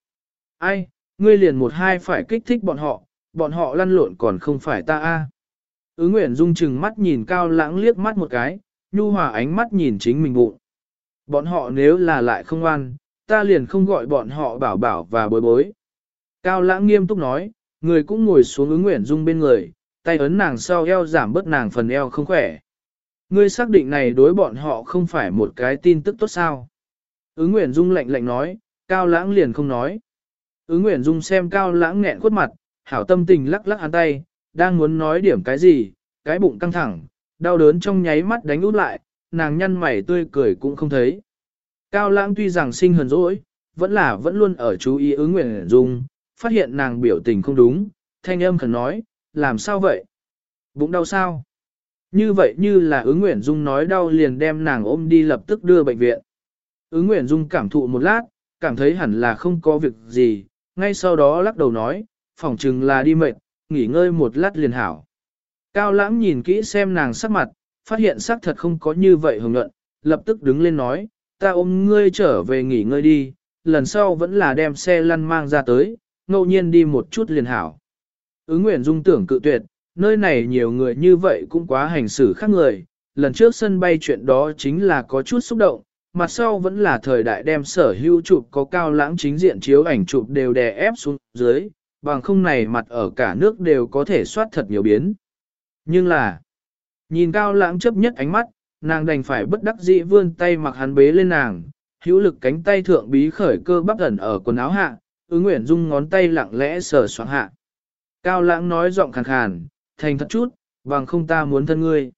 Ai, ngươi liền một hai phải kích thích bọn họ, bọn họ lăn lộn còn không phải ta a. Ứng nguyện dung chừng mắt nhìn cao lãng liếc mắt một cái, nhu hòa ánh mắt nhìn chính mình bụng. Bọn họ nếu là lại không ăn, ta liền không gọi bọn họ bảo bảo và bối bối. Cao lãng nghiêm túc nói, người cũng ngồi xuống ứng nguyện dung bên người, tay ấn nàng sau eo giảm bớt nàng phần eo không khỏe. Ngươi xác định này đối bọn họ không phải một cái tin tức tốt sao. Ứng nguyện dung lạnh lạnh nói, cao lãng liền không nói. Ứng nguyện dung xem cao lãng nghẹn khuất mặt, hảo tâm tình lắc lắc hắn tay, đang muốn nói điểm cái gì, cái bụng căng thẳng, đau đớn trong nháy mắt đánh út lại, nàng nhăn mày tươi cười cũng không thấy. Cao lãng tuy rằng sinh hờn dỗi, vẫn là vẫn luôn ở chú ý ứng nguyện dung, phát hiện nàng biểu tình không đúng, thanh âm khẩn nói, làm sao vậy? Bụng đau sao? Như vậy như là ứng nguyện dung nói đau liền đem nàng ôm đi lập tức đưa bệnh viện. Ứng nguyện dung cảm thụ một lát, cảm thấy hẳn là không có việc gì, ngay sau đó lắc đầu nói, phỏng chừng là đi mệt, nghỉ ngơi một lát liền hảo. Cao lãng nhìn kỹ xem nàng sắc mặt, phát hiện sắc thật không có như vậy hồng nhuận, lập tức đứng lên nói, ta ôm ngươi trở về nghỉ ngơi đi, lần sau vẫn là đem xe lăn mang ra tới, ngẫu nhiên đi một chút liền hảo. Ứng nguyện dung tưởng cự tuyệt, nơi này nhiều người như vậy cũng quá hành xử khác người, lần trước sân bay chuyện đó chính là có chút xúc động, mặt sau vẫn là thời đại đem sở hữu chụp có cao lãng chính diện chiếu ảnh chụp đều đè ép xuống dưới, bằng không này mặt ở cả nước đều có thể soát thật nhiều biến. Nhưng là, nhìn cao lãng chấp nhất ánh mắt, nàng đành phải bất đắc dĩ vươn tay mặc hắn bế lên nàng, hữu lực cánh tay thượng bí khởi cơ bắp ẩn ở quần áo hạ, ứ nguyện dung ngón tay lặng lẽ sờ soạn hạ. Cao lãng nói giọng khàn khàn, thành thật chút, bằng không ta muốn thân ngươi.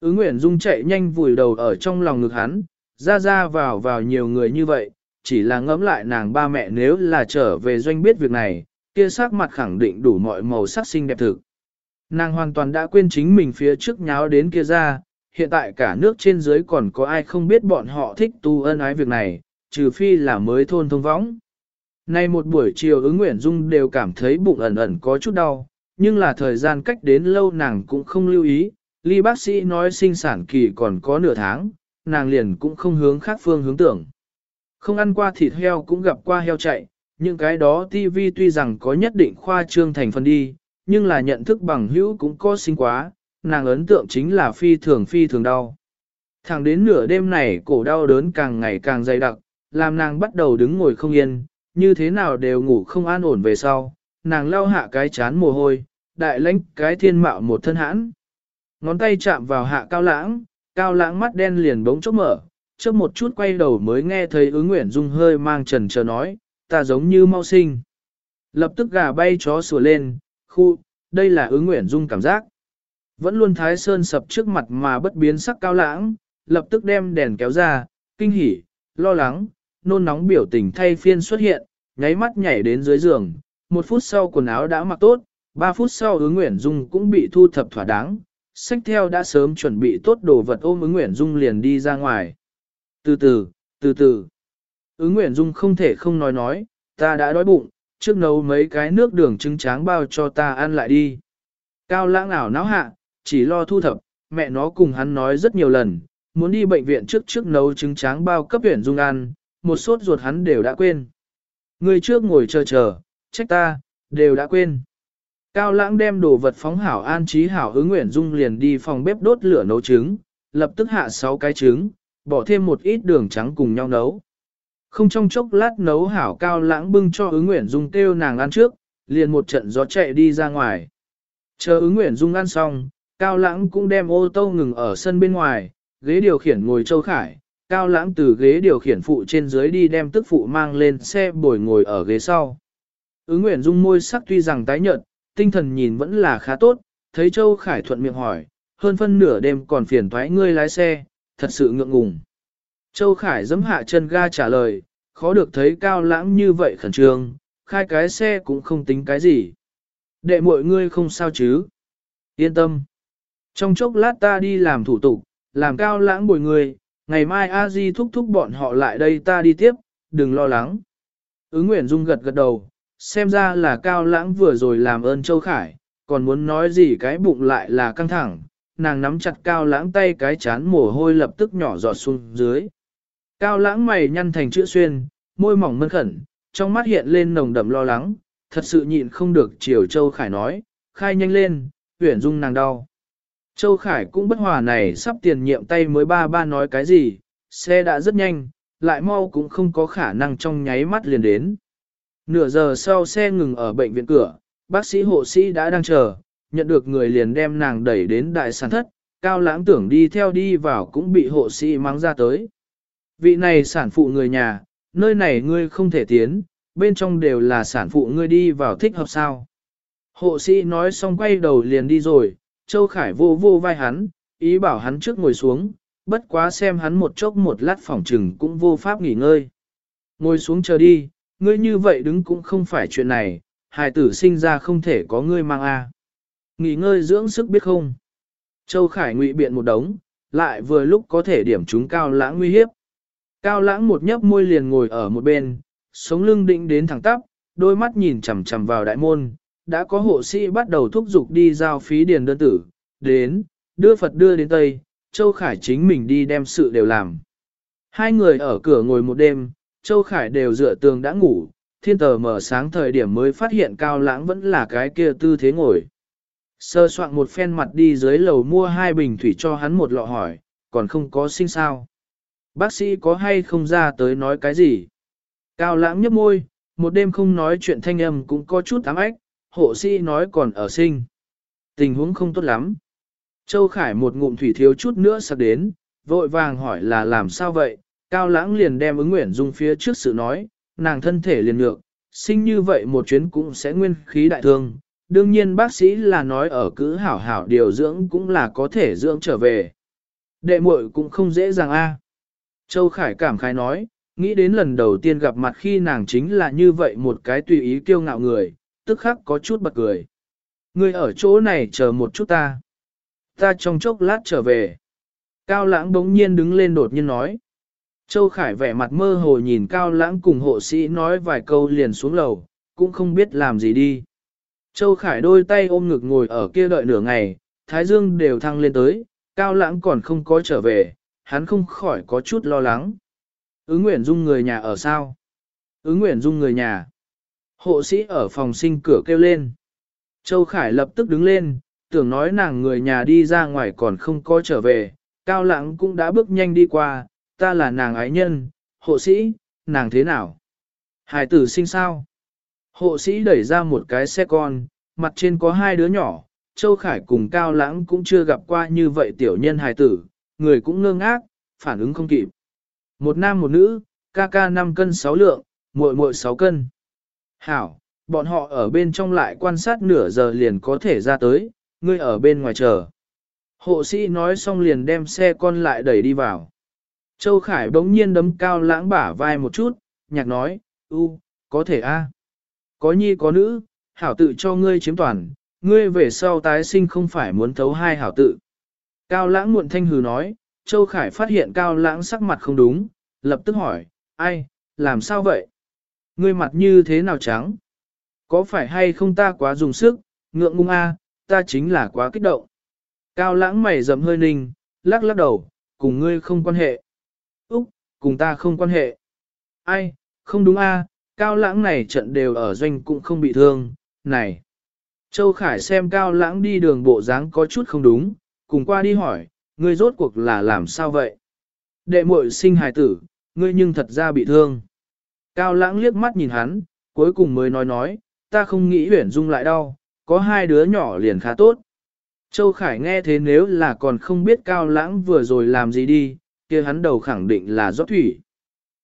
Ứ nguyện dung chạy nhanh vùi đầu ở trong lòng ngực hắn, ra ra vào vào nhiều người như vậy, chỉ là ngẫm lại nàng ba mẹ nếu là trở về doanh biết việc này, kia sắc mặt khẳng định đủ mọi màu sắc xinh đẹp thực. Nàng hoàn toàn đã quên chính mình phía trước nháo đến kia ra, hiện tại cả nước trên dưới còn có ai không biết bọn họ thích tu ân ái việc này, trừ phi là mới thôn thông võng. Nay một buổi chiều ứng nguyện dung đều cảm thấy bụng ẩn ẩn có chút đau, nhưng là thời gian cách đến lâu nàng cũng không lưu ý, ly bác sĩ nói sinh sản kỳ còn có nửa tháng, nàng liền cũng không hướng khác phương hướng tưởng. Không ăn qua thịt heo cũng gặp qua heo chạy, những cái đó TV tuy rằng có nhất định khoa trương thành phần đi, nhưng là nhận thức bằng hữu cũng có sinh quá, nàng ấn tượng chính là phi thường phi thường đau. Thẳng đến nửa đêm này cổ đau đớn càng ngày càng dày đặc, làm nàng bắt đầu đứng ngồi không yên, như thế nào đều ngủ không an ổn về sau, nàng lau hạ cái chán mồ hôi, đại lãnh cái thiên mạo một thân hãn. Ngón tay chạm vào hạ cao lãng, cao lãng mắt đen liền bỗng chốc mở, chớp một chút quay đầu mới nghe thấy ứng nguyện dung hơi mang trần chờ nói, ta giống như mau sinh. Lập tức gà bay chó sủa lên, khu, đây là ứng nguyện dung cảm giác. Vẫn luôn thái sơn sập trước mặt mà bất biến sắc cao lãng, lập tức đem đèn kéo ra, kinh hỉ, lo lắng, nôn nóng biểu tình thay phiên xuất hiện, nháy mắt nhảy đến dưới giường, một phút sau quần áo đã mặc tốt, ba phút sau ứng nguyện dung cũng bị thu thập thỏa đáng, sách theo đã sớm chuẩn bị tốt đồ vật ôm ứng nguyện dung liền đi ra ngoài. Từ từ, từ từ, ứng nguyện dung không thể không nói nói, ta đã đói bụng, trước nấu mấy cái nước đường trứng tráng bao cho ta ăn lại đi. Cao lãng ảo náo hạ, chỉ lo thu thập, mẹ nó cùng hắn nói rất nhiều lần, muốn đi bệnh viện trước trước nấu trứng tráng bao cấp huyện dung ăn, một sốt ruột hắn đều đã quên. Người trước ngồi chờ chờ, trách ta, đều đã quên. Cao lãng đem đồ vật phóng hảo an trí hảo ứng nguyện dung liền đi phòng bếp đốt lửa nấu trứng, lập tức hạ 6 cái trứng, bỏ thêm một ít đường trắng cùng nhau nấu. Không trong chốc lát nấu hảo cao lãng bưng cho ứng nguyện dung kêu nàng ăn trước, liền một trận gió chạy đi ra ngoài. Chờ ứng nguyện dung ăn xong, cao lãng cũng đem ô tô ngừng ở sân bên ngoài, ghế điều khiển ngồi châu khải, cao lãng từ ghế điều khiển phụ trên dưới đi đem tức phụ mang lên xe bồi ngồi ở ghế sau. Ứng nguyện dung môi sắc tuy rằng tái nhợt, tinh thần nhìn vẫn là khá tốt, thấy châu khải thuận miệng hỏi, hơn phân nửa đêm còn phiền thoái ngươi lái xe, thật sự ngượng ngùng. Châu Khải giấm hạ chân ga trả lời, khó được thấy cao lãng như vậy khẩn trương, khai cái xe cũng không tính cái gì. Đệ mọi ngươi không sao chứ. Yên tâm. Trong chốc lát ta đi làm thủ tục, làm cao lãng bồi người. Ngày mai a di thúc thúc bọn họ lại đây ta đi tiếp, đừng lo lắng. Ứng Nguyễn Dung gật gật đầu, xem ra là cao lãng vừa rồi làm ơn Châu Khải, còn muốn nói gì cái bụng lại là căng thẳng, nàng nắm chặt cao lãng tay cái chán mồ hôi lập tức nhỏ giọt xuống dưới. Cao lãng mày nhăn thành chữ xuyên, môi mỏng mân khẩn, trong mắt hiện lên nồng đậm lo lắng, thật sự nhịn không được chiều Châu Khải nói, khai nhanh lên, huyển dung nàng đau. Châu Khải cũng bất hòa này sắp tiền nhiệm tay mới ba ba nói cái gì, xe đã rất nhanh, lại mau cũng không có khả năng trong nháy mắt liền đến. Nửa giờ sau xe ngừng ở bệnh viện cửa, bác sĩ hộ sĩ đã đang chờ, nhận được người liền đem nàng đẩy đến đại sản thất, cao lãng tưởng đi theo đi vào cũng bị hộ sĩ mang ra tới. Vị này sản phụ người nhà, nơi này ngươi không thể tiến, bên trong đều là sản phụ ngươi đi vào thích hợp sao. Hộ sĩ nói xong quay đầu liền đi rồi, Châu Khải vô vô vai hắn, ý bảo hắn trước ngồi xuống, bất quá xem hắn một chốc một lát phỏng trừng cũng vô pháp nghỉ ngơi. Ngồi xuống chờ đi, ngươi như vậy đứng cũng không phải chuyện này, hài tử sinh ra không thể có ngươi mang a. À. Nghỉ ngơi dưỡng sức biết không? Châu Khải ngụy biện một đống, lại vừa lúc có thể điểm chúng cao lãng nguy hiếp. Cao lãng một nhấp môi liền ngồi ở một bên, sống lưng định đến thẳng tắp, đôi mắt nhìn chằm chằm vào đại môn, đã có hộ sĩ bắt đầu thúc giục đi giao phí điền đơn tử, đến, đưa Phật đưa đến Tây, Châu Khải chính mình đi đem sự đều làm. Hai người ở cửa ngồi một đêm, Châu Khải đều dựa tường đã ngủ, thiên tờ mở sáng thời điểm mới phát hiện cao lãng vẫn là cái kia tư thế ngồi. Sơ soạn một phen mặt đi dưới lầu mua hai bình thủy cho hắn một lọ hỏi, còn không có sinh sao. Bác sĩ có hay không ra tới nói cái gì? Cao lãng nhấp môi, một đêm không nói chuyện thanh âm cũng có chút ám ách, hộ sĩ nói còn ở sinh. Tình huống không tốt lắm. Châu Khải một ngụm thủy thiếu chút nữa sạc đến, vội vàng hỏi là làm sao vậy, Cao Lãng liền đem ứng nguyện dung phía trước sự nói, nàng thân thể liền ngược, sinh như vậy một chuyến cũng sẽ nguyên khí đại thương. Đương nhiên bác sĩ là nói ở cứ hảo hảo điều dưỡng cũng là có thể dưỡng trở về. Đệ muội cũng không dễ dàng a. Châu Khải cảm khái nói, nghĩ đến lần đầu tiên gặp mặt khi nàng chính là như vậy một cái tùy ý kiêu ngạo người, tức khắc có chút bật cười. Ngươi ở chỗ này chờ một chút ta. Ta trong chốc lát trở về. Cao lãng bỗng nhiên đứng lên đột nhiên nói. Châu Khải vẻ mặt mơ hồ nhìn Cao lãng cùng hộ sĩ nói vài câu liền xuống lầu, cũng không biết làm gì đi. Châu Khải đôi tay ôm ngực ngồi ở kia đợi nửa ngày, Thái Dương đều thăng lên tới, Cao lãng còn không có trở về, hắn không khỏi có chút lo lắng. Ứng Nguyễn Dung người nhà ở sao? Ứng Nguyễn Dung người nhà. Hộ sĩ ở phòng sinh cửa kêu lên. Châu Khải lập tức đứng lên, tưởng nói nàng người nhà đi ra ngoài còn không có trở về, cao lãng cũng đã bước nhanh đi qua, ta là nàng ái nhân, hộ sĩ, nàng thế nào? Hải tử sinh sao? Hộ sĩ đẩy ra một cái xe con, mặt trên có hai đứa nhỏ, Châu Khải cùng Cao Lãng cũng chưa gặp qua như vậy tiểu nhân hài tử, người cũng ngơ ngác, phản ứng không kịp. Một nam một nữ, ca ca 5 cân 6 lượng, muội muội 6 cân. Hảo, bọn họ ở bên trong lại quan sát nửa giờ liền có thể ra tới, ngươi ở bên ngoài chờ. Hộ sĩ nói xong liền đem xe con lại đẩy đi vào. Châu Khải bỗng nhiên đấm cao lãng bả vai một chút, nhạc nói, u, có thể a, Có nhi có nữ, hảo tự cho ngươi chiếm toàn, ngươi về sau tái sinh không phải muốn thấu hai hảo tự. Cao lãng muộn thanh hừ nói, Châu Khải phát hiện cao lãng sắc mặt không đúng, lập tức hỏi, ai, làm sao vậy? Ngươi mặt như thế nào trắng? Có phải hay không ta quá dùng sức, ngượng ngung a, ta chính là quá kích động. Cao lãng mày rậm hơi ninh, lắc lắc đầu, cùng ngươi không quan hệ. Úc, cùng ta không quan hệ. Ai, không đúng a, cao lãng này trận đều ở doanh cũng không bị thương, này. Châu Khải xem cao lãng đi đường bộ dáng có chút không đúng, cùng qua đi hỏi, ngươi rốt cuộc là làm sao vậy? Đệ muội sinh hài tử, ngươi nhưng thật ra bị thương. Cao lãng liếc mắt nhìn hắn, cuối cùng mới nói nói, ta không nghĩ huyển dung lại đau, có hai đứa nhỏ liền khá tốt. Châu Khải nghe thế nếu là còn không biết Cao lãng vừa rồi làm gì đi, kia hắn đầu khẳng định là rót thủy.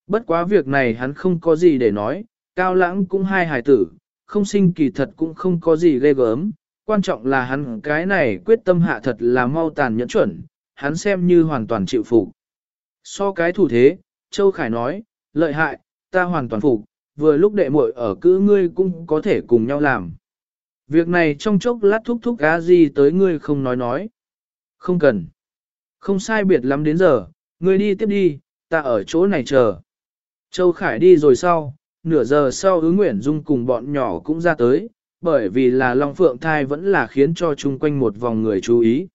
Bất quá việc này hắn không có gì để nói, Cao lãng cũng hai hài tử, không sinh kỳ thật cũng không có gì ghê gớm, quan trọng là hắn cái này quyết tâm hạ thật là mau tàn nhẫn chuẩn, hắn xem như hoàn toàn chịu phục. So cái thủ thế, Châu Khải nói, lợi hại, ta hoàn toàn phục, vừa lúc đệ muội ở cữ ngươi cũng có thể cùng nhau làm. Việc này trong chốc lát thúc thúc gá gì tới ngươi không nói nói. Không cần. Không sai biệt lắm đến giờ, Ngươi đi tiếp đi, ta ở chỗ này chờ. Châu Khải đi rồi sau, nửa giờ sau ứng Nguyễn Dung cùng bọn nhỏ cũng ra tới, bởi vì là Long Phượng thai vẫn là khiến cho chung quanh một vòng người chú ý.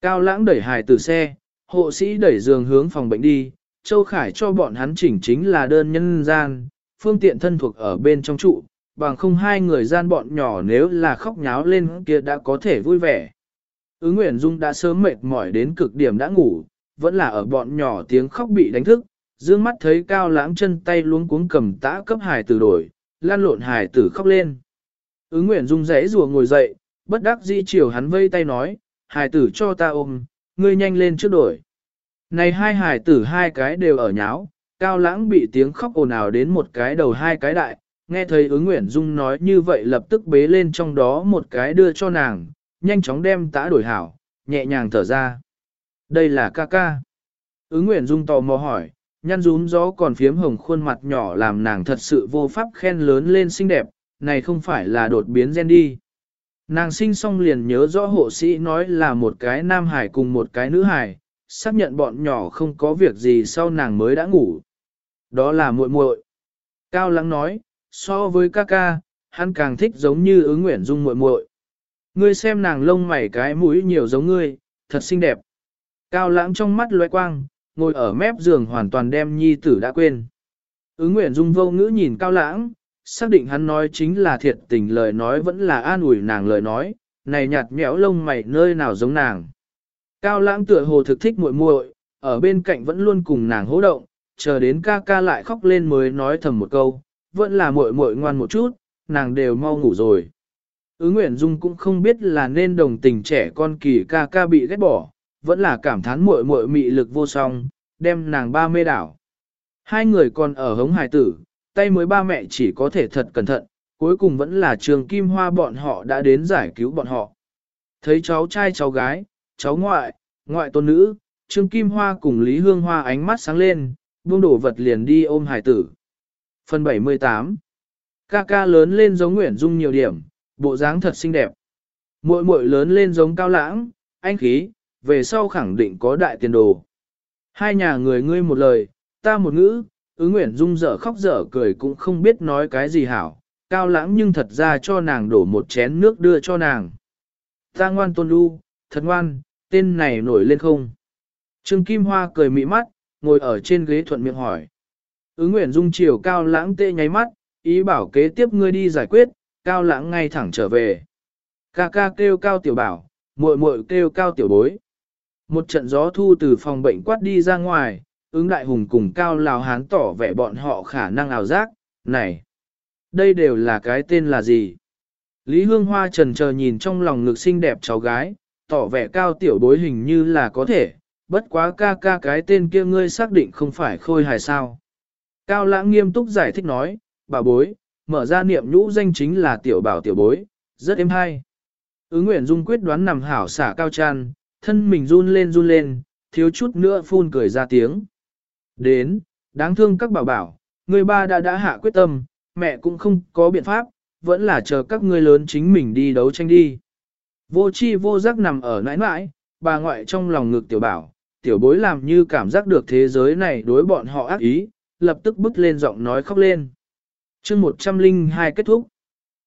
Cao lãng đẩy hài từ xe, hộ sĩ đẩy giường hướng phòng bệnh đi, Châu Khải cho bọn hắn chỉnh chính là đơn nhân gian, phương tiện thân thuộc ở bên trong trụ, bằng không hai người gian bọn nhỏ nếu là khóc nháo lên kia đã có thể vui vẻ. Ứng Nguyễn Dung đã sớm mệt mỏi đến cực điểm đã ngủ, vẫn là ở bọn nhỏ tiếng khóc bị đánh thức, dương mắt thấy cao lãng chân tay luống cuống cầm tã cấp hài tử đổi, lan lộn hài tử khóc lên. Ứng Nguyễn Dung rẽ rùa ngồi dậy, bất đắc dĩ chiều hắn vây tay nói, hài tử cho ta ôm, ngươi nhanh lên trước đổi. Này hai hài tử hai cái đều ở nháo, cao lãng bị tiếng khóc ồn ào đến một cái đầu hai cái đại, nghe thấy ứng Nguyễn Dung nói như vậy lập tức bế lên trong đó một cái đưa cho nàng, nhanh chóng đem tã đổi hảo, nhẹ nhàng thở ra. Đây là ca ca. Ứng Nguyễn Dung tò mò hỏi, nhăn rún gió còn phiếm hồng khuôn mặt nhỏ làm nàng thật sự vô pháp khen lớn lên xinh đẹp, này không phải là đột biến gen đi. Nàng sinh xong liền nhớ rõ hộ sĩ nói là một cái nam hải cùng một cái nữ hải, xác nhận bọn nhỏ không có việc gì sau nàng mới đã ngủ. Đó là muội muội. Cao Lắng nói, so với ca ca, hắn càng thích giống như ứng nguyện dung muội muội. Ngươi xem nàng lông mày cái mũi nhiều giống ngươi, thật xinh đẹp. Cao lãng trong mắt lóe quang, ngồi ở mép giường hoàn toàn đem nhi tử đã quên. Ứng nguyện dung vô ngữ nhìn cao lãng, xác định hắn nói chính là thiệt tình lời nói vẫn là an ủi nàng lời nói, này nhạt nhẽo lông mày nơi nào giống nàng. Cao lãng tựa hồ thực thích muội muội, ở bên cạnh vẫn luôn cùng nàng hỗ động, chờ đến ca ca lại khóc lên mới nói thầm một câu, vẫn là muội muội ngoan một chút, nàng đều mau ngủ rồi. ứ Nguyễn Dung cũng không biết là nên đồng tình trẻ con kỳ ca ca bị ghét bỏ, vẫn là cảm thán muội muội mị lực vô song, đem nàng ba mê đảo. Hai người còn ở hống hài tử, tay mới ba mẹ chỉ có thể thật cẩn thận, cuối cùng vẫn là trường kim hoa bọn họ đã đến giải cứu bọn họ. Thấy cháu trai cháu gái, cháu ngoại, ngoại tôn nữ, Trương Kim Hoa cùng Lý Hương Hoa ánh mắt sáng lên, buông đổ vật liền đi ôm hải tử. Phần 78 Ca ca lớn lên giống Nguyễn Dung nhiều điểm, bộ dáng thật xinh đẹp. Muội muội lớn lên giống cao lãng, anh khí, về sau khẳng định có đại tiền đồ. Hai nhà người ngươi một lời, ta một ngữ, ứng Nguyễn Dung dở khóc dở cười cũng không biết nói cái gì hảo, cao lãng nhưng thật ra cho nàng đổ một chén nước đưa cho nàng. Ta ngoan tôn đu, thật ngoan, tên này nổi lên không? Trương Kim Hoa cười mị mắt, ngồi ở trên ghế thuận miệng hỏi. Ứng Nguyễn Dung chiều cao lãng tê nháy mắt, ý bảo kế tiếp ngươi đi giải quyết, cao lãng ngay thẳng trở về. Ca ca kêu cao tiểu bảo, muội muội kêu cao tiểu bối. Một trận gió thu từ phòng bệnh quát đi ra ngoài, ứng đại hùng cùng cao lào hán tỏ vẻ bọn họ khả năng ảo giác, này, đây đều là cái tên là gì? Lý Hương Hoa trần chờ nhìn trong lòng ngực xinh đẹp cháu gái, tỏ vẻ cao tiểu bối hình như là có thể, bất quá ca ca cái tên kia ngươi xác định không phải khôi hài sao. Cao lãng nghiêm túc giải thích nói, bà bối, mở ra niệm nhũ danh chính là tiểu bảo tiểu bối, rất êm hay. Ứng Nguyễn Dung quyết đoán nằm hảo xả cao tràn, thân mình run lên run lên, thiếu chút nữa phun cười ra tiếng. Đến, đáng thương các bảo bảo, người ba đã đã hạ quyết tâm, mẹ cũng không có biện pháp, vẫn là chờ các ngươi lớn chính mình đi đấu tranh đi. Vô chi vô giác nằm ở nãi nãi, bà ngoại trong lòng ngực tiểu bảo, tiểu bối làm như cảm giác được thế giới này đối bọn họ ác ý, lập tức bứt lên giọng nói khóc lên. chương 102 kết thúc.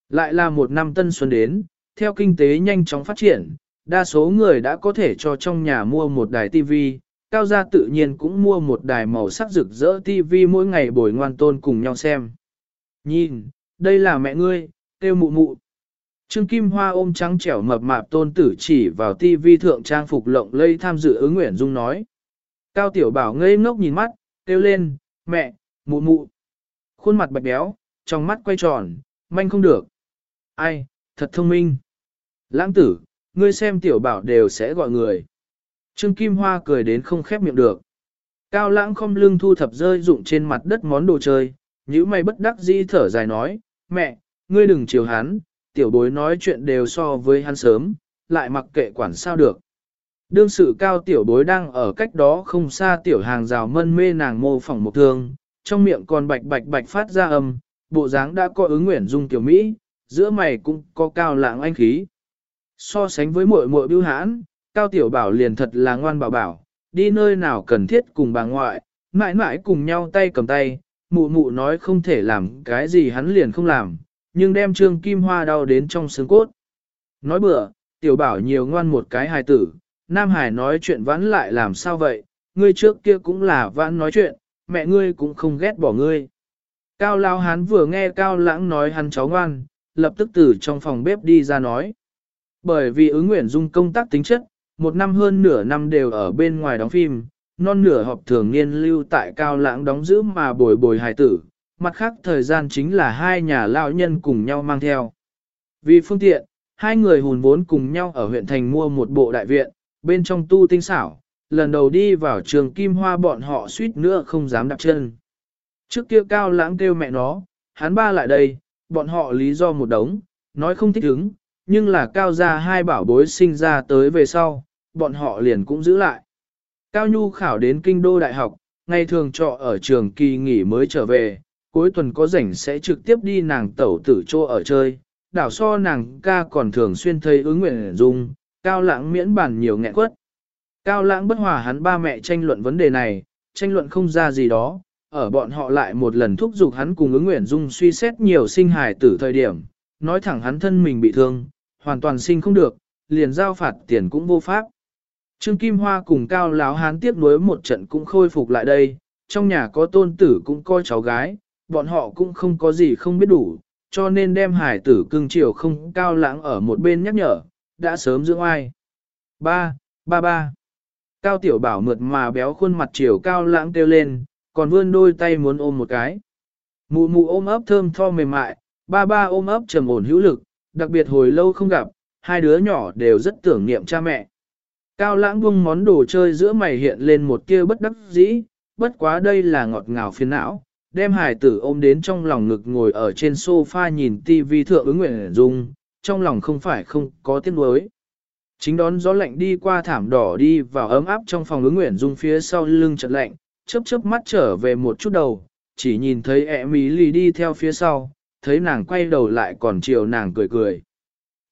Lại là một năm tân xuân đến, theo kinh tế nhanh chóng phát triển, đa số người đã có thể cho trong nhà mua một đài tivi cao gia tự nhiên cũng mua một đài màu sắc rực rỡ TV mỗi ngày bồi ngoan tôn cùng nhau xem. Nhìn, đây là mẹ ngươi, kêu mụ mụ. Trương Kim Hoa ôm trắng trẻo mập mạp tôn tử chỉ vào TV thượng trang phục lộng lây tham dự ứng Nguyễn Dung nói. Cao Tiểu Bảo ngây ngốc nhìn mắt, kêu lên, mẹ, mụ mụ. Khuôn mặt bạch béo, trong mắt quay tròn, manh không được. Ai, thật thông minh. Lãng tử, ngươi xem Tiểu Bảo đều sẽ gọi người. Trương Kim Hoa cười đến không khép miệng được. Cao lãng không lưng thu thập rơi dụng trên mặt đất món đồ chơi, nhíu mày bất đắc dĩ thở dài nói, mẹ, ngươi đừng chiều hắn, tiểu bối nói chuyện đều so với hắn sớm, lại mặc kệ quản sao được. Đương sự cao tiểu bối đang ở cách đó không xa tiểu hàng rào mân mê nàng mô phỏng một thương, trong miệng còn bạch bạch bạch phát ra âm, bộ dáng đã có ứng nguyện dung tiểu Mỹ, giữa mày cũng có cao lãng anh khí. So sánh với muội muội bưu hãn, cao tiểu bảo liền thật là ngoan bảo bảo, đi nơi nào cần thiết cùng bà ngoại, mãi mãi cùng nhau tay cầm tay, mụ mụ nói không thể làm cái gì hắn liền không làm, nhưng đem trương kim hoa đau đến trong xương cốt. Nói bừa, tiểu bảo nhiều ngoan một cái hài tử, Nam Hải nói chuyện vãn lại làm sao vậy, ngươi trước kia cũng là vãn nói chuyện, mẹ ngươi cũng không ghét bỏ ngươi. Cao Lao Hán vừa nghe Cao Lãng nói hắn cháu ngoan, lập tức từ trong phòng bếp đi ra nói. Bởi vì ứng nguyện dung công tác tính chất, một năm hơn nửa năm đều ở bên ngoài đóng phim, non nửa họp thường niên lưu tại Cao Lãng đóng giữ mà bồi bồi hài tử, mặt khác thời gian chính là hai nhà lão nhân cùng nhau mang theo. Vì phương tiện, hai người hùn vốn cùng nhau ở huyện thành mua một bộ đại viện, bên trong tu tinh xảo, lần đầu đi vào trường Kim Hoa bọn họ suýt nữa không dám đặt chân. Trước kia cao lãng kêu mẹ nó, hắn ba lại đây, bọn họ lý do một đống, nói không thích ứng, nhưng là cao gia hai bảo bối sinh ra tới về sau, bọn họ liền cũng giữ lại. Cao Nhu khảo đến kinh đô đại học, ngày thường trọ ở trường kỳ nghỉ mới trở về, cuối tuần có rảnh sẽ trực tiếp đi nàng tẩu tử chỗ ở chơi, đảo so nàng ca còn thường xuyên thấy ứng nguyện dung, cao lãng miễn bản nhiều nghẹn quất. Cao lãng bất hòa hắn ba mẹ tranh luận vấn đề này, tranh luận không ra gì đó, ở bọn họ lại một lần thúc giục hắn cùng ứng nguyện dung suy xét nhiều sinh hài tử thời điểm, nói thẳng hắn thân mình bị thương, hoàn toàn sinh không được, liền giao phạt tiền cũng vô pháp. Trương Kim Hoa cùng Cao Láo Hán tiếp nối một trận cũng khôi phục lại đây, trong nhà có tôn tử cũng coi cháu gái, bọn họ cũng không có gì không biết đủ, cho nên đem hải tử cưng chiều không cao lãng ở một bên nhắc nhở, đã sớm dưỡng ai. Ba, ba ba. Cao tiểu bảo mượt mà béo khuôn mặt chiều cao lãng kêu lên, còn vươn đôi tay muốn ôm một cái. Mụ mụ ôm ấp thơm tho mềm mại, ba ba ôm ấp trầm ổn hữu lực, đặc biệt hồi lâu không gặp, hai đứa nhỏ đều rất tưởng niệm cha mẹ. Cao lãng buông món đồ chơi giữa mày hiện lên một tia bất đắc dĩ, bất quá đây là ngọt ngào phiền não, đem hải tử ôm đến trong lòng ngực ngồi ở trên sofa nhìn tivi thượng ứng nguyện dung, trong lòng không phải không có tiếng nuối. Chính đón gió lạnh đi qua thảm đỏ đi vào ấm áp trong phòng ứng nguyện dung phía sau lưng chợt lạnh, chớp chớp mắt trở về một chút đầu, chỉ nhìn thấy ẹ mỹ lì đi theo phía sau, thấy nàng quay đầu lại còn chiều nàng cười cười.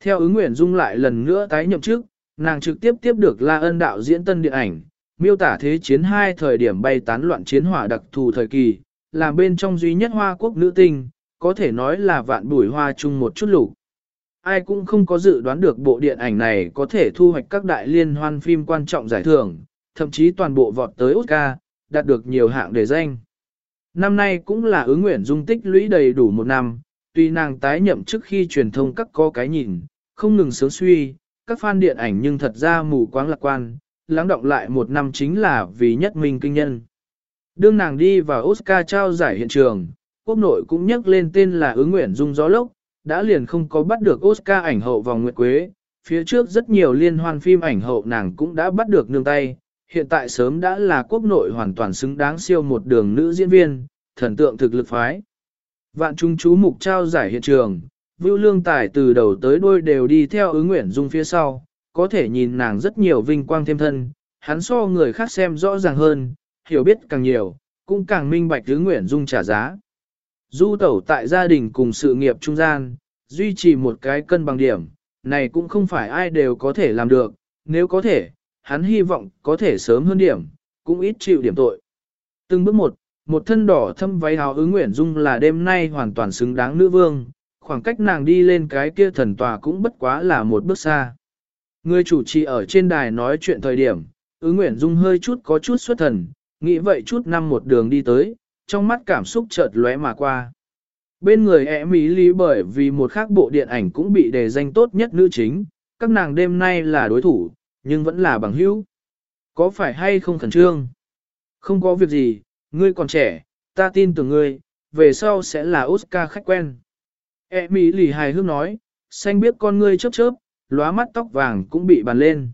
Theo ứng nguyện dung lại lần nữa tái nhậm chức, nàng trực tiếp tiếp được la ân đạo diễn tân điện ảnh, miêu tả thế chiến hai thời điểm bay tán loạn chiến hỏa đặc thù thời kỳ, là bên trong duy nhất hoa quốc nữ tinh, có thể nói là vạn bùi hoa chung một chút lục. Ai cũng không có dự đoán được bộ điện ảnh này có thể thu hoạch các đại liên hoan phim quan trọng giải thưởng, thậm chí toàn bộ vọt tới Oscar, đạt được nhiều hạng đề danh. Năm nay cũng là ứng nguyện dung tích lũy đầy đủ một năm, tuy nàng tái nhậm trước khi truyền thông các có cái nhìn, không ngừng sướng suy, các fan điện ảnh nhưng thật ra mù quáng lạc quan, lắng động lại một năm chính là vì nhất minh kinh nhân. Đương nàng đi vào Oscar trao giải hiện trường, quốc nội cũng nhắc lên tên là ứng nguyện dung gió lốc, đã liền không có bắt được Oscar ảnh hậu vòng nguyệt quế, phía trước rất nhiều liên hoan phim ảnh hậu nàng cũng đã bắt được nương tay, hiện tại sớm đã là quốc nội hoàn toàn xứng đáng siêu một đường nữ diễn viên, thần tượng thực lực phái. Vạn trung chú mục trao giải hiện trường, Vưu Lương Tài từ đầu tới đuôi đều đi theo ứng nguyện dung phía sau, có thể nhìn nàng rất nhiều vinh quang thêm thân, hắn so người khác xem rõ ràng hơn, hiểu biết càng nhiều, cũng càng minh bạch ứng nguyện dung trả giá. Du tẩu tại gia đình cùng sự nghiệp trung gian, duy trì một cái cân bằng điểm, này cũng không phải ai đều có thể làm được, nếu có thể, hắn hy vọng có thể sớm hơn điểm, cũng ít chịu điểm tội. Từng bước một, một thân đỏ thâm váy áo ứng nguyện dung là đêm nay hoàn toàn xứng đáng nữ vương, khoảng cách nàng đi lên cái kia thần tòa cũng bất quá là một bước xa. Người chủ trì ở trên đài nói chuyện thời điểm, ứng nguyện dung hơi chút có chút xuất thần, nghĩ vậy chút năm một đường đi tới, trong mắt cảm xúc chợt lóe mà qua. Bên người ẹ Mỹ lý bởi vì một khác bộ điện ảnh cũng bị đề danh tốt nhất nữ chính, các nàng đêm nay là đối thủ, nhưng vẫn là bằng hữu. Có phải hay không khẩn trương? Không có việc gì, ngươi còn trẻ, ta tin tưởng ngươi, về sau sẽ là Oscar khách quen. E Mỹ lì hài hước nói, xanh biết con ngươi chớp chớp, lóa mắt tóc vàng cũng bị bàn lên.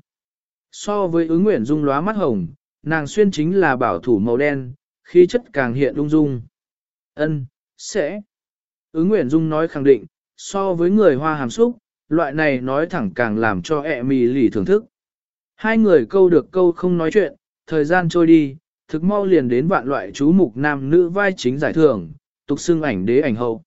So với ứng nguyện dung lóa mắt hồng, nàng xuyên chính là bảo thủ màu đen, khí chất càng hiện lung dung. Ân, sẽ. Ứng nguyện dung nói khẳng định, so với người hoa hàm xúc, loại này nói thẳng càng làm cho e ẹ mì lì thưởng thức. Hai người câu được câu không nói chuyện, thời gian trôi đi, thực mau liền đến vạn loại chú mục nam nữ vai chính giải thưởng, tục xưng ảnh đế ảnh hậu.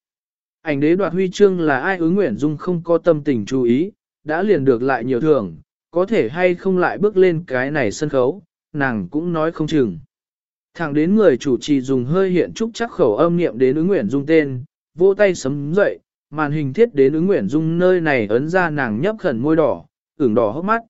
Ảnh đế đoạt huy chương là ai ứng nguyện dung không có tâm tình chú ý, đã liền được lại nhiều thưởng, có thể hay không lại bước lên cái này sân khấu, nàng cũng nói không chừng. Thẳng đến người chủ trì dùng hơi hiện trúc chắc khẩu âm niệm đến ứng nguyện dung tên, vô tay sấm dậy, màn hình thiết đến ứng nguyện dung nơi này ấn ra nàng nhấp khẩn môi đỏ, ửng đỏ hốc mắt.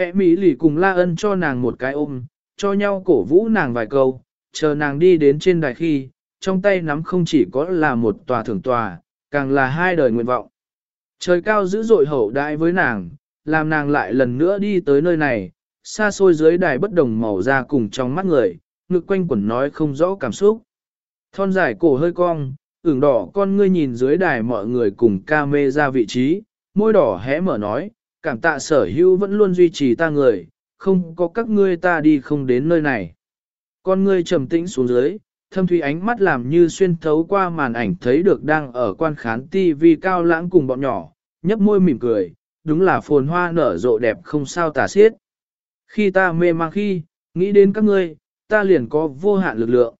E Mỹ lì cùng la ân cho nàng một cái ôm, cho nhau cổ vũ nàng vài câu, chờ nàng đi đến trên đài khi, trong tay nắm không chỉ có là một tòa thưởng tòa, càng là hai đời nguyện vọng. Trời cao dữ dội hậu đại với nàng, làm nàng lại lần nữa đi tới nơi này, xa xôi dưới đài bất đồng màu da cùng trong mắt người, ngực quanh quẩn nói không rõ cảm xúc. Thon dài cổ hơi cong, ửng đỏ con ngươi nhìn dưới đài mọi người cùng ca mê ra vị trí, môi đỏ hé mở nói, cảm tạ sở hữu vẫn luôn duy trì ta người, không có các ngươi ta đi không đến nơi này. Con ngươi trầm tĩnh xuống dưới, thâm thủy ánh mắt làm như xuyên thấu qua màn ảnh thấy được đang ở quan khán TV cao lãng cùng bọn nhỏ, nhấp môi mỉm cười, đúng là phồn hoa nở rộ đẹp không sao tả xiết. Khi ta mê mang khi, nghĩ đến các ngươi, ta liền có vô hạn lực lượng.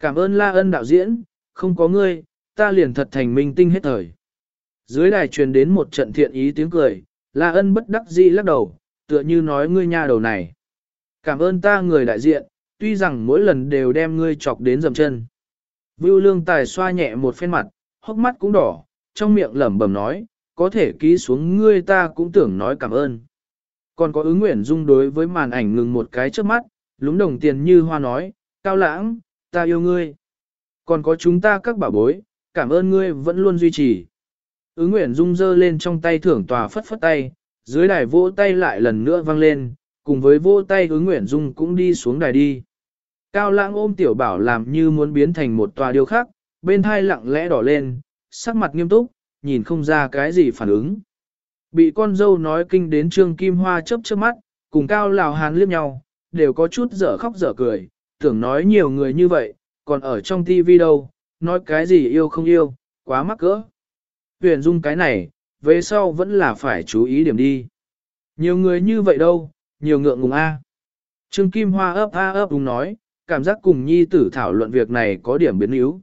Cảm ơn la ân đạo diễn, không có ngươi, ta liền thật thành minh tinh hết thời. Dưới đài truyền đến một trận thiện ý tiếng cười, la ân bất đắc dĩ lắc đầu, tựa như nói ngươi nha đầu này. Cảm ơn ta người đại diện, tuy rằng mỗi lần đều đem ngươi chọc đến dầm chân. Vưu lương tài xoa nhẹ một phen mặt, hốc mắt cũng đỏ, trong miệng lẩm bẩm nói, có thể ký xuống ngươi ta cũng tưởng nói cảm ơn. Còn có ứng nguyện dung đối với màn ảnh ngừng một cái trước mắt, lúng đồng tiền như hoa nói, cao lãng, ta yêu ngươi. Còn có chúng ta các bảo bối, cảm ơn ngươi vẫn luôn duy trì. Ứng nguyện dung dơ lên trong tay thưởng tòa phất phất tay, dưới đài vỗ tay lại lần nữa vang lên, cùng với vỗ tay ứng nguyện dung cũng đi xuống đài đi. Cao lãng ôm tiểu bảo làm như muốn biến thành một tòa điêu khắc, bên thai lặng lẽ đỏ lên, sắc mặt nghiêm túc, nhìn không ra cái gì phản ứng. Bị con dâu nói kinh đến trương kim hoa chớp chớp mắt, cùng cao lào Hán liếc nhau, đều có chút dở khóc dở cười, tưởng nói nhiều người như vậy, còn ở trong tivi đâu, nói cái gì yêu không yêu, quá mắc cỡ. Huyền dung cái này, về sau vẫn là phải chú ý điểm đi. Nhiều người như vậy đâu, nhiều ngượng ngùng A. Trương Kim Hoa ấp a ấp đúng nói, cảm giác cùng nhi tử thảo luận việc này có điểm biến yếu.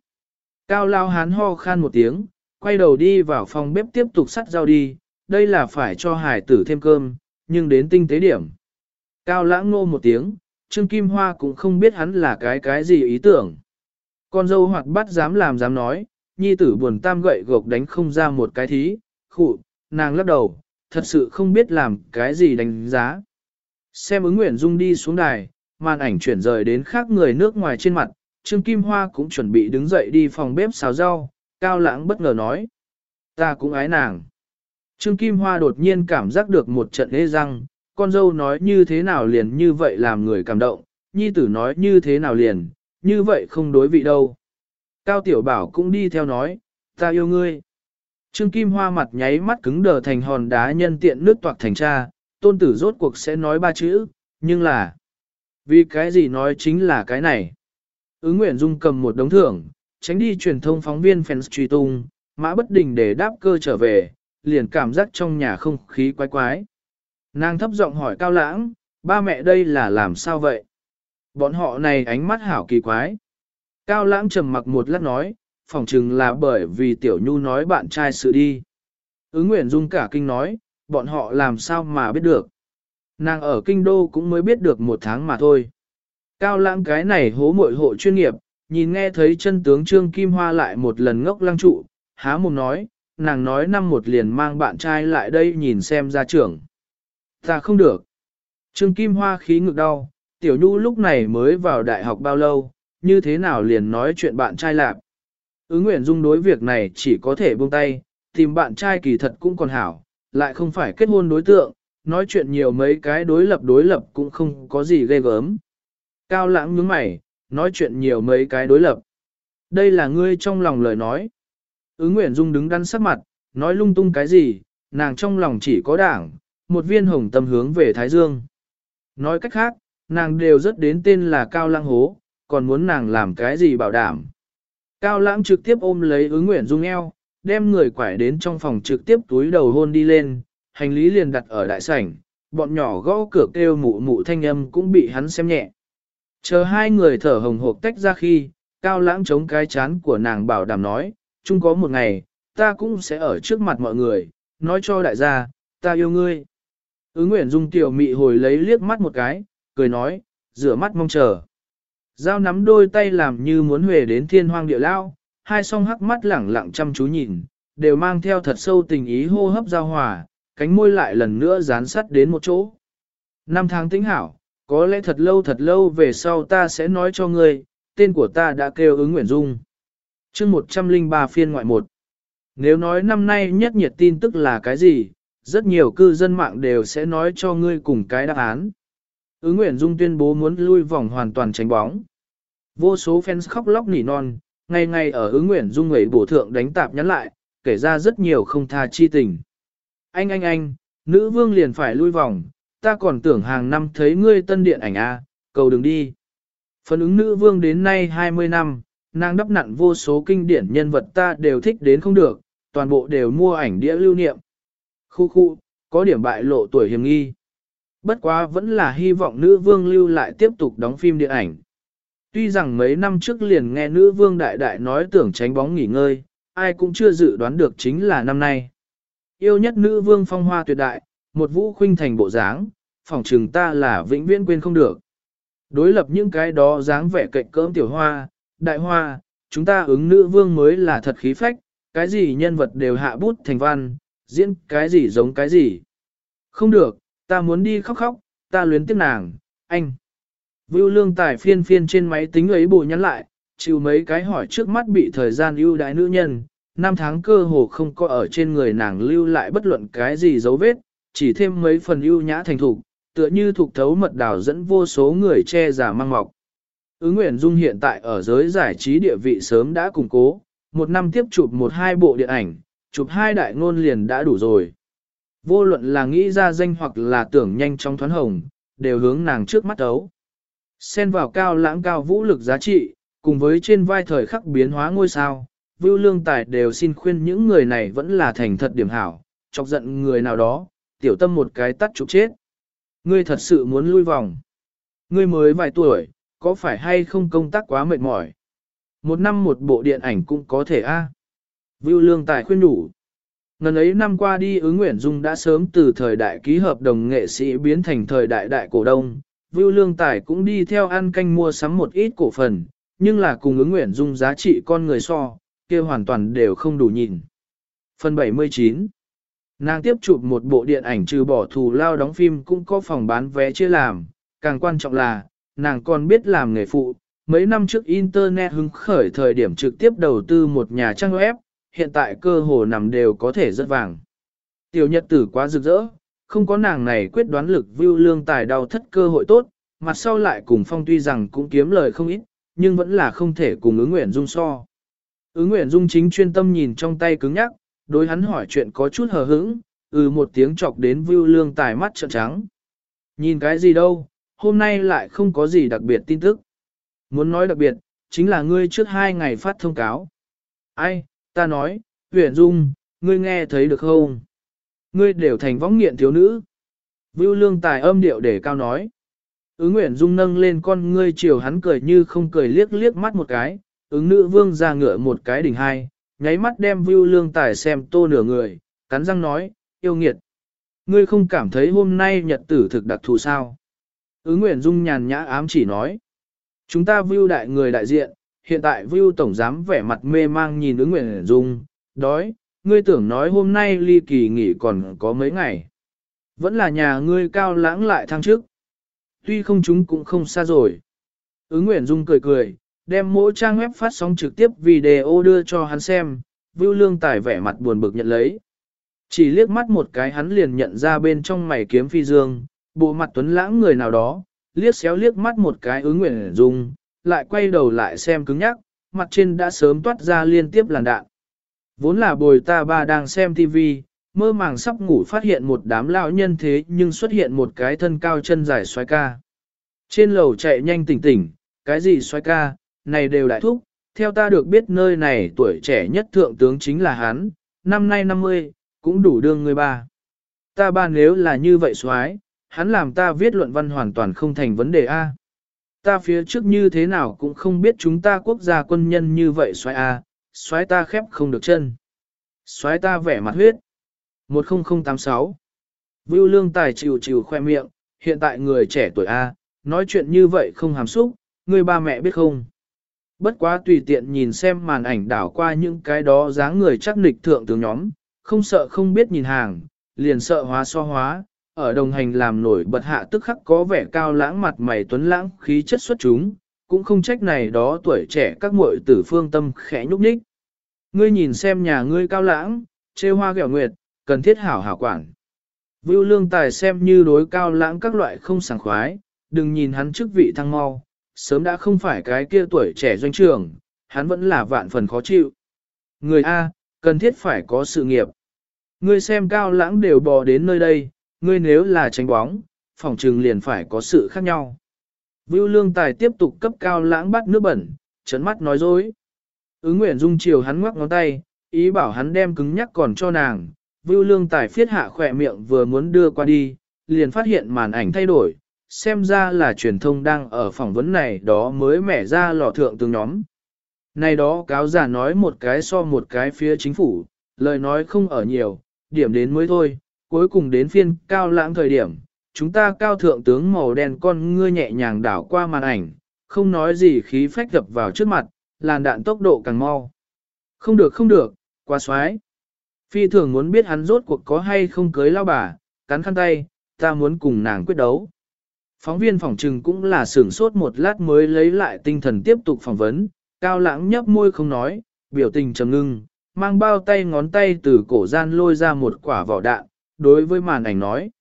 Cao lao hán ho khan một tiếng, quay đầu đi vào phòng bếp tiếp tục sắt rau đi, đây là phải cho hải tử thêm cơm, nhưng đến tinh tế điểm. Cao lãng ngô một tiếng, Trương Kim Hoa cũng không biết hắn là cái cái gì ý tưởng. Con dâu hoạt bắt dám làm dám nói, nhi tử buồn tam gậy gộc đánh không ra một cái thí, khụ, nàng lắc đầu, thật sự không biết làm cái gì đánh giá. Xem ứng nguyện dung đi xuống đài, màn ảnh chuyển rời đến khác người nước ngoài trên mặt, Trương Kim Hoa cũng chuẩn bị đứng dậy đi phòng bếp xào rau, cao lãng bất ngờ nói. Ta cũng ái nàng. Trương Kim Hoa đột nhiên cảm giác được một trận ê răng, con dâu nói như thế nào liền như vậy làm người cảm động, nhi tử nói như thế nào liền, như vậy không đối vị đâu. Cao Tiểu Bảo cũng đi theo nói, ta yêu ngươi. Trương Kim Hoa mặt nháy mắt cứng đờ thành hòn đá nhân tiện nước toạc thành cha, tôn tử rốt cuộc sẽ nói ba chữ, nhưng là, vì cái gì nói chính là cái này. Ứng Nguyễn Dung cầm một đống thưởng, tránh đi truyền thông phóng viên fans truy tung, mã bất đình để đáp cơ trở về, liền cảm giác trong nhà không khí quái quái. Nàng thấp giọng hỏi Cao Lãng, ba mẹ đây là làm sao vậy? Bọn họ này ánh mắt hảo kỳ quái. Cao Lãng trầm mặc một lát nói, phỏng chừng là bởi vì Tiểu Nhu nói bạn trai sự đi. Ứng Nguyễn Dung cả kinh nói, bọn họ làm sao mà biết được. Nàng ở kinh đô cũng mới biết được một tháng mà thôi. Cao lãng cái này hố mội hộ chuyên nghiệp, nhìn nghe thấy chân tướng Trương Kim Hoa lại một lần ngốc lăng trụ, há mồm nói, nàng nói năm một liền mang bạn trai lại đây nhìn xem ra trưởng. Ta không được. Trương Kim Hoa khí ngực đau, Tiểu Nhu lúc này mới vào đại học bao lâu, như thế nào liền nói chuyện bạn trai lạp. Ứng Nguyễn Dung đối việc này chỉ có thể buông tay, tìm bạn trai kỳ thật cũng còn hảo, lại không phải kết hôn đối tượng, nói chuyện nhiều mấy cái đối lập đối lập cũng không có gì ghê gớm. Cao lãng nhướng mày, nói chuyện nhiều mấy cái đối lập. Đây là ngươi trong lòng lời nói. Ứng Nguyễn Dung đứng đắn sắc mặt, nói lung tung cái gì, nàng trong lòng chỉ có đảng, một viên hồng tâm hướng về Thái Dương. Nói cách khác, nàng đều rất đến tên là Cao Lãng Hố, còn muốn nàng làm cái gì bảo đảm. Cao Lãng trực tiếp ôm lấy ứng Nguyễn Dung eo, đem người quải đến trong phòng trực tiếp túi đầu hôn đi lên, hành lý liền đặt ở đại sảnh, bọn nhỏ gõ cửa kêu mụ mụ thanh âm cũng bị hắn xem nhẹ. Chờ hai người thở hồng hộc tách ra khi, cao lãng chống cái chán của nàng bảo đảm nói, chung có một ngày, ta cũng sẽ ở trước mặt mọi người, nói cho đại gia, ta yêu ngươi. Ứng Nguyễn Dung tiểu mị hồi lấy liếc mắt một cái, cười nói, rửa mắt mong chờ. Giao nắm đôi tay làm như muốn huề đến thiên hoang địa lao, hai song hắc mắt lẳng lặng chăm chú nhìn, đều mang theo thật sâu tình ý hô hấp giao hòa, cánh môi lại lần nữa dán sắt đến một chỗ. Năm tháng tính hảo, có lẽ thật lâu thật lâu về sau ta sẽ nói cho ngươi, tên của ta đã kêu ứng Nguyễn Dung. chương 103 phiên ngoại 1. Nếu nói năm nay nhất nhiệt tin tức là cái gì, rất nhiều cư dân mạng đều sẽ nói cho ngươi cùng cái đáp án. Ứng Nguyễn Dung tuyên bố muốn lui vòng hoàn toàn tránh bóng. Vô số fans khóc lóc nỉ non, ngày ngày ở ứng nguyện Dung người bổ thượng đánh tạp nhắn lại, kể ra rất nhiều không tha chi tình. Anh anh anh, nữ vương liền phải lui vòng, ta còn tưởng hàng năm thấy ngươi tân điện ảnh A, cầu đừng đi. Phần ứng nữ vương đến nay 20 năm, nàng đắp nặn vô số kinh điển nhân vật ta đều thích đến không được, toàn bộ đều mua ảnh đĩa lưu niệm. Khu khu, có điểm bại lộ tuổi hiểm nghi. Bất quá vẫn là hy vọng nữ vương lưu lại tiếp tục đóng phim điện ảnh. Tuy rằng mấy năm trước liền nghe nữ vương đại đại nói tưởng tránh bóng nghỉ ngơi, ai cũng chưa dự đoán được chính là năm nay. Yêu nhất nữ vương phong hoa tuyệt đại, một vũ khuynh thành bộ dáng, phỏng trừng ta là vĩnh viễn quên không được. Đối lập những cái đó dáng vẻ cạnh cỡm tiểu hoa, đại hoa, chúng ta ứng nữ vương mới là thật khí phách, cái gì nhân vật đều hạ bút thành văn, diễn cái gì giống cái gì. Không được, ta muốn đi khóc khóc, ta luyến tiếc nàng, anh. Vưu lương tài phiên phiên trên máy tính ấy bù nhắn lại, chịu mấy cái hỏi trước mắt bị thời gian ưu đãi nữ nhân, năm tháng cơ hồ không có ở trên người nàng lưu lại bất luận cái gì dấu vết, chỉ thêm mấy phần ưu nhã thành thục, tựa như thuộc thấu mật đào dẫn vô số người che giả mang mọc. Ứng Nguyễn Dung hiện tại ở giới giải trí địa vị sớm đã củng cố, một năm tiếp chụp một hai bộ điện ảnh, chụp hai đại ngôn liền đã đủ rồi. Vô luận là nghĩ ra danh hoặc là tưởng nhanh trong thoán hồng, đều hướng nàng trước mắt ấu. Xen vào cao lãng cao vũ lực giá trị, cùng với trên vai thời khắc biến hóa ngôi sao, Vưu Lương Tài đều xin khuyên những người này vẫn là thành thật điểm hảo, chọc giận người nào đó, tiểu tâm một cái tắt trục chết. Ngươi thật sự muốn lui vòng. Ngươi mới vài tuổi, có phải hay không công tác quá mệt mỏi? Một năm một bộ điện ảnh cũng có thể a. À? Vưu Lương Tài khuyên đủ. Ngần ấy năm qua đi ứng Nguyễn Dung đã sớm từ thời đại ký hợp đồng nghệ sĩ biến thành thời đại đại cổ đông. Vưu Lương Tài cũng đi theo ăn canh mua sắm một ít cổ phần, nhưng là cùng ứng nguyện Dung giá trị con người so, kia hoàn toàn đều không đủ nhìn. Phần 79 Nàng tiếp chụp một bộ điện ảnh trừ bỏ thù lao đóng phim cũng có phòng bán vé chia làm, càng quan trọng là, nàng còn biết làm nghề phụ. Mấy năm trước Internet hứng khởi thời điểm trực tiếp đầu tư một nhà trang web, hiện tại cơ hồ nằm đều có thể rất vàng. Tiểu nhật tử quá rực rỡ, không có nàng này quyết đoán lực vưu lương tài đau thất cơ hội tốt, mặt sau lại cùng phong tuy rằng cũng kiếm lời không ít, nhưng vẫn là không thể cùng ứng nguyện dung so. Ứng nguyện dung chính chuyên tâm nhìn trong tay cứng nhắc, đối hắn hỏi chuyện có chút hờ hững, ừ một tiếng chọc đến vưu lương tài mắt trợn trắng. Nhìn cái gì đâu, hôm nay lại không có gì đặc biệt tin tức. Muốn nói đặc biệt, chính là ngươi trước hai ngày phát thông cáo. Ai, ta nói, huyện dung, ngươi nghe thấy được không? Ngươi đều thành võng nghiện thiếu nữ. Vưu lương tài âm điệu để cao nói. Ứng Nguyễn Dung nâng lên con ngươi chiều hắn cười như không cười liếc liếc mắt một cái, ứng nữ vương ra ngựa một cái đỉnh hai, nháy mắt đem Vưu Lương Tài xem tô nửa người, cắn răng nói, yêu nghiệt. Ngươi không cảm thấy hôm nay nhật tử thực đặc thù sao? Ứng Nguyễn Dung nhàn nhã ám chỉ nói. Chúng ta Vưu đại người đại diện, hiện tại Vưu Tổng Giám vẻ mặt mê mang nhìn ứng Nguyễn Dung, đói, ngươi tưởng nói hôm nay ly kỳ nghỉ còn có mấy ngày. Vẫn là nhà ngươi cao lãng lại thăng trước. Tuy không chúng cũng không xa rồi. Ứng Nguyễn Dung cười cười, đem mỗi trang web phát sóng trực tiếp video đưa cho hắn xem, Vưu Lương Tài vẻ mặt buồn bực nhận lấy. Chỉ liếc mắt một cái hắn liền nhận ra bên trong mày kiếm phi dương, bộ mặt tuấn lãng người nào đó, liếc xéo liếc mắt một cái ứng nguyện dung, lại quay đầu lại xem cứng nhắc, mặt trên đã sớm toát ra liên tiếp làn đạn. Vốn là bồi ta ba đang xem TV, mơ màng sắp ngủ phát hiện một đám lão nhân thế nhưng xuất hiện một cái thân cao chân dài xoay ca. Trên lầu chạy nhanh tỉnh tỉnh, cái gì xoay ca, này đều đại thúc, theo ta được biết nơi này tuổi trẻ nhất thượng tướng chính là hắn, năm nay 50, cũng đủ đương người ba. Ta ba nếu là như vậy xoái, hắn làm ta viết luận văn hoàn toàn không thành vấn đề A. Ta phía trước như thế nào cũng không biết chúng ta quốc gia quân nhân như vậy xoái A, xoáy ta khép không được chân. xoáy ta vẻ mặt huyết. 10086 Vưu lương tài chịu chịu khoe miệng, hiện tại người trẻ tuổi A, nói chuyện như vậy không hàm xúc, người ba mẹ biết không. Bất quá tùy tiện nhìn xem màn ảnh đảo qua những cái đó dáng người chắc nịch thượng tướng nhóm, không sợ không biết nhìn hàng, liền sợ hóa so hóa, ở đồng hành làm nổi bật hạ tức khắc có vẻ cao lãng mặt mày tuấn lãng khí chất xuất chúng, cũng không trách này đó tuổi trẻ các muội tử phương tâm khẽ nhúc nhích. Ngươi nhìn xem nhà ngươi cao lãng, chê hoa ghẹo nguyệt, cần thiết hảo hảo quản. Vưu lương tài xem như đối cao lãng các loại không sảng khoái, đừng nhìn hắn chức vị thăng mau, sớm đã không phải cái kia tuổi trẻ doanh trường, hắn vẫn là vạn phần khó chịu. Người A, cần thiết phải có sự nghiệp. Ngươi xem cao lãng đều bò đến nơi đây, ngươi nếu là tránh bóng, phòng trừng liền phải có sự khác nhau. Vưu lương tài tiếp tục cấp cao lãng bắt nước bẩn, trấn mắt nói dối. Ứng Nguyễn dung chiều hắn ngoắc ngón tay, ý bảo hắn đem cứng nhắc còn cho nàng. Vưu lương tài phiết hạ khỏe miệng vừa muốn đưa qua đi, liền phát hiện màn ảnh thay đổi, xem ra là truyền thông đang ở phỏng vấn này đó mới mẻ ra lò thượng từng nhóm. Này đó cáo giả nói một cái so một cái phía chính phủ, lời nói không ở nhiều, điểm đến mới thôi, cuối cùng đến phiên cao lãng thời điểm, chúng ta cao thượng tướng màu đen con ngươi nhẹ nhàng đảo qua màn ảnh, không nói gì khí phách đập vào trước mặt, làn đạn tốc độ càng mau. Không được không được, quá xoái. Phi thường muốn biết hắn rốt cuộc có hay không cưới lao bà, cắn khăn tay, ta muốn cùng nàng quyết đấu. Phóng viên phòng trừng cũng là sửng sốt một lát mới lấy lại tinh thần tiếp tục phỏng vấn, cao lãng nhấp môi không nói, biểu tình trầm ngưng, mang bao tay ngón tay từ cổ gian lôi ra một quả vỏ đạn, đối với màn ảnh nói.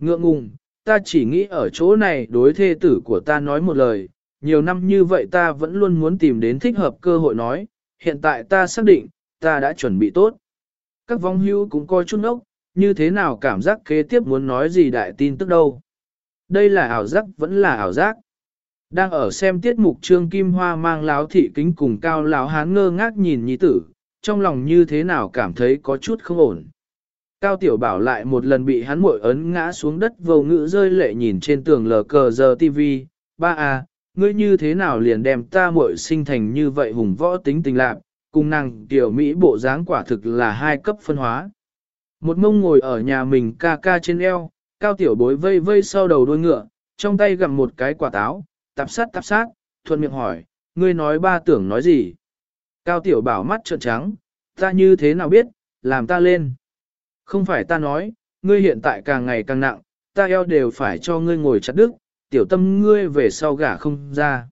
Ngượng ngùng, ta chỉ nghĩ ở chỗ này đối thê tử của ta nói một lời, nhiều năm như vậy ta vẫn luôn muốn tìm đến thích hợp cơ hội nói, hiện tại ta xác định, ta đã chuẩn bị tốt. Các vong hưu cũng coi chút ốc, như thế nào cảm giác kế tiếp muốn nói gì đại tin tức đâu. Đây là ảo giác vẫn là ảo giác. Đang ở xem tiết mục Trương Kim Hoa mang láo thị kính cùng cao láo hán ngơ ngác nhìn nhi tử, trong lòng như thế nào cảm thấy có chút không ổn. Cao Tiểu Bảo lại một lần bị hắn muội ấn ngã xuống đất vô ngữ rơi lệ nhìn trên tường lờ cờ giờ TV, ba a, ngươi như thế nào liền đem ta muội sinh thành như vậy hùng võ tính tình lạc, cùng nàng tiểu Mỹ bộ dáng quả thực là hai cấp phân hóa. Một mông ngồi ở nhà mình ca ca trên eo, Cao Tiểu bối vây vây sau đầu đôi ngựa, trong tay gặm một cái quả táo, tạp sát tạp sát, thuận miệng hỏi, ngươi nói ba tưởng nói gì? Cao Tiểu bảo mắt trợn trắng, ta như thế nào biết, làm ta lên. Không phải ta nói, ngươi hiện tại càng ngày càng nặng, ta eo đều phải cho ngươi ngồi chặt đứt, tiểu tâm ngươi về sau gả không ra.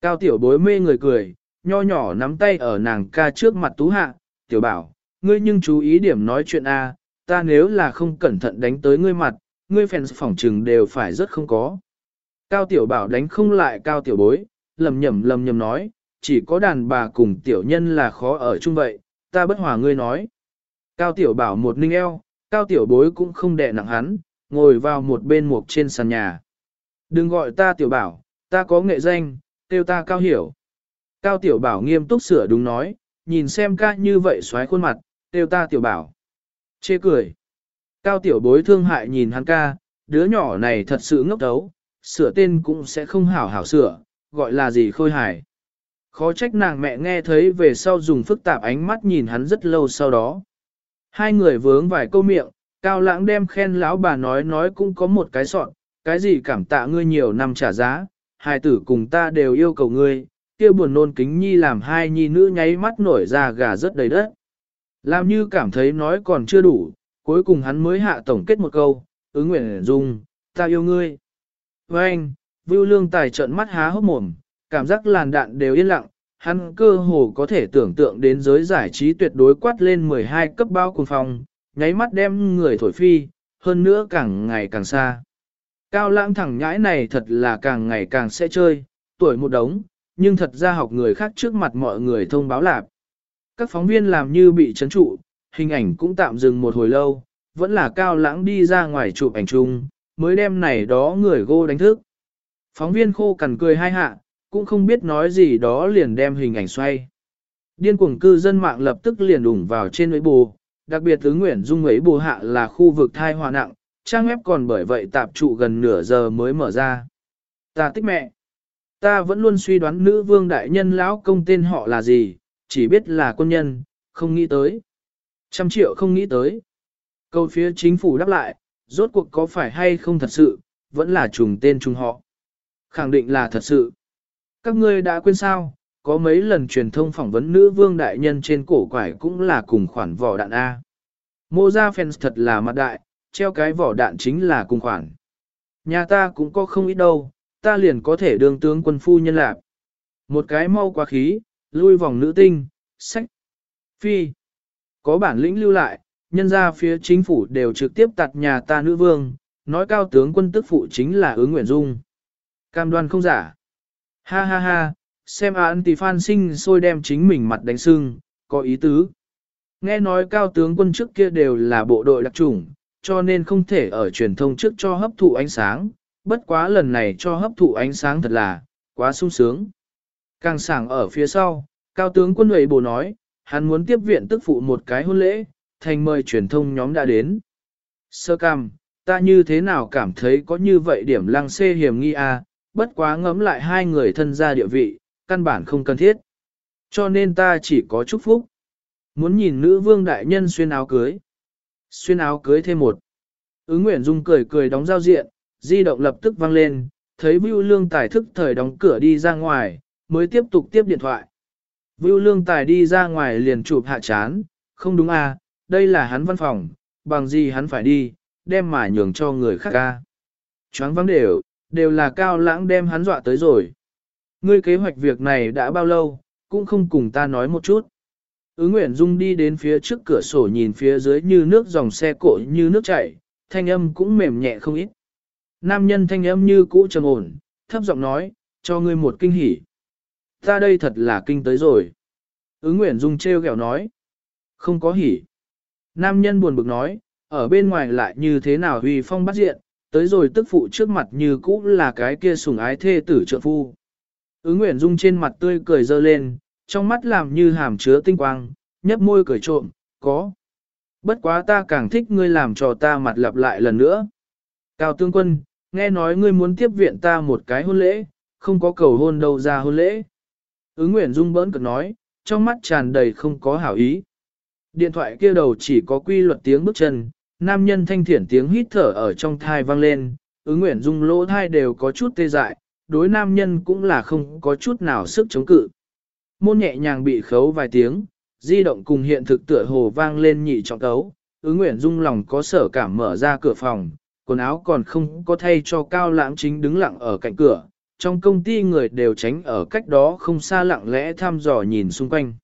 Cao tiểu bối mê người cười, nho nhỏ nắm tay ở nàng ca trước mặt tú hạ, tiểu bảo, ngươi nhưng chú ý điểm nói chuyện A, ta nếu là không cẩn thận đánh tới ngươi mặt, ngươi phèn phỏng trừng đều phải rất không có. Cao tiểu bảo đánh không lại cao tiểu bối, lầm nhầm lầm nhầm nói, chỉ có đàn bà cùng tiểu nhân là khó ở chung vậy, ta bất hòa ngươi nói. Cao tiểu bảo một ninh eo, cao tiểu bối cũng không đè nặng hắn, ngồi vào một bên mục trên sàn nhà. Đừng gọi ta tiểu bảo, ta có nghệ danh, tiêu ta cao hiểu. Cao tiểu bảo nghiêm túc sửa đúng nói, nhìn xem ca như vậy xoáy khuôn mặt, tiêu ta tiểu bảo. Chê cười. Cao tiểu bối thương hại nhìn hắn ca, đứa nhỏ này thật sự ngốc đấu, sửa tên cũng sẽ không hảo hảo sửa, gọi là gì khôi hài. Khó trách nàng mẹ nghe thấy về sau dùng phức tạp ánh mắt nhìn hắn rất lâu sau đó. Hai người vướng vài câu miệng, cao lãng đem khen lão bà nói nói cũng có một cái soạn, cái gì cảm tạ ngươi nhiều năm trả giá, hai tử cùng ta đều yêu cầu ngươi, kia buồn nôn kính nhi làm hai nhi nữ nháy mắt nổi ra gà rất đầy đất. Làm như cảm thấy nói còn chưa đủ, cuối cùng hắn mới hạ tổng kết một câu, ứng nguyện dung, ta yêu ngươi. Với anh, Vưu Lương Tài trợn mắt há hốc mồm, cảm giác làn đạn đều yên lặng, hắn cơ hồ có thể tưởng tượng đến giới giải trí tuyệt đối quát lên 12 cấp bao cùng phòng, nháy mắt đem người thổi phi, hơn nữa càng ngày càng xa. Cao lãng thẳng nhãi này thật là càng ngày càng sẽ chơi, tuổi một đống, nhưng thật ra học người khác trước mặt mọi người thông báo lạp. Các phóng viên làm như bị chấn trụ, hình ảnh cũng tạm dừng một hồi lâu, vẫn là cao lãng đi ra ngoài chụp ảnh chung, mới đem này đó người gô đánh thức. Phóng viên khô cằn cười hai hạ, cũng không biết nói gì đó liền đem hình ảnh xoay. Điên cuồng cư dân mạng lập tức liền đủng vào trên ấy bù, đặc biệt tứ Nguyễn Dung ấy bù hạ là khu vực thai hòa nặng, trang web còn bởi vậy tạp trụ gần nửa giờ mới mở ra. Ta tích mẹ. Ta vẫn luôn suy đoán nữ vương đại nhân lão công tên họ là gì, chỉ biết là quân nhân, không nghĩ tới. Trăm triệu không nghĩ tới. Câu phía chính phủ đáp lại, rốt cuộc có phải hay không thật sự, vẫn là trùng tên trùng họ. Khẳng định là thật sự. Các ngươi đã quên sao, có mấy lần truyền thông phỏng vấn nữ vương đại nhân trên cổ quải cũng là cùng khoản vỏ đạn A. Mô ra fans thật là mặt đại, treo cái vỏ đạn chính là cùng khoản. Nhà ta cũng có không ít đâu, ta liền có thể đương tướng quân phu nhân lạc. Một cái mau quá khí, lui vòng nữ tinh, sách. Phi. Có bản lĩnh lưu lại, nhân ra phía chính phủ đều trực tiếp tặt nhà ta nữ vương, nói cao tướng quân tức phụ chính là ứng nguyện dung. Cam đoan không giả. Ha ha ha, xem án tỷ phan sinh sôi đem chính mình mặt đánh sưng, có ý tứ. Nghe nói cao tướng quân trước kia đều là bộ đội đặc chủng, cho nên không thể ở truyền thông trước cho hấp thụ ánh sáng, bất quá lần này cho hấp thụ ánh sáng thật là, quá sung sướng. Càng sảng ở phía sau, cao tướng quân ủy bổ nói, hắn muốn tiếp viện tức phụ một cái hôn lễ, thành mời truyền thông nhóm đã đến. Sơ cam, ta như thế nào cảm thấy có như vậy điểm lăng xê hiểm nghi a, à, bất quá ngấm lại hai người thân gia địa vị, căn bản không cần thiết. Cho nên ta chỉ có chúc phúc. Muốn nhìn nữ vương đại nhân xuyên áo cưới. Xuyên áo cưới thêm một. Ứng Nguyễn Dung cười cười đóng giao diện, di động lập tức vang lên, thấy Vưu Lương Tài thức thời đóng cửa đi ra ngoài, mới tiếp tục tiếp điện thoại. Vưu Lương Tài đi ra ngoài liền chụp hạ chán, không đúng à, đây là hắn văn phòng, bằng gì hắn phải đi, đem mà nhường cho người khác ca. Choáng vắng đều, đều là cao lãng đem hắn dọa tới rồi. Ngươi kế hoạch việc này đã bao lâu, cũng không cùng ta nói một chút. Ứng Nguyễn Dung đi đến phía trước cửa sổ nhìn phía dưới như nước dòng xe cộ như nước chảy, thanh âm cũng mềm nhẹ không ít. Nam nhân thanh âm như cũ trầm ổn, thấp giọng nói, cho ngươi một kinh hỉ. Ta đây thật là kinh tới rồi. Ứng Nguyễn Dung treo gẹo nói, không có hỉ. Nam nhân buồn bực nói, ở bên ngoài lại như thế nào huy phong bắt diện, tới rồi tức phụ trước mặt như cũ là cái kia sủng ái thê tử trợ phu. Ứng Nguyễn Dung trên mặt tươi cười dơ lên, trong mắt làm như hàm chứa tinh quang, nhấp môi cười trộm, có. Bất quá ta càng thích ngươi làm cho ta mặt lặp lại lần nữa. Cao tướng quân, nghe nói ngươi muốn tiếp viện ta một cái hôn lễ, không có cầu hôn đâu ra hôn lễ. Ứng Nguyễn Dung bỡn cực nói, trong mắt tràn đầy không có hảo ý. Điện thoại kia đầu chỉ có quy luật tiếng bước chân, nam nhân thanh thiển tiếng hít thở ở trong thai vang lên, ứng Nguyện Dung lỗ thai đều có chút tê dại, đối nam nhân cũng là không có chút nào sức chống cự. Môn nhẹ nhàng bị khấu vài tiếng, di động cùng hiện thực tựa hồ vang lên nhị trọng tấu, ứng Nguyện Dung lòng có sở cảm mở ra cửa phòng, quần áo còn không có thay cho cao lãng chính đứng lặng ở cạnh cửa, trong công ty người đều tránh ở cách đó không xa lặng lẽ thăm dò nhìn xung quanh.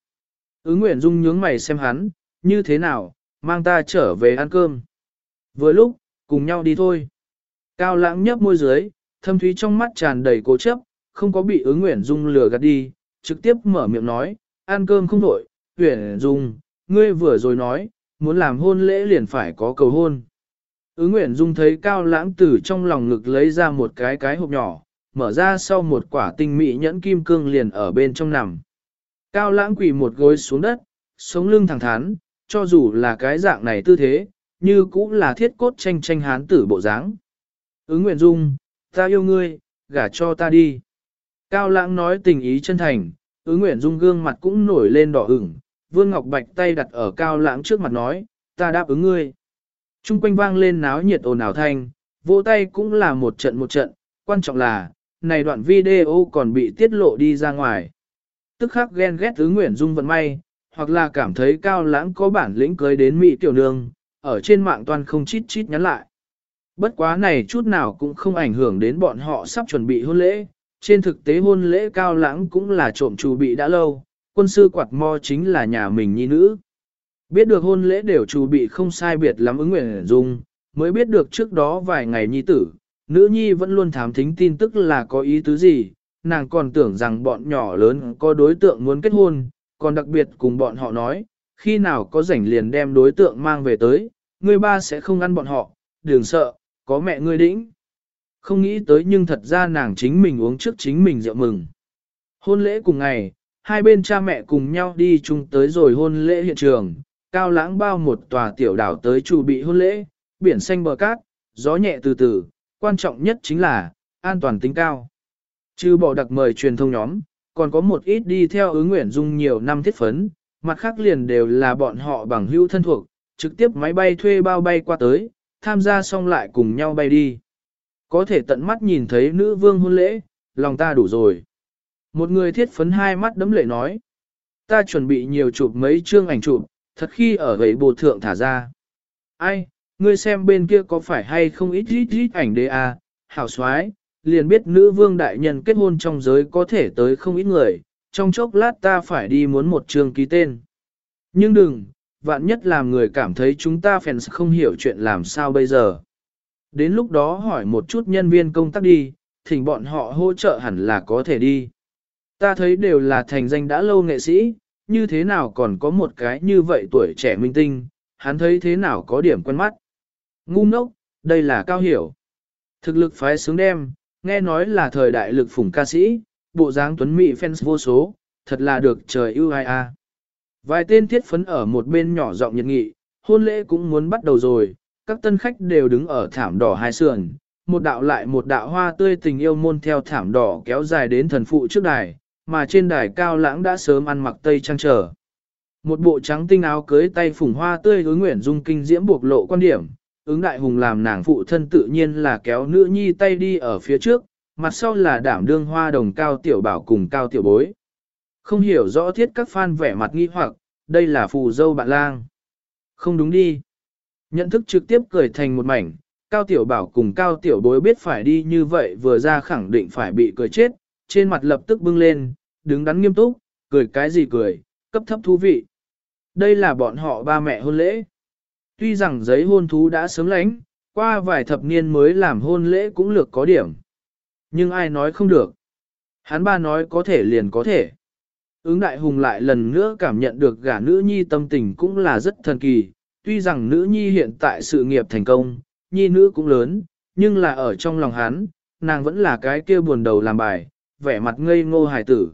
Ứng Nguyễn Dung nhướng mày xem hắn, như thế nào, mang ta trở về ăn cơm. Vừa lúc, cùng nhau đi thôi. Cao lãng nhấp môi dưới, thâm thúy trong mắt tràn đầy cố chấp, không có bị ứng Nguyễn Dung lừa gạt đi, trực tiếp mở miệng nói, ăn cơm không đổi, Nguyễn Dung, ngươi vừa rồi nói, muốn làm hôn lễ liền phải có cầu hôn. Ứng Nguyễn Dung thấy cao lãng từ trong lòng ngực lấy ra một cái cái hộp nhỏ, mở ra sau một quả tinh mỹ nhẫn kim cương liền ở bên trong nằm. Cao lãng quỳ một gối xuống đất, sống lưng thẳng thắn, cho dù là cái dạng này tư thế, như cũng là thiết cốt tranh tranh hán tử bộ dáng. Ứng Nguyễn Dung, ta yêu ngươi, gả cho ta đi. Cao lãng nói tình ý chân thành, ứng Nguyễn Dung gương mặt cũng nổi lên đỏ ửng, Vương Ngọc Bạch tay đặt ở cao lãng trước mặt nói, ta đáp ứng ngươi. Trung quanh vang lên náo nhiệt ồn ào thanh, vỗ tay cũng là một trận một trận, quan trọng là, này đoạn video còn bị tiết lộ đi ra ngoài. Tức khắc ghen ghét tứ Nguyễn Dung vận may, hoặc là cảm thấy cao lãng có bản lĩnh cưới đến Mỹ tiểu nương, ở trên mạng toàn không chít chít nhắn lại. Bất quá này chút nào cũng không ảnh hưởng đến bọn họ sắp chuẩn bị hôn lễ, trên thực tế hôn lễ cao lãng cũng là trộm chủ bị đã lâu, quân sư quạt mo chính là nhà mình nhi nữ. Biết được hôn lễ đều chủ bị không sai biệt lắm ứng nguyện dung, mới biết được trước đó vài ngày nhi tử, nữ nhi vẫn luôn thám thính tin tức là có ý tứ gì, nàng còn tưởng rằng bọn nhỏ lớn có đối tượng muốn kết hôn, còn đặc biệt cùng bọn họ nói, khi nào có rảnh liền đem đối tượng mang về tới, người ba sẽ không ăn bọn họ, đừng sợ, có mẹ ngươi đĩnh. Không nghĩ tới nhưng thật ra nàng chính mình uống trước chính mình rượu mừng. Hôn lễ cùng ngày, hai bên cha mẹ cùng nhau đi chung tới rồi hôn lễ hiện trường, cao lãng bao một tòa tiểu đảo tới chủ bị hôn lễ, biển xanh bờ cát, gió nhẹ từ từ, quan trọng nhất chính là, an toàn tính cao. Chứ bỏ đặc mời truyền thông nhóm, còn có một ít đi theo ứng nguyện dung nhiều năm thiết phấn, mặt khác liền đều là bọn họ bằng hữu thân thuộc, trực tiếp máy bay thuê bao bay qua tới, tham gia xong lại cùng nhau bay đi. Có thể tận mắt nhìn thấy nữ vương hôn lễ, lòng ta đủ rồi. Một người thiết phấn hai mắt đấm lệ nói. Ta chuẩn bị nhiều chụp mấy chương ảnh chụp, thật khi ở gầy bồ thượng thả ra. Ai, ngươi xem bên kia có phải hay không ít ít ít ảnh đê à, hảo xoái, liền biết nữ vương đại nhân kết hôn trong giới có thể tới không ít người, trong chốc lát ta phải đi muốn một chương ký tên. Nhưng đừng, vạn nhất làm người cảm thấy chúng ta fans không hiểu chuyện làm sao bây giờ. Đến lúc đó hỏi một chút nhân viên công tác đi, thỉnh bọn họ hỗ trợ hẳn là có thể đi. Ta thấy đều là thành danh đã lâu nghệ sĩ, như thế nào còn có một cái như vậy tuổi trẻ minh tinh, hắn thấy thế nào có điểm quen mắt. Ngu ngốc, đây là cao hiểu. Thực lực phái sướng đem, nghe nói là thời đại lực phủng ca sĩ, bộ dáng tuấn mỹ fans vô số, thật là được trời ưu ai a. Vài tên thiết phấn ở một bên nhỏ giọng nhiệt nghị, hôn lễ cũng muốn bắt đầu rồi, các tân khách đều đứng ở thảm đỏ hai sườn, một đạo lại một đạo hoa tươi tình yêu môn theo thảm đỏ kéo dài đến thần phụ trước đài, mà trên đài cao lãng đã sớm ăn mặc tây trang trở. Một bộ trắng tinh áo cưới tay phùng hoa tươi hứa nguyện dung kinh diễm buộc lộ quan điểm, ứng đại hùng làm nàng phụ thân tự nhiên là kéo nữ nhi tay đi ở phía trước, mặt sau là đảm đương hoa đồng cao tiểu bảo cùng cao tiểu bối. Không hiểu rõ thiết các fan vẻ mặt nghi hoặc, đây là phù dâu bạn lang. Không đúng đi. Nhận thức trực tiếp cười thành một mảnh, cao tiểu bảo cùng cao tiểu bối biết phải đi như vậy vừa ra khẳng định phải bị cười chết, trên mặt lập tức bưng lên, đứng đắn nghiêm túc, cười cái gì cười, cấp thấp thú vị. Đây là bọn họ ba mẹ hôn lễ. Tuy rằng giấy hôn thú đã sớm lánh, qua vài thập niên mới làm hôn lễ cũng lược có điểm. Nhưng ai nói không được. Hắn ba nói có thể liền có thể. Ứng đại hùng lại lần nữa cảm nhận được gả nữ nhi tâm tình cũng là rất thần kỳ. Tuy rằng nữ nhi hiện tại sự nghiệp thành công, nhi nữ cũng lớn, nhưng là ở trong lòng hắn, nàng vẫn là cái kia buồn đầu làm bài, vẻ mặt ngây ngô hài tử.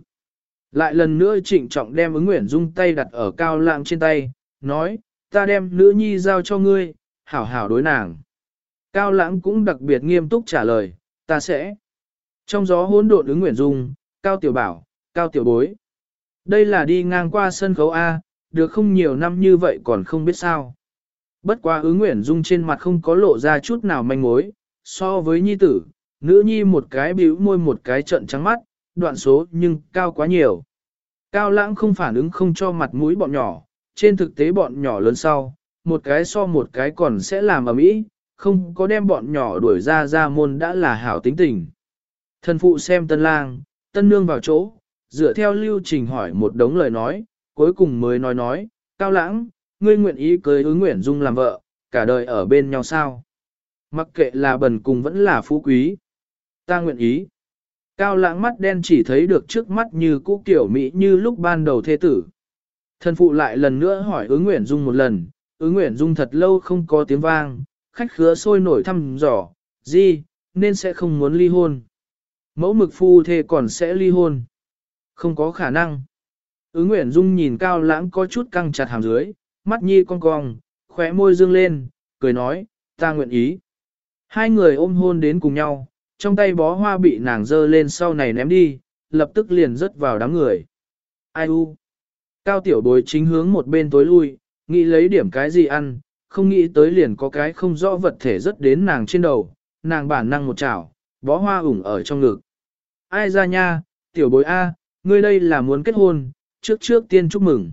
Lại lần nữa trịnh trọng đem ứng nguyện dung tay đặt ở cao lãng trên tay, nói, ta đem nữ nhi giao cho ngươi, hảo hảo đối nàng. Cao lãng cũng đặc biệt nghiêm túc trả lời, ta sẽ. Trong gió hỗn độn ứng nguyện dung, cao tiểu bảo, cao tiểu bối. Đây là đi ngang qua sân khấu A, được không nhiều năm như vậy còn không biết sao. Bất quá ứng nguyện dung trên mặt không có lộ ra chút nào manh mối, so với nhi tử, nữ nhi một cái bĩu môi một cái trận trắng mắt, đoạn số nhưng cao quá nhiều. Cao lãng không phản ứng không cho mặt mũi bọn nhỏ, trên thực tế bọn nhỏ lớn sau, một cái so một cái còn sẽ làm ở mỹ, không có đem bọn nhỏ đuổi ra ra môn đã là hảo tính tình. Thần phụ xem tân lang, tân nương vào chỗ, dựa theo lưu trình hỏi một đống lời nói, cuối cùng mới nói nói, cao lãng, ngươi nguyện ý cưới ứng nguyện dung làm vợ, cả đời ở bên nhau sao? Mặc kệ là bần cùng vẫn là phú quý. Ta nguyện ý. Cao lãng mắt đen chỉ thấy được trước mắt như cũ kiểu Mỹ như lúc ban đầu thê tử. Thần phụ lại lần nữa hỏi ứng nguyện dung một lần, ứng nguyện dung thật lâu không có tiếng vang, khách khứa sôi nổi thăm dò, gì, nên sẽ không muốn ly hôn. Mẫu mực phu thê còn sẽ ly hôn. Không có khả năng. Ứng nguyện dung nhìn cao lãng có chút căng chặt hàm dưới, mắt nhi cong cong, khóe môi dương lên, cười nói, ta nguyện ý. Hai người ôm hôn đến cùng nhau, trong tay bó hoa bị nàng dơ lên sau này ném đi, lập tức liền rớt vào đám người. Ai u? Cao tiểu bối chính hướng một bên tối lui, nghĩ lấy điểm cái gì ăn, không nghĩ tới liền có cái không rõ vật thể rớt đến nàng trên đầu, nàng bản năng một chảo, bó hoa ủng ở trong ngực. Ai ra nha, tiểu bối A, ngươi đây là muốn kết hôn, trước trước tiên chúc mừng.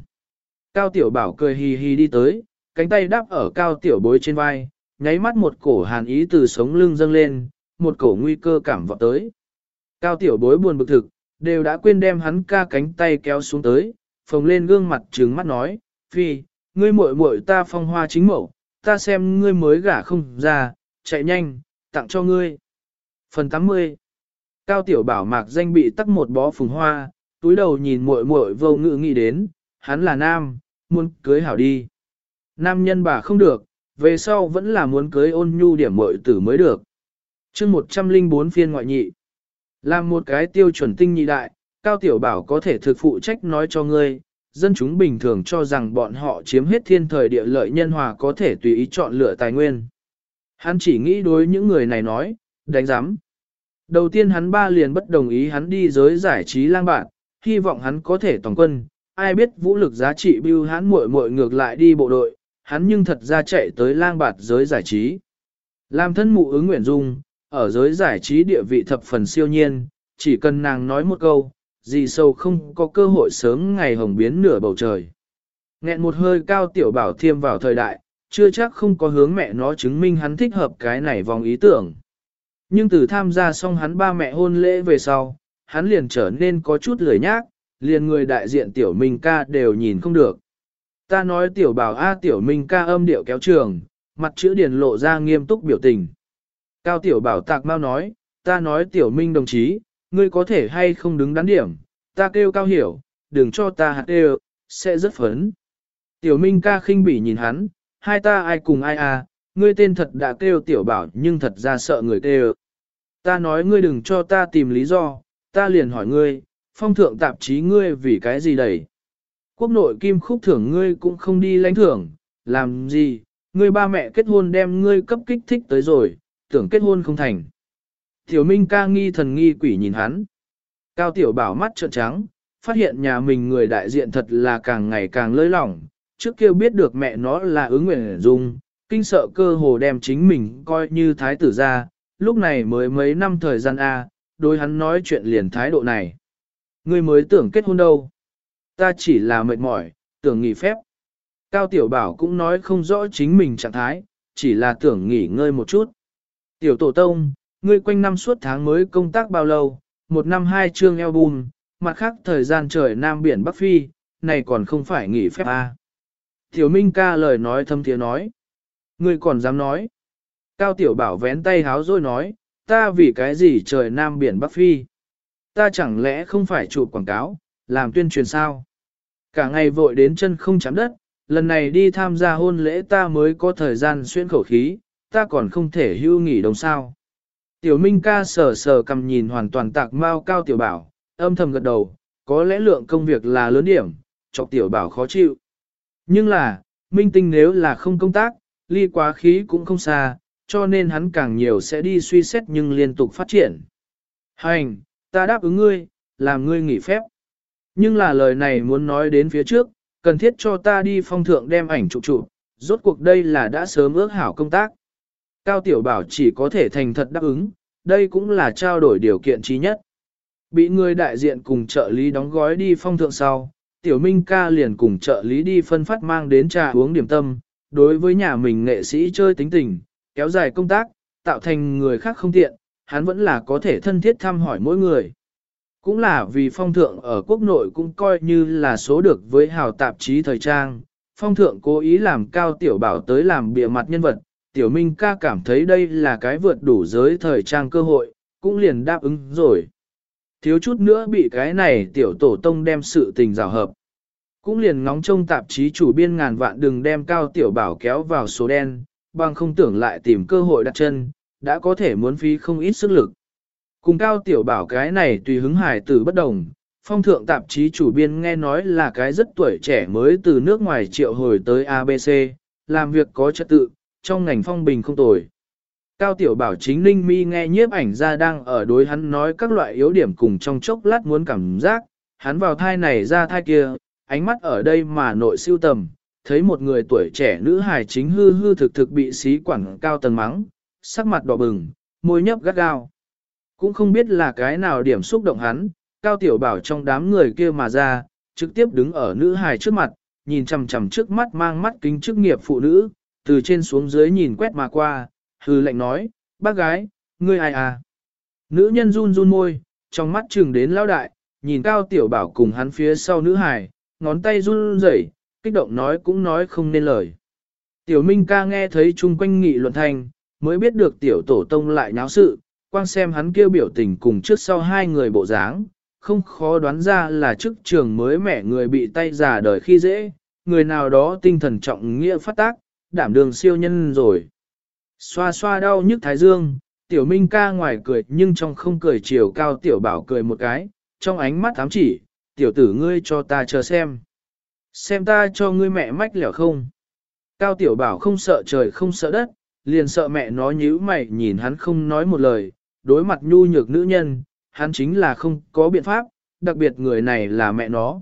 Cao tiểu bảo cười hì hì đi tới, cánh tay đáp ở cao tiểu bối trên vai, nháy mắt một cổ hàn ý từ sống lưng dâng lên, một cổ nguy cơ cảm vọng tới. Cao tiểu bối buồn bực thực, đều đã quên đem hắn ca cánh tay kéo xuống tới, phồng lên gương mặt trừng mắt nói, phi, ngươi muội muội ta phong hoa chính mẫu, ta xem ngươi mới gả không ra, chạy nhanh, tặng cho ngươi. Phần 80 Cao tiểu bảo mạc danh bị tắc một bó phùng hoa, túi đầu nhìn muội muội vô ngự nghĩ đến, hắn là nam, muốn cưới hảo đi. Nam nhân bà không được, về sau vẫn là muốn cưới ôn nhu điểm muội tử mới được chương 104 phiên ngoại nhị. Làm một cái tiêu chuẩn tinh nhị đại, Cao Tiểu Bảo có thể thực phụ trách nói cho ngươi, dân chúng bình thường cho rằng bọn họ chiếm hết thiên thời địa lợi nhân hòa có thể tùy ý chọn lựa tài nguyên. Hắn chỉ nghĩ đối những người này nói, đánh giám. Đầu tiên hắn ba liền bất đồng ý hắn đi giới giải trí lang bạn, hy vọng hắn có thể toàn quân, ai biết vũ lực giá trị bưu hắn muội muội ngược lại đi bộ đội, hắn nhưng thật ra chạy tới lang bạt giới giải trí. Làm thân mụ ứng nguyện dung, ở giới giải trí địa vị thập phần siêu nhiên, chỉ cần nàng nói một câu, gì sâu không có cơ hội sớm ngày hồng biến nửa bầu trời. Nghẹn một hơi cao tiểu bảo thiêm vào thời đại, chưa chắc không có hướng mẹ nó chứng minh hắn thích hợp cái này vòng ý tưởng. Nhưng từ tham gia xong hắn ba mẹ hôn lễ về sau, hắn liền trở nên có chút lười nhác, liền người đại diện tiểu minh ca đều nhìn không được. Ta nói tiểu bảo A tiểu minh ca âm điệu kéo trường, mặt chữ điền lộ ra nghiêm túc biểu tình. Cao tiểu bảo tạc mau nói, ta nói tiểu minh đồng chí, ngươi có thể hay không đứng đắn điểm, ta kêu cao hiểu, đừng cho ta hạt đều sẽ rất phấn. Tiểu minh ca khinh bỉ nhìn hắn, hai ta ai cùng ai à, ngươi tên thật đã kêu tiểu bảo nhưng thật ra sợ người kêu. Ta nói ngươi đừng cho ta tìm lý do, ta liền hỏi ngươi, phong thượng tạp chí ngươi vì cái gì đẩy. Quốc nội kim khúc thưởng ngươi cũng không đi lãnh thưởng, làm gì, ngươi ba mẹ kết hôn đem ngươi cấp kích thích tới rồi, tưởng kết hôn không thành. Tiểu Minh ca nghi thần nghi quỷ nhìn hắn. Cao Tiểu bảo mắt trợn trắng, phát hiện nhà mình người đại diện thật là càng ngày càng lơi lỏng, trước kia biết được mẹ nó là ứng nguyện dung, kinh sợ cơ hồ đem chính mình coi như thái tử ra, lúc này mới mấy năm thời gian A, đối hắn nói chuyện liền thái độ này. Ngươi mới tưởng kết hôn đâu. Ta chỉ là mệt mỏi, tưởng nghỉ phép. Cao Tiểu Bảo cũng nói không rõ chính mình trạng thái, chỉ là tưởng nghỉ ngơi một chút. Tiểu Tổ Tông, ngươi quanh năm suốt tháng mới công tác bao lâu, một năm hai chương album, mặt khác thời gian trời Nam Biển Bắc Phi, này còn không phải nghỉ phép à. Tiểu Minh ca lời nói thâm tiếng nói. Ngươi còn dám nói. Cao Tiểu Bảo vén tay háo rồi nói, ta vì cái gì trời Nam Biển Bắc Phi. Ta chẳng lẽ không phải chụp quảng cáo, làm tuyên truyền sao? Cả ngày vội đến chân không chạm đất, lần này đi tham gia hôn lễ ta mới có thời gian xuyên khẩu khí, ta còn không thể hưu nghỉ đồng sao. Tiểu Minh ca sờ sờ cầm nhìn hoàn toàn tạc mau cao tiểu bảo, âm thầm gật đầu, có lẽ lượng công việc là lớn điểm, chọc tiểu bảo khó chịu. Nhưng là, Minh tinh nếu là không công tác, ly quá khí cũng không xa, cho nên hắn càng nhiều sẽ đi suy xét nhưng liên tục phát triển. Hành, ta đáp ứng ngươi, làm ngươi nghỉ phép. Nhưng là lời này muốn nói đến phía trước, cần thiết cho ta đi phong thượng đem ảnh chụp chụp, rốt cuộc đây là đã sớm ước hảo công tác. Cao Tiểu Bảo chỉ có thể thành thật đáp ứng, đây cũng là trao đổi điều kiện trí nhất. Bị người đại diện cùng trợ lý đóng gói đi phong thượng sau, Tiểu Minh ca liền cùng trợ lý đi phân phát mang đến trà uống điểm tâm, đối với nhà mình nghệ sĩ chơi tính tình, kéo dài công tác, tạo thành người khác không tiện, hắn vẫn là có thể thân thiết thăm hỏi mỗi người. Cũng là vì phong thượng ở quốc nội cũng coi như là số được với hào tạp chí thời trang, phong thượng cố ý làm cao tiểu bảo tới làm bịa mặt nhân vật, tiểu minh ca cảm thấy đây là cái vượt đủ giới thời trang cơ hội, cũng liền đáp ứng rồi. Thiếu chút nữa bị cái này tiểu tổ tông đem sự tình rào hợp. Cũng liền ngóng trông tạp chí chủ biên ngàn vạn đừng đem cao tiểu bảo kéo vào số đen, bằng không tưởng lại tìm cơ hội đặt chân, đã có thể muốn phí không ít sức lực. Cùng cao tiểu bảo cái này tùy hứng hải tử bất đồng, phong thượng tạp chí chủ biên nghe nói là cái rất tuổi trẻ mới từ nước ngoài triệu hồi tới ABC, làm việc có trật tự, trong ngành phong bình không tồi. Cao tiểu bảo chính ninh mi nghe nhiếp ảnh ra đang ở đối hắn nói các loại yếu điểm cùng trong chốc lát muốn cảm giác, hắn vào thai này ra thai kia, ánh mắt ở đây mà nội siêu tầm, thấy một người tuổi trẻ nữ hài chính hư hư thực thực bị xí quảng cao tầng mắng, sắc mặt đỏ bừng, môi nhấp gắt gao. Cũng không biết là cái nào điểm xúc động hắn, cao tiểu bảo trong đám người kia mà ra, trực tiếp đứng ở nữ hài trước mặt, nhìn chằm chằm trước mắt mang mắt kính chức nghiệp phụ nữ, từ trên xuống dưới nhìn quét mà qua, hư lệnh nói, bác gái, ngươi ai à? Nữ nhân run run môi, trong mắt trừng đến lao đại, nhìn cao tiểu bảo cùng hắn phía sau nữ hài, ngón tay run rẩy, kích động nói cũng nói không nên lời. Tiểu Minh ca nghe thấy chung quanh nghị luận thành, mới biết được tiểu tổ tông lại nháo sự, quang xem hắn kêu biểu tình cùng trước sau hai người bộ dáng, không khó đoán ra là chức trường mới mẻ người bị tay giả đời khi dễ, người nào đó tinh thần trọng nghĩa phát tác, đảm đường siêu nhân rồi. Xoa xoa đau nhức thái dương, tiểu minh ca ngoài cười nhưng trong không cười chiều cao tiểu bảo cười một cái, trong ánh mắt ám chỉ, tiểu tử ngươi cho ta chờ xem. Xem ta cho ngươi mẹ mách lẻo không. Cao tiểu bảo không sợ trời không sợ đất, liền sợ mẹ nó nhíu mày nhìn hắn không nói một lời, đối mặt nhu nhược nữ nhân, hắn chính là không có biện pháp, đặc biệt người này là mẹ nó.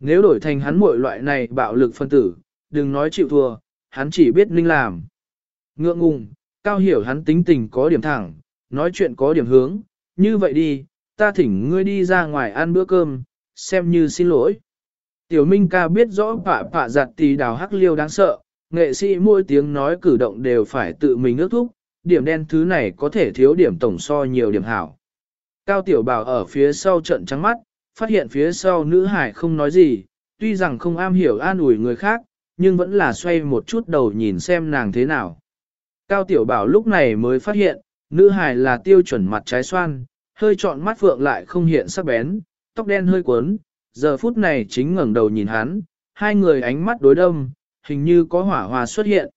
Nếu đổi thành hắn muội loại này bạo lực phân tử, đừng nói chịu thua, hắn chỉ biết ninh làm. Ngượng ngùng, cao hiểu hắn tính tình có điểm thẳng, nói chuyện có điểm hướng, như vậy đi, ta thỉnh ngươi đi ra ngoài ăn bữa cơm, xem như xin lỗi. Tiểu Minh ca biết rõ pạ pạ giặt tì đào hắc liêu đáng sợ, nghệ sĩ mỗi tiếng nói cử động đều phải tự mình ước thúc, điểm đen thứ này có thể thiếu điểm tổng so nhiều điểm hảo. Cao Tiểu Bảo ở phía sau trận trắng mắt, phát hiện phía sau nữ hải không nói gì, tuy rằng không am hiểu an ủi người khác, nhưng vẫn là xoay một chút đầu nhìn xem nàng thế nào. Cao Tiểu Bảo lúc này mới phát hiện, nữ hải là tiêu chuẩn mặt trái xoan, hơi trọn mắt phượng lại không hiện sắc bén, tóc đen hơi cuốn, giờ phút này chính ngẩng đầu nhìn hắn, hai người ánh mắt đối đâm, hình như có hỏa hòa xuất hiện.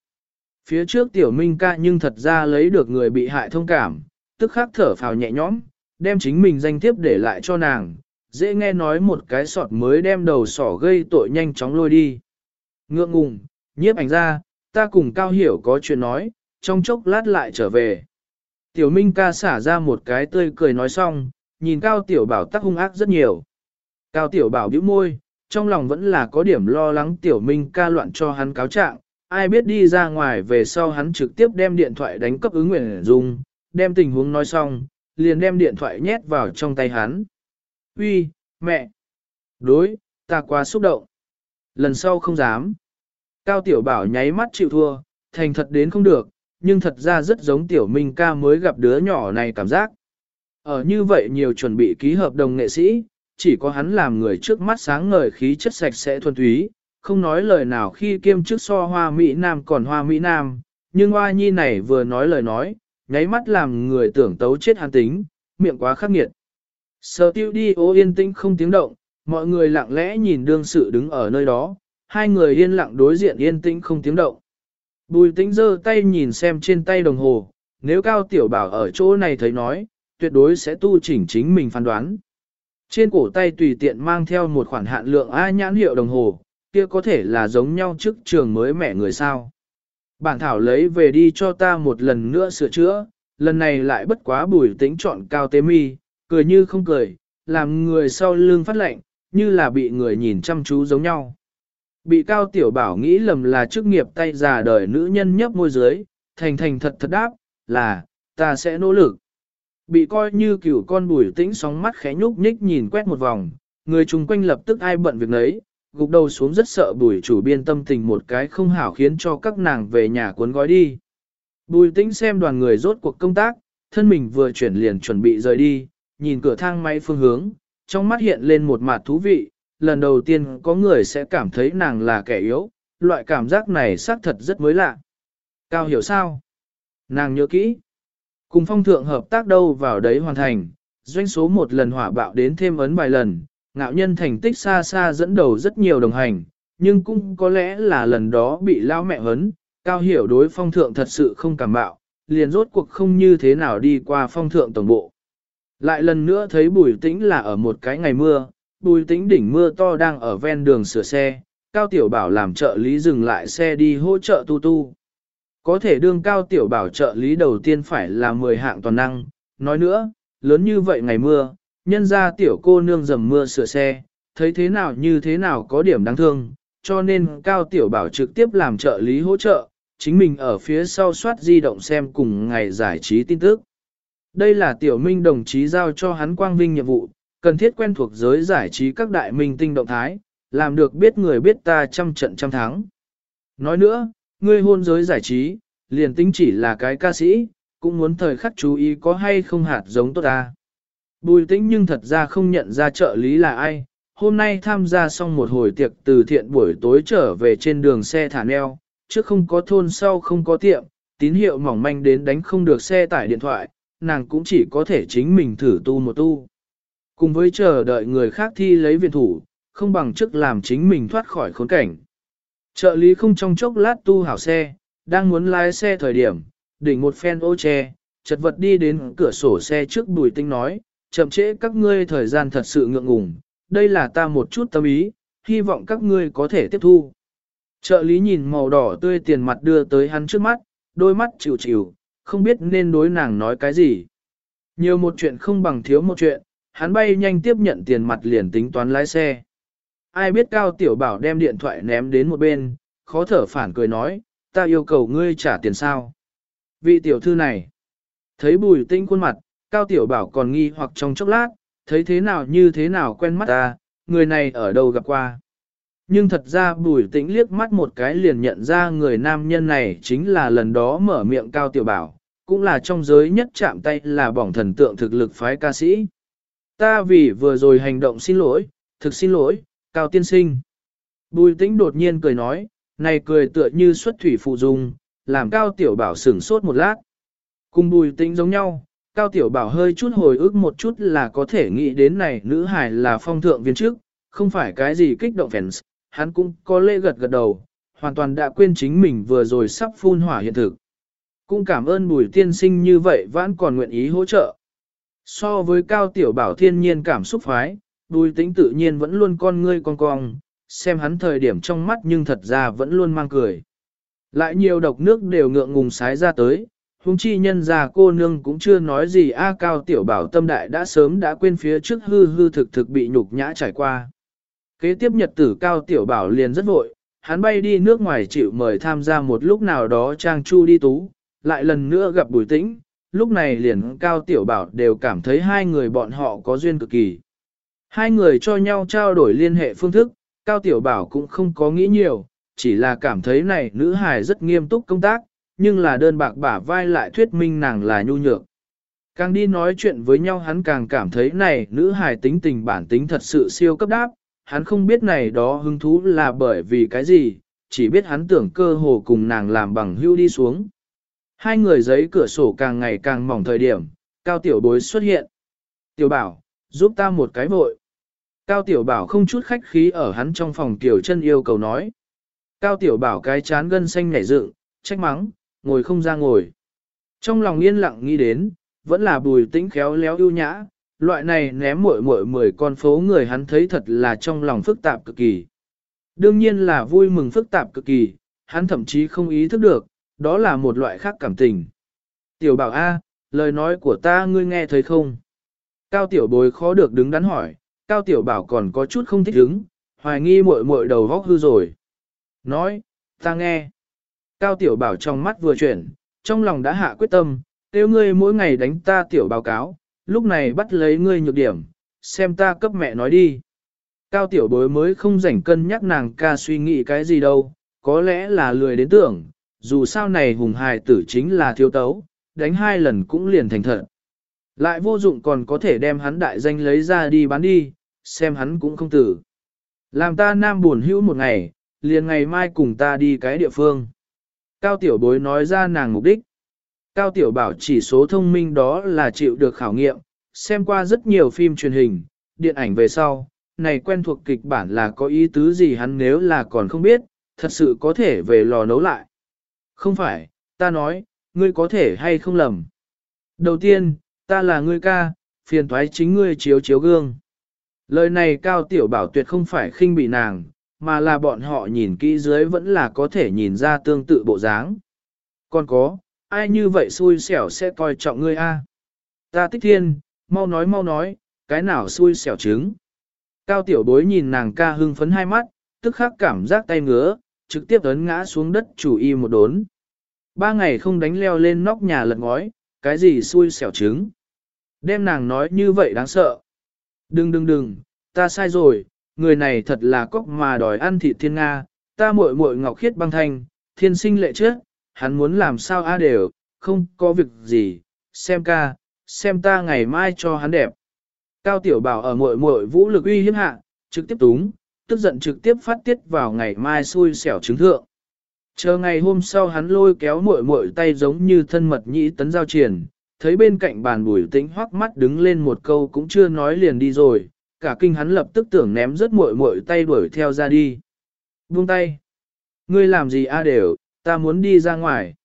Phía trước tiểu minh ca nhưng thật ra lấy được người bị hại thông cảm, tức khắc thở phào nhẹ nhõm, đem chính mình danh thiếp để lại cho nàng, dễ nghe nói một cái sọt mới đem đầu sỏ gây tội nhanh chóng lôi đi. Ngượng ngùng, nhiếp ảnh ra, ta cùng Cao Hiểu có chuyện nói, trong chốc lát lại trở về. Tiểu Minh ca xả ra một cái tươi cười nói xong, nhìn Cao Tiểu Bảo tắc hung ác rất nhiều. Cao Tiểu Bảo bĩu môi, trong lòng vẫn là có điểm lo lắng Tiểu Minh ca loạn cho hắn cáo trạng, ai biết đi ra ngoài về sau hắn trực tiếp đem điện thoại đánh cấp ứng nguyện dùng, đem tình huống nói xong, liền đem điện thoại nhét vào trong tay hắn. Uy, mẹ! Đối, ta quá xúc động. Lần sau không dám. Cao Tiểu Bảo nháy mắt chịu thua, thành thật đến không được, nhưng thật ra rất giống Tiểu Minh ca mới gặp đứa nhỏ này cảm giác. Ở như vậy nhiều chuẩn bị ký hợp đồng nghệ sĩ, chỉ có hắn làm người trước mắt sáng ngời khí chất sạch sẽ thuần túy, không nói lời nào khi kiêm trước so hoa Mỹ Nam còn hoa Mỹ Nam, nhưng hoa nhi này vừa nói lời nói, nháy mắt làm người tưởng tấu chết hắn tính, miệng quá khắc nghiệt. Sở tiêu đi ô yên tĩnh không tiếng động, mọi người lặng lẽ nhìn đương sự đứng ở nơi đó, hai người yên lặng đối diện yên tĩnh không tiếng động. Bùi tĩnh giơ tay nhìn xem trên tay đồng hồ, nếu cao tiểu bảo ở chỗ này thấy nói, tuyệt đối sẽ tu chỉnh chính mình phán đoán. Trên cổ tay tùy tiện mang theo một khoản hạn lượng A nhãn hiệu đồng hồ, kia có thể là giống nhau trước trường mới mẹ người sao. Bản thảo lấy về đi cho ta một lần nữa sửa chữa, lần này lại bất quá bùi tính chọn cao tế mi, cười như không cười, làm người sau lưng phát lệnh, như là bị người nhìn chăm chú giống nhau. Bị cao tiểu bảo nghĩ lầm là chức nghiệp tay già đời nữ nhân nhấp môi dưới, thành thành thật thật đáp, là, ta sẽ nỗ lực. Bị coi như cửu con bùi tĩnh sóng mắt khẽ nhúc nhích nhìn quét một vòng, người chung quanh lập tức ai bận việc nấy, gục đầu xuống rất sợ bùi chủ biên tâm tình một cái không hảo khiến cho các nàng về nhà cuốn gói đi. Bùi tĩnh xem đoàn người rốt cuộc công tác, thân mình vừa chuyển liền chuẩn bị rời đi, nhìn cửa thang máy phương hướng, trong mắt hiện lên một mặt thú vị, lần đầu tiên có người sẽ cảm thấy nàng là kẻ yếu, loại cảm giác này xác thật rất mới lạ. Cao hiểu sao? Nàng nhớ kỹ. Cùng phong thượng hợp tác đâu vào đấy hoàn thành, doanh số một lần hỏa bạo đến thêm ấn vài lần, ngạo nhân thành tích xa xa dẫn đầu rất nhiều đồng hành, nhưng cũng có lẽ là lần đó bị lao mẹ hấn, cao hiểu đối phong thượng thật sự không cảm bạo, liền rốt cuộc không như thế nào đi qua phong thượng tổng bộ. Lại lần nữa thấy bùi tĩnh là ở một cái ngày mưa, bùi tĩnh đỉnh mưa to đang ở ven đường sửa xe, cao tiểu bảo làm trợ lý dừng lại xe đi hỗ trợ tu tu. Có thể đương cao tiểu bảo trợ lý đầu tiên phải là 10 hạng toàn năng, nói nữa, lớn như vậy ngày mưa, nhân ra tiểu cô nương dầm mưa sửa xe, thấy thế nào như thế nào có điểm đáng thương, cho nên cao tiểu bảo trực tiếp làm trợ lý hỗ trợ, chính mình ở phía sau soát di động xem cùng ngày giải trí tin tức. Đây là tiểu minh đồng chí giao cho hắn quang vinh nhiệm vụ, cần thiết quen thuộc giới giải trí các đại minh tinh động thái, làm được biết người biết ta trăm trận trăm thắng. Nói nữa, ngươi hôn giới giải trí, liền tính chỉ là cái ca sĩ, cũng muốn thời khắc chú ý có hay không hạt giống tốt ta. Bùi tĩnh nhưng thật ra không nhận ra trợ lý là ai, hôm nay tham gia xong một hồi tiệc từ thiện buổi tối trở về trên đường xe thả neo, trước không có thôn sau không có tiệm, tín hiệu mỏng manh đến đánh không được xe tải điện thoại, nàng cũng chỉ có thể chính mình thử tu một tu. Cùng với chờ đợi người khác thi lấy viện thủ, không bằng chức làm chính mình thoát khỏi khốn cảnh. Trợ lý không trong chốc lát tu hảo xe, đang muốn lái xe thời điểm, đỉnh một phen ô che, chật vật đi đến cửa sổ xe trước bùi tinh nói, chậm trễ các ngươi thời gian thật sự ngượng ngùng, đây là ta một chút tâm ý, hy vọng các ngươi có thể tiếp thu. Trợ lý nhìn màu đỏ tươi tiền mặt đưa tới hắn trước mắt, đôi mắt chịu chịu, không biết nên đối nàng nói cái gì. Nhiều một chuyện không bằng thiếu một chuyện, hắn bay nhanh tiếp nhận tiền mặt liền tính toán lái xe. Ai biết Cao Tiểu Bảo đem điện thoại ném đến một bên, khó thở phản cười nói, ta yêu cầu ngươi trả tiền sao. Vị tiểu thư này, thấy bùi tinh khuôn mặt, Cao Tiểu Bảo còn nghi hoặc trong chốc lát, thấy thế nào như thế nào quen mắt ta, người này ở đâu gặp qua. Nhưng thật ra bùi tĩnh liếc mắt một cái liền nhận ra người nam nhân này chính là lần đó mở miệng cao tiểu bảo, cũng là trong giới nhất chạm tay là bỏng thần tượng thực lực phái ca sĩ. Ta vì vừa rồi hành động xin lỗi, thực xin lỗi, cao tiên sinh. Bùi tĩnh đột nhiên cười nói, này cười tựa như xuất thủy phụ dung, làm cao tiểu bảo sửng sốt một lát. Cùng bùi tĩnh giống nhau, cao tiểu bảo hơi chút hồi ức một chút là có thể nghĩ đến này nữ hải là phong thượng viên trước, không phải cái gì kích động fans, hắn cũng có lễ gật gật đầu, hoàn toàn đã quên chính mình vừa rồi sắp phun hỏa hiện thực. Cũng cảm ơn bùi tiên sinh như vậy vẫn còn nguyện ý hỗ trợ. So với cao tiểu bảo thiên nhiên cảm xúc phái, bùi tính tự nhiên vẫn luôn con ngươi con cong, xem hắn thời điểm trong mắt nhưng thật ra vẫn luôn mang cười. Lại nhiều độc nước đều ngượng ngùng sái ra tới, huống chi nhân già cô nương cũng chưa nói gì a cao tiểu bảo tâm đại đã sớm đã quên phía trước hư hư thực thực bị nhục nhã trải qua. Kế tiếp nhật tử cao tiểu bảo liền rất vội, hắn bay đi nước ngoài chịu mời tham gia một lúc nào đó trang chu đi tú, lại lần nữa gặp bùi tĩnh, lúc này liền cao tiểu bảo đều cảm thấy hai người bọn họ có duyên cực kỳ. Hai người cho nhau trao đổi liên hệ phương thức, cao tiểu bảo cũng không có nghĩ nhiều, chỉ là cảm thấy này nữ hài rất nghiêm túc công tác, nhưng là đơn bạc bả vai lại thuyết minh nàng là nhu nhược. Càng đi nói chuyện với nhau hắn càng cảm thấy này nữ hài tính tình bản tính thật sự siêu cấp đáp, hắn không biết này đó hứng thú là bởi vì cái gì, chỉ biết hắn tưởng cơ hồ cùng nàng làm bằng hưu đi xuống. Hai người giấy cửa sổ càng ngày càng mỏng thời điểm, cao tiểu bối xuất hiện. Tiểu bảo, giúp ta một cái vội. Cao tiểu bảo không chút khách khí ở hắn trong phòng tiểu chân yêu cầu nói. Cao tiểu bảo cái chán gân xanh nhảy dựng, trách mắng, ngồi không ra ngồi. Trong lòng yên lặng nghĩ đến, vẫn là bùi tĩnh khéo léo ưu nhã, loại này ném muội muội mười con phố người hắn thấy thật là trong lòng phức tạp cực kỳ. Đương nhiên là vui mừng phức tạp cực kỳ, hắn thậm chí không ý thức được, đó là một loại khác cảm tình. Tiểu bảo A, lời nói của ta ngươi nghe thấy không? Cao tiểu bối khó được đứng đắn hỏi, cao tiểu bảo còn có chút không thích đứng, hoài nghi muội muội đầu vóc hư rồi. Nói, ta nghe. Cao tiểu bảo trong mắt vừa chuyển, trong lòng đã hạ quyết tâm, tiêu ngươi mỗi ngày đánh ta tiểu báo cáo, lúc này bắt lấy ngươi nhược điểm, xem ta cấp mẹ nói đi. Cao tiểu bối mới không rảnh cân nhắc nàng ca suy nghĩ cái gì đâu, có lẽ là lười đến tưởng, dù sao này hùng hài tử chính là thiếu tấu, đánh hai lần cũng liền thành thật. Lại vô dụng còn có thể đem hắn đại danh lấy ra đi bán đi, xem hắn cũng không tử. Làm ta nam buồn hữu một ngày, liền ngày mai cùng ta đi cái địa phương. Cao tiểu bối nói ra nàng mục đích. Cao tiểu bảo chỉ số thông minh đó là chịu được khảo nghiệm, xem qua rất nhiều phim truyền hình, điện ảnh về sau, này quen thuộc kịch bản là có ý tứ gì hắn nếu là còn không biết, thật sự có thể về lò nấu lại. Không phải, ta nói, ngươi có thể hay không lầm. Đầu tiên, ta là ngươi ca, phiền thoái chính ngươi chiếu chiếu gương. Lời này cao tiểu bảo tuyệt không phải khinh bị nàng, mà là bọn họ nhìn kỹ dưới vẫn là có thể nhìn ra tương tự bộ dáng. Còn có, ai như vậy xui xẻo sẽ coi trọng ngươi a? Ta tích thiên, mau nói mau nói, cái nào xui xẻo trứng. Cao tiểu bối nhìn nàng ca hưng phấn hai mắt, tức khắc cảm giác tay ngứa, trực tiếp ấn ngã xuống đất chủ y một đốn. Ba ngày không đánh leo lên nóc nhà lật ngói, cái gì xui xẻo trứng. Đem nàng nói như vậy đáng sợ. Đừng đừng đừng, ta sai rồi, người này thật là cóc mà đòi ăn thịt thiên Nga, ta muội muội ngọc khiết băng thanh, thiên sinh lệ trước, hắn muốn làm sao a đều, không có việc gì, xem ca, xem ta ngày mai cho hắn đẹp. Cao tiểu bảo ở muội muội vũ lực uy hiếp hạ, trực tiếp túng, tức giận trực tiếp phát tiết vào ngày mai xui xẻo chứng thượng. Chờ ngày hôm sau hắn lôi kéo muội muội tay giống như thân mật nhĩ tấn giao triển, thấy bên cạnh bàn bùi tĩnh hoắc mắt đứng lên một câu cũng chưa nói liền đi rồi, cả kinh hắn lập tức tưởng ném rớt muội muội tay đuổi theo ra đi. Buông tay. Ngươi làm gì a đều, ta muốn đi ra ngoài.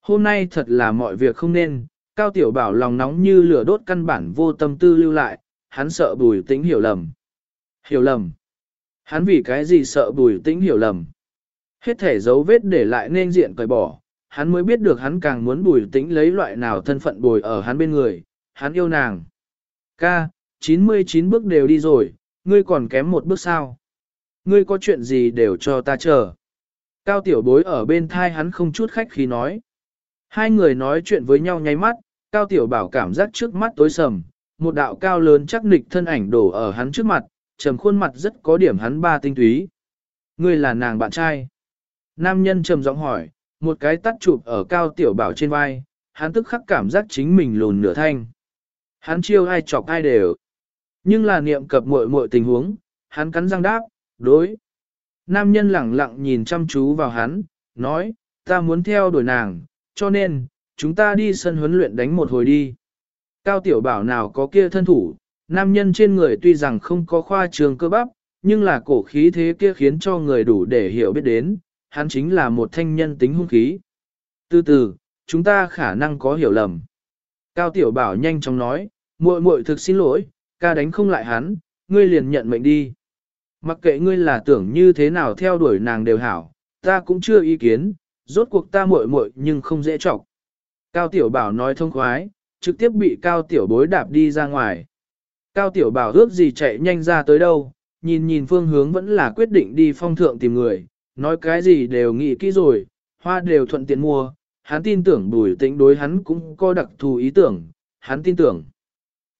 Hôm nay thật là mọi việc không nên, Cao Tiểu Bảo lòng nóng như lửa đốt căn bản vô tâm tư lưu lại, hắn sợ bùi tĩnh hiểu lầm. Hiểu lầm. Hắn vì cái gì sợ bùi tĩnh hiểu lầm. Hết thể dấu vết để lại nên diện cởi bỏ, hắn mới biết được hắn càng muốn bùi tĩnh lấy loại nào thân phận bồi ở hắn bên người, hắn yêu nàng. Ca, 99 bước đều đi rồi, ngươi còn kém một bước sao? Ngươi có chuyện gì đều cho ta chờ. Cao tiểu bối ở bên thai hắn không chút khách khí nói. Hai người nói chuyện với nhau nháy mắt, Cao tiểu bảo cảm giác trước mắt tối sầm, một đạo cao lớn chắc nịch thân ảnh đổ ở hắn trước mặt, trầm khuôn mặt rất có điểm hắn ba tinh túy. Ngươi là nàng bạn trai. Nam nhân trầm giọng hỏi, một cái tắt chụp ở cao tiểu bảo trên vai, hắn tức khắc cảm giác chính mình lùn nửa thanh. Hắn chiêu ai chọc ai đều. Nhưng là niệm cập muội muội tình huống, hắn cắn răng đáp, đối. Nam nhân lẳng lặng nhìn chăm chú vào hắn, nói, ta muốn theo đuổi nàng, cho nên, chúng ta đi sân huấn luyện đánh một hồi đi. Cao tiểu bảo nào có kia thân thủ, nam nhân trên người tuy rằng không có khoa trường cơ bắp, nhưng là cổ khí thế kia khiến cho người đủ để hiểu biết đến, hắn chính là một thanh nhân tính hung khí. Từ từ, chúng ta khả năng có hiểu lầm. Cao tiểu bảo nhanh chóng nói, muội muội thực xin lỗi, ca đánh không lại hắn, ngươi liền nhận mệnh đi. Mặc kệ ngươi là tưởng như thế nào theo đuổi nàng đều hảo, ta cũng chưa ý kiến, rốt cuộc ta muội muội nhưng không dễ chọc. Cao tiểu bảo nói thông khoái, trực tiếp bị cao tiểu bối đạp đi ra ngoài. Cao tiểu bảo ước gì chạy nhanh ra tới đâu, nhìn nhìn phương hướng vẫn là quyết định đi phong thượng tìm người, nói cái gì đều nghĩ kỹ rồi, hoa đều thuận tiện mua, hắn tin tưởng bùi tĩnh đối hắn cũng có đặc thù ý tưởng, hắn tin tưởng.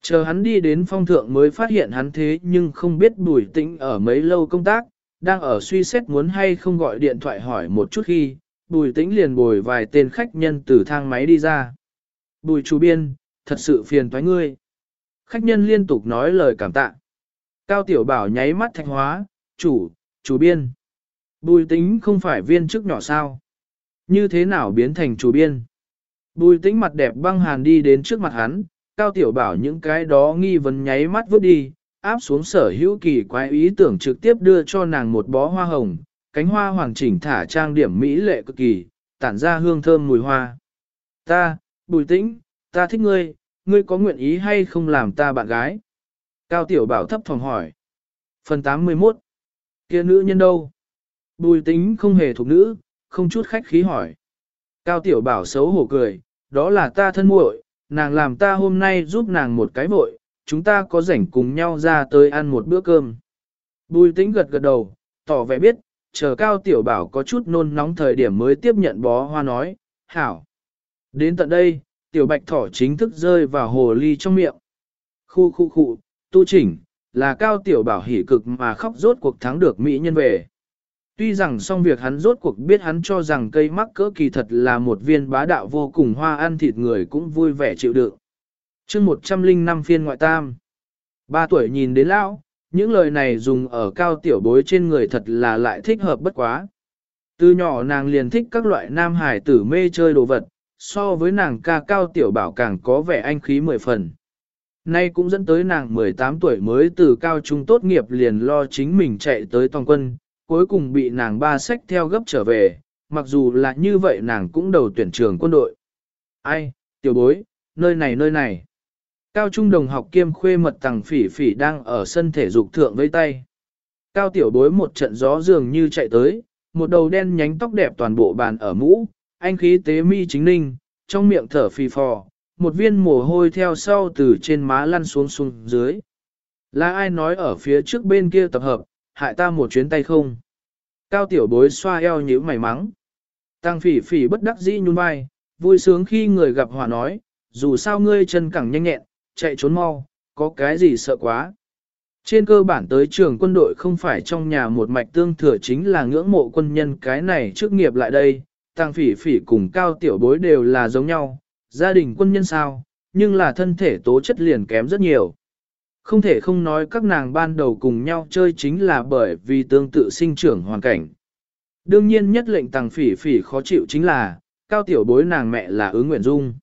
Chờ hắn đi đến phong thượng mới phát hiện hắn thế nhưng không biết bùi tĩnh ở mấy lâu công tác, đang ở suy xét muốn hay không gọi điện thoại hỏi một chút khi, bùi tĩnh liền bồi vài tên khách nhân từ thang máy đi ra. Bùi chủ biên, thật sự phiền toái ngươi. Khách nhân liên tục nói lời cảm tạ. Cao tiểu bảo nháy mắt thanh hóa, chủ, chủ biên. Bùi tính không phải viên chức nhỏ sao. Như thế nào biến thành chủ biên? Bùi tính mặt đẹp băng hàn đi đến trước mặt hắn, cao tiểu bảo những cái đó nghi vấn nháy mắt vứt đi, áp xuống sở hữu kỳ quái ý tưởng trực tiếp đưa cho nàng một bó hoa hồng, cánh hoa hoàn chỉnh thả trang điểm mỹ lệ cực kỳ, tản ra hương thơm mùi hoa. Ta, bùi tĩnh, ta thích ngươi, ngươi có nguyện ý hay không làm ta bạn gái? Cao tiểu bảo thấp phòng hỏi. Phần 81. kia nữ nhân đâu? Bùi tính không hề thuộc nữ, không chút khách khí hỏi. Cao tiểu bảo xấu hổ cười, đó là ta thân muội, nàng làm ta hôm nay giúp nàng một cái vội, chúng ta có rảnh cùng nhau ra tới ăn một bữa cơm. Bùi tính gật gật đầu, tỏ vẻ biết, chờ cao tiểu bảo có chút nôn nóng thời điểm mới tiếp nhận bó hoa nói, hảo. Đến tận đây, tiểu bạch thỏ chính thức rơi vào hồ ly trong miệng. Khu khu khu, tu chỉnh, là cao tiểu bảo hỉ cực mà khóc rốt cuộc thắng được Mỹ nhân về. Tuy rằng xong việc hắn rốt cuộc biết hắn cho rằng cây mắc cỡ kỳ thật là một viên bá đạo vô cùng hoa ăn thịt người cũng vui vẻ chịu đựng. chương 105 phiên ngoại tam. Ba tuổi nhìn đến lão, những lời này dùng ở cao tiểu bối trên người thật là lại thích hợp bất quá. Từ nhỏ nàng liền thích các loại nam hải tử mê chơi đồ vật, so với nàng ca cao tiểu bảo càng có vẻ anh khí mười phần. Nay cũng dẫn tới nàng 18 tuổi mới từ cao trung tốt nghiệp liền lo chính mình chạy tới toàn quân, cuối cùng bị nàng ba sách theo gấp trở về, mặc dù là như vậy nàng cũng đầu tuyển trường quân đội. Ai, tiểu bối, nơi này nơi này. Cao trung đồng học kiêm khuê mật tàng phỉ phỉ đang ở sân thể dục thượng với tay. Cao tiểu bối một trận gió dường như chạy tới, một đầu đen nhánh tóc đẹp toàn bộ bàn ở mũ, anh khí tế mi chính ninh, trong miệng thở phì phò, một viên mồ hôi theo sau từ trên má lăn xuống xuống dưới. Là ai nói ở phía trước bên kia tập hợp, hại ta một chuyến tay không? Cao tiểu bối xoa eo nhíu mày mắng. Tăng phỉ phỉ bất đắc dĩ nhún vai, vui sướng khi người gặp hòa nói, dù sao ngươi chân cẳng nhanh nhẹn, chạy trốn mau, có cái gì sợ quá. Trên cơ bản tới trường quân đội không phải trong nhà một mạch tương thừa chính là ngưỡng mộ quân nhân cái này trước nghiệp lại đây, tăng phỉ phỉ cùng cao tiểu bối đều là giống nhau, gia đình quân nhân sao, nhưng là thân thể tố chất liền kém rất nhiều. Không thể không nói các nàng ban đầu cùng nhau chơi chính là bởi vì tương tự sinh trưởng hoàn cảnh. Đương nhiên nhất lệnh tàng phỉ phỉ khó chịu chính là, cao tiểu bối nàng mẹ là ứng nguyện dung.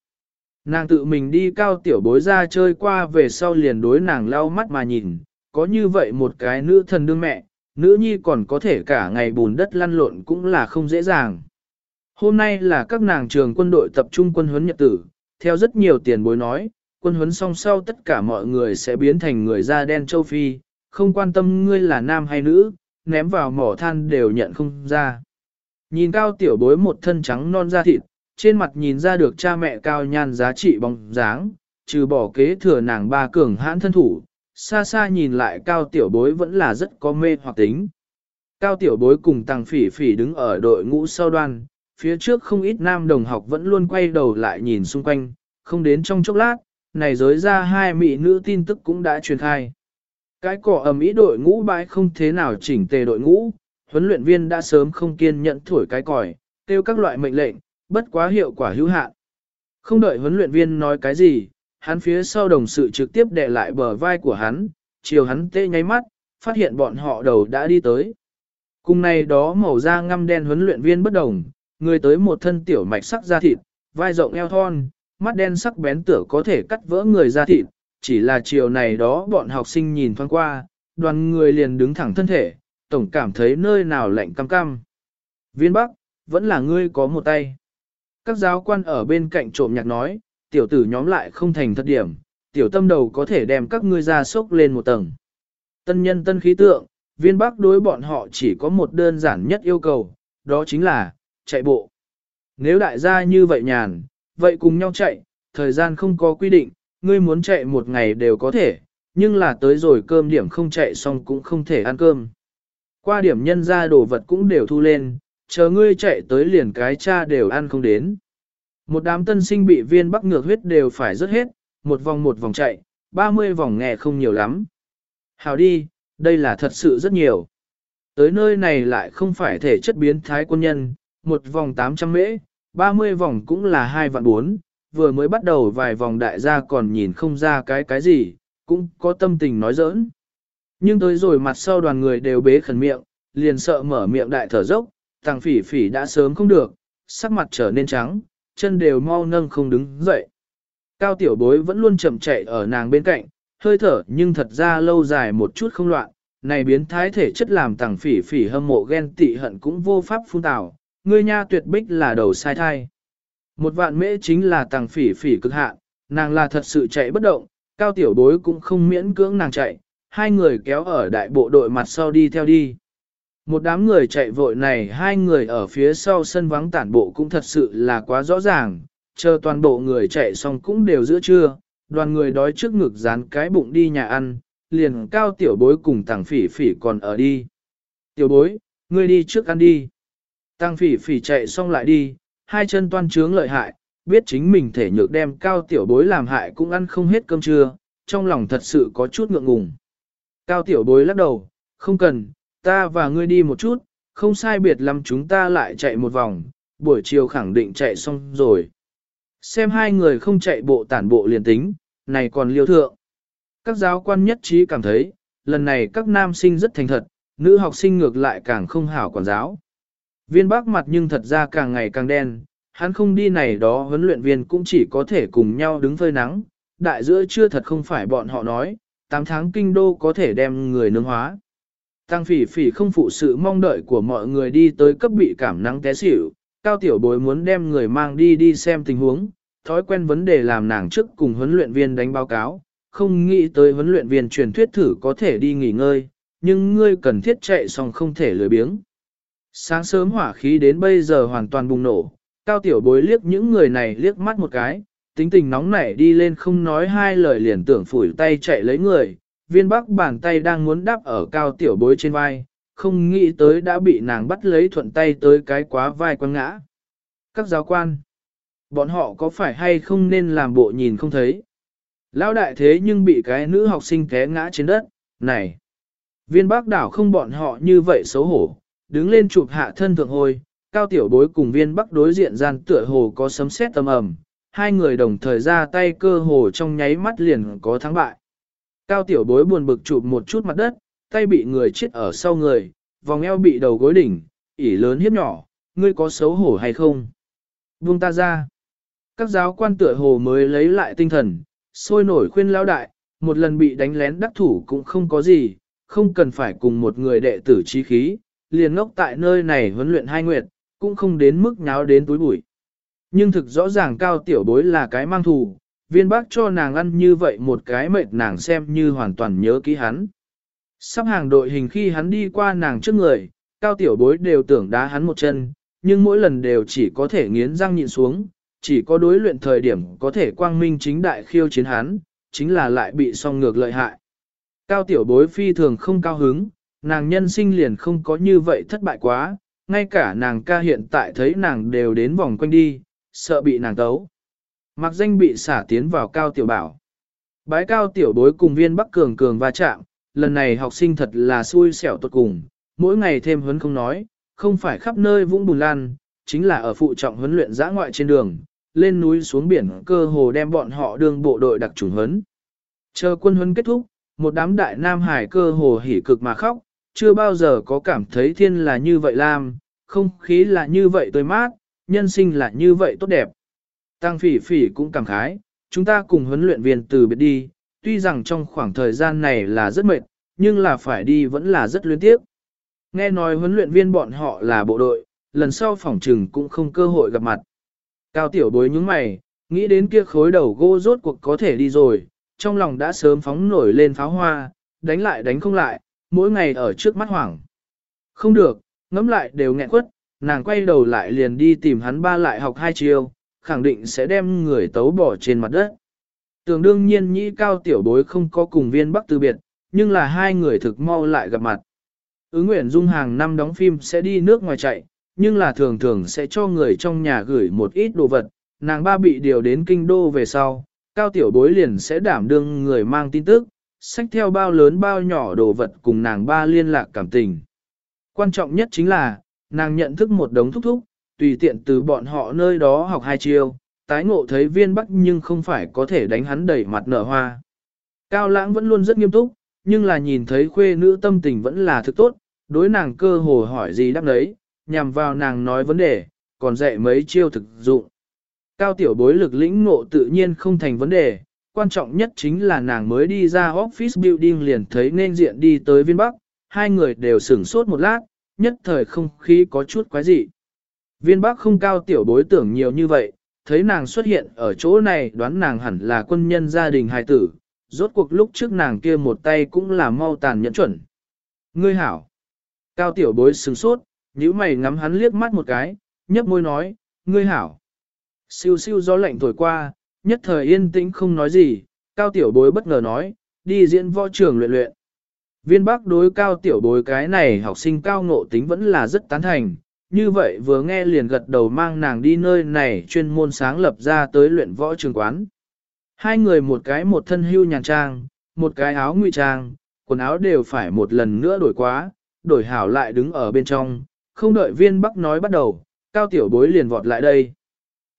Nàng tự mình đi cao tiểu bối ra chơi qua về sau liền đối nàng lau mắt mà nhìn, có như vậy một cái nữ thần đương mẹ, nữ nhi còn có thể cả ngày bùn đất lăn lộn cũng là không dễ dàng. Hôm nay là các nàng trường quân đội tập trung quân huấn nhật tử, theo rất nhiều tiền bối nói, quân huấn xong sau tất cả mọi người sẽ biến thành người da đen châu Phi, không quan tâm ngươi là nam hay nữ, ném vào mỏ than đều nhận không ra. Nhìn cao tiểu bối một thân trắng non da thịt, trên mặt nhìn ra được cha mẹ cao nhan giá trị bóng dáng, trừ bỏ kế thừa nàng ba cường hãn thân thủ, xa xa nhìn lại cao tiểu bối vẫn là rất có mê hoặc tính. Cao tiểu bối cùng tăng phỉ phỉ đứng ở đội ngũ sau đoan, phía trước không ít nam đồng học vẫn luôn quay đầu lại nhìn xung quanh, không đến trong chốc lát, này giới ra hai mỹ nữ tin tức cũng đã truyền khai. Cái cỏ ầm ý đội ngũ bãi không thế nào chỉnh tề đội ngũ, huấn luyện viên đã sớm không kiên nhẫn thổi cái còi, tiêu các loại mệnh lệnh, bất quá hiệu quả hữu hạn. Không đợi huấn luyện viên nói cái gì, hắn phía sau đồng sự trực tiếp đè lại bờ vai của hắn, chiều hắn tê nháy mắt, phát hiện bọn họ đầu đã đi tới. Cùng này đó màu da ngăm đen huấn luyện viên bất đồng, người tới một thân tiểu mạch sắc da thịt, vai rộng eo thon, mắt đen sắc bén tựa có thể cắt vỡ người ra thịt, chỉ là chiều này đó bọn học sinh nhìn thoáng qua, đoàn người liền đứng thẳng thân thể, tổng cảm thấy nơi nào lạnh cam cam. Viên Bắc, vẫn là ngươi có một tay. Các giáo quan ở bên cạnh trộm nhạc nói, tiểu tử nhóm lại không thành thất điểm, tiểu tâm đầu có thể đem các ngươi ra sốc lên một tầng. Tân nhân tân khí tượng, viên bắc đối bọn họ chỉ có một đơn giản nhất yêu cầu, đó chính là, chạy bộ. Nếu đại gia như vậy nhàn, vậy cùng nhau chạy, thời gian không có quy định, ngươi muốn chạy một ngày đều có thể, nhưng là tới rồi cơm điểm không chạy xong cũng không thể ăn cơm. Qua điểm nhân ra đồ vật cũng đều thu lên, chờ ngươi chạy tới liền cái cha đều ăn không đến. Một đám tân sinh bị viên bắc ngược huyết đều phải rớt hết, một vòng một vòng chạy, 30 vòng nghe không nhiều lắm. Hào đi, đây là thật sự rất nhiều. Tới nơi này lại không phải thể chất biến thái quân nhân, một vòng 800 mễ, 30 vòng cũng là hai vạn bốn, vừa mới bắt đầu vài vòng đại gia còn nhìn không ra cái cái gì, cũng có tâm tình nói giỡn. Nhưng tới rồi mặt sau đoàn người đều bế khẩn miệng, liền sợ mở miệng đại thở dốc, tàng phỉ phỉ đã sớm không được, sắc mặt trở nên trắng, chân đều mau nâng không đứng dậy. Cao tiểu bối vẫn luôn chậm chạy ở nàng bên cạnh, hơi thở nhưng thật ra lâu dài một chút không loạn, này biến thái thể chất làm tàng phỉ phỉ hâm mộ ghen tị hận cũng vô pháp phun tào, ngươi nha tuyệt bích là đầu sai thai. Một vạn mễ chính là tàng phỉ phỉ cực hạn, nàng là thật sự chạy bất động, cao tiểu bối cũng không miễn cưỡng nàng chạy, hai người kéo ở đại bộ đội mặt sau đi theo đi. Một đám người chạy vội này hai người ở phía sau sân vắng tản bộ cũng thật sự là quá rõ ràng, chờ toàn bộ người chạy xong cũng đều giữa trưa, đoàn người đói trước ngực dán cái bụng đi nhà ăn, liền cao tiểu bối cùng tàng phỉ phỉ còn ở đi. Tiểu bối, ngươi đi trước ăn đi tăng phỉ phỉ chạy xong lại đi, hai chân toan trướng lợi hại, biết chính mình thể nhược đem cao tiểu bối làm hại cũng ăn không hết cơm trưa, trong lòng thật sự có chút ngượng ngùng. Cao tiểu bối lắc đầu, không cần, ta và ngươi đi một chút, không sai biệt lắm chúng ta lại chạy một vòng, buổi chiều khẳng định chạy xong rồi. Xem hai người không chạy bộ tản bộ liền tính, này còn liêu thượng. Các giáo quan nhất trí cảm thấy, lần này các nam sinh rất thành thật, nữ học sinh ngược lại càng không hảo quản giáo. Viên bác mặt nhưng thật ra càng ngày càng đen, hắn không đi này đó huấn luyện viên cũng chỉ có thể cùng nhau đứng phơi nắng, đại giữa chưa thật không phải bọn họ nói, 8 tháng kinh đô có thể đem người nướng hóa. Tăng phỉ phỉ không phụ sự mong đợi của mọi người đi tới cấp bị cảm nắng té xỉu, cao tiểu bối muốn đem người mang đi đi xem tình huống, thói quen vấn đề làm nàng trước cùng huấn luyện viên đánh báo cáo, không nghĩ tới huấn luyện viên truyền thuyết thử có thể đi nghỉ ngơi, nhưng ngươi cần thiết chạy xong không thể lười biếng. Sáng sớm hỏa khí đến bây giờ hoàn toàn bùng nổ, cao tiểu bối liếc những người này liếc mắt một cái, tính tình nóng nảy đi lên không nói hai lời liền tưởng phủi tay chạy lấy người, viên bắc bàn tay đang muốn đáp ở cao tiểu bối trên vai, không nghĩ tới đã bị nàng bắt lấy thuận tay tới cái quá vai quăng ngã. Các giáo quan, bọn họ có phải hay không nên làm bộ nhìn không thấy? Lão đại thế nhưng bị cái nữ học sinh té ngã trên đất, này. Viên bác đảo không bọn họ như vậy xấu hổ, đứng lên chụp hạ thân thượng hồi, cao tiểu bối cùng viên bắc đối diện gian tựa hồ có sấm sét tầm ầm, hai người đồng thời ra tay cơ hồ trong nháy mắt liền có thắng bại. Cao tiểu bối buồn bực chụp một chút mặt đất, tay bị người chết ở sau người, vòng eo bị đầu gối đỉnh, ỉ lớn hiếp nhỏ, ngươi có xấu hổ hay không? Buông ta ra. Các giáo quan tựa hồ mới lấy lại tinh thần, sôi nổi khuyên lao đại, một lần bị đánh lén đắc thủ cũng không có gì, không cần phải cùng một người đệ tử trí khí, liền ngốc tại nơi này huấn luyện hai nguyệt, cũng không đến mức nháo đến túi bụi. Nhưng thực rõ ràng cao tiểu bối là cái mang thù, viên bác cho nàng ăn như vậy một cái mệt nàng xem như hoàn toàn nhớ kỹ hắn. Sắp hàng đội hình khi hắn đi qua nàng trước người, cao tiểu bối đều tưởng đá hắn một chân, nhưng mỗi lần đều chỉ có thể nghiến răng nhịn xuống, chỉ có đối luyện thời điểm có thể quang minh chính đại khiêu chiến hắn, chính là lại bị song ngược lợi hại. Cao tiểu bối phi thường không cao hứng, nàng nhân sinh liền không có như vậy thất bại quá, ngay cả nàng ca hiện tại thấy nàng đều đến vòng quanh đi, sợ bị nàng tấu. Mặc danh bị xả tiến vào cao tiểu bảo, Bái cao tiểu bối cùng viên bắc cường cường va chạm, lần này học sinh thật là xui xẻo tuột cùng, mỗi ngày thêm huấn không nói, không phải khắp nơi vũng bùn lan, chính là ở phụ trọng huấn luyện giã ngoại trên đường, lên núi xuống biển cơ hồ đem bọn họ đương bộ đội đặc trùng huấn. Chờ quân huấn kết thúc, một đám đại nam hải cơ hồ hỉ cực mà khóc, chưa bao giờ có cảm thấy thiên là như vậy lam, không khí là như vậy tươi mát, nhân sinh là như vậy tốt đẹp. Tăng phỉ phỉ cũng cảm khái, chúng ta cùng huấn luyện viên từ biệt đi, tuy rằng trong khoảng thời gian này là rất mệt, nhưng là phải đi vẫn là rất luyến tiếc. Nghe nói huấn luyện viên bọn họ là bộ đội, lần sau phỏng trừng cũng không cơ hội gặp mặt. Cao tiểu bối nhướng mày, nghĩ đến kia khối đầu gỗ rốt cuộc có thể đi rồi, trong lòng đã sớm phóng nổi lên pháo hoa, đánh lại đánh không lại, mỗi ngày ở trước mắt hoảng. Không được, ngẫm lại đều nghẹn quất, nàng quay đầu lại liền đi tìm hắn ba lại học hai chiêu, khẳng định sẽ đem người tấu bỏ trên mặt đất. Tưởng đương nhiên nhĩ cao tiểu bối không có cùng viên bắc từ biệt, nhưng là hai người thực mau lại gặp mặt. Ứng nguyện dung hàng năm đóng phim sẽ đi nước ngoài chạy, nhưng là thường thường sẽ cho người trong nhà gửi một ít đồ vật, nàng ba bị điều đến kinh đô về sau, cao tiểu bối liền sẽ đảm đương người mang tin tức, sách theo bao lớn bao nhỏ đồ vật cùng nàng ba liên lạc cảm tình. Quan trọng nhất chính là, nàng nhận thức một đống thúc thúc, tùy tiện từ bọn họ nơi đó học hai chiêu, tái ngộ thấy viên bắc nhưng không phải có thể đánh hắn đẩy mặt nở hoa. Cao lãng vẫn luôn rất nghiêm túc, nhưng là nhìn thấy khuê nữ tâm tình vẫn là thực tốt, đối nàng cơ hồ hỏi gì đáp đấy, nhằm vào nàng nói vấn đề, còn dạy mấy chiêu thực dụng. Cao tiểu bối lực lĩnh ngộ tự nhiên không thành vấn đề, quan trọng nhất chính là nàng mới đi ra office building liền thấy nên diện đi tới viên bắc, hai người đều sửng sốt một lát, nhất thời không khí có chút quái dị. Viên bắc không cao tiểu bối tưởng nhiều như vậy, thấy nàng xuất hiện ở chỗ này đoán nàng hẳn là quân nhân gia đình hài tử, rốt cuộc lúc trước nàng kia một tay cũng là mau tàn nhẫn chuẩn. Ngươi hảo. Cao tiểu bối sửng sốt, nhíu mày ngắm hắn liếc mắt một cái, nhấp môi nói, ngươi hảo. Siêu siêu gió lạnh thổi qua, nhất thời yên tĩnh không nói gì, cao tiểu bối bất ngờ nói, đi diễn võ trường luyện luyện. Viên bắc đối cao tiểu bối cái này học sinh cao ngộ tính vẫn là rất tán thành, như vậy vừa nghe liền gật đầu mang nàng đi nơi này chuyên môn sáng lập ra tới luyện võ trường quán. Hai người một cái một thân hưu nhàn trang, một cái áo ngụy trang, quần áo đều phải một lần nữa đổi quá, đổi hảo lại đứng ở bên trong, không đợi viên bắc nói bắt đầu, cao tiểu bối liền vọt lại đây.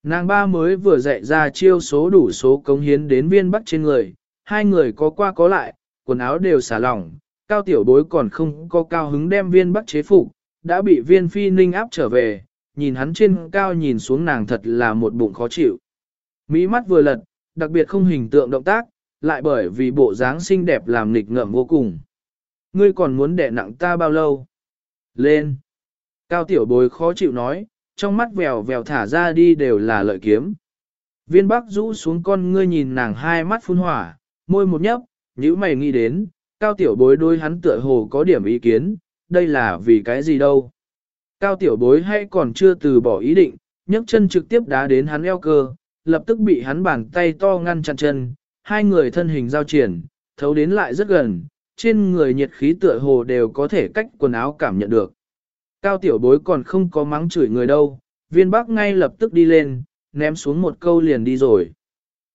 Nàng ba mới vừa dạy ra chiêu số đủ số cống hiến đến viên bắc trên người, hai người có qua có lại, quần áo đều xả lỏng, cao tiểu bối còn không có cao hứng đem viên bắc chế phục, đã bị viên phi ninh áp trở về, nhìn hắn trên cao nhìn xuống nàng thật là một bụng khó chịu. Mỹ mắt vừa lật, đặc biệt không hình tượng động tác, lại bởi vì bộ dáng xinh đẹp làm nghịch ngợm vô cùng. Ngươi còn muốn đẻ nặng ta bao lâu? Lên! Cao tiểu bối khó chịu nói, trong mắt vèo vèo thả ra đi đều là lợi kiếm. Viên bắc rũ xuống con ngươi nhìn nàng hai mắt phun hỏa, môi một nhấp, nhíu mày nghĩ đến, cao tiểu bối đôi hắn tựa hồ có điểm ý kiến, đây là vì cái gì đâu. Cao tiểu bối hay còn chưa từ bỏ ý định, nhấc chân trực tiếp đá đến hắn eo cơ, lập tức bị hắn bàn tay to ngăn chặn chân, hai người thân hình giao triển, thấu đến lại rất gần, trên người nhiệt khí tựa hồ đều có thể cách quần áo cảm nhận được. Cao tiểu bối còn không có mắng chửi người đâu, viên bắc ngay lập tức đi lên, ném xuống một câu liền đi rồi.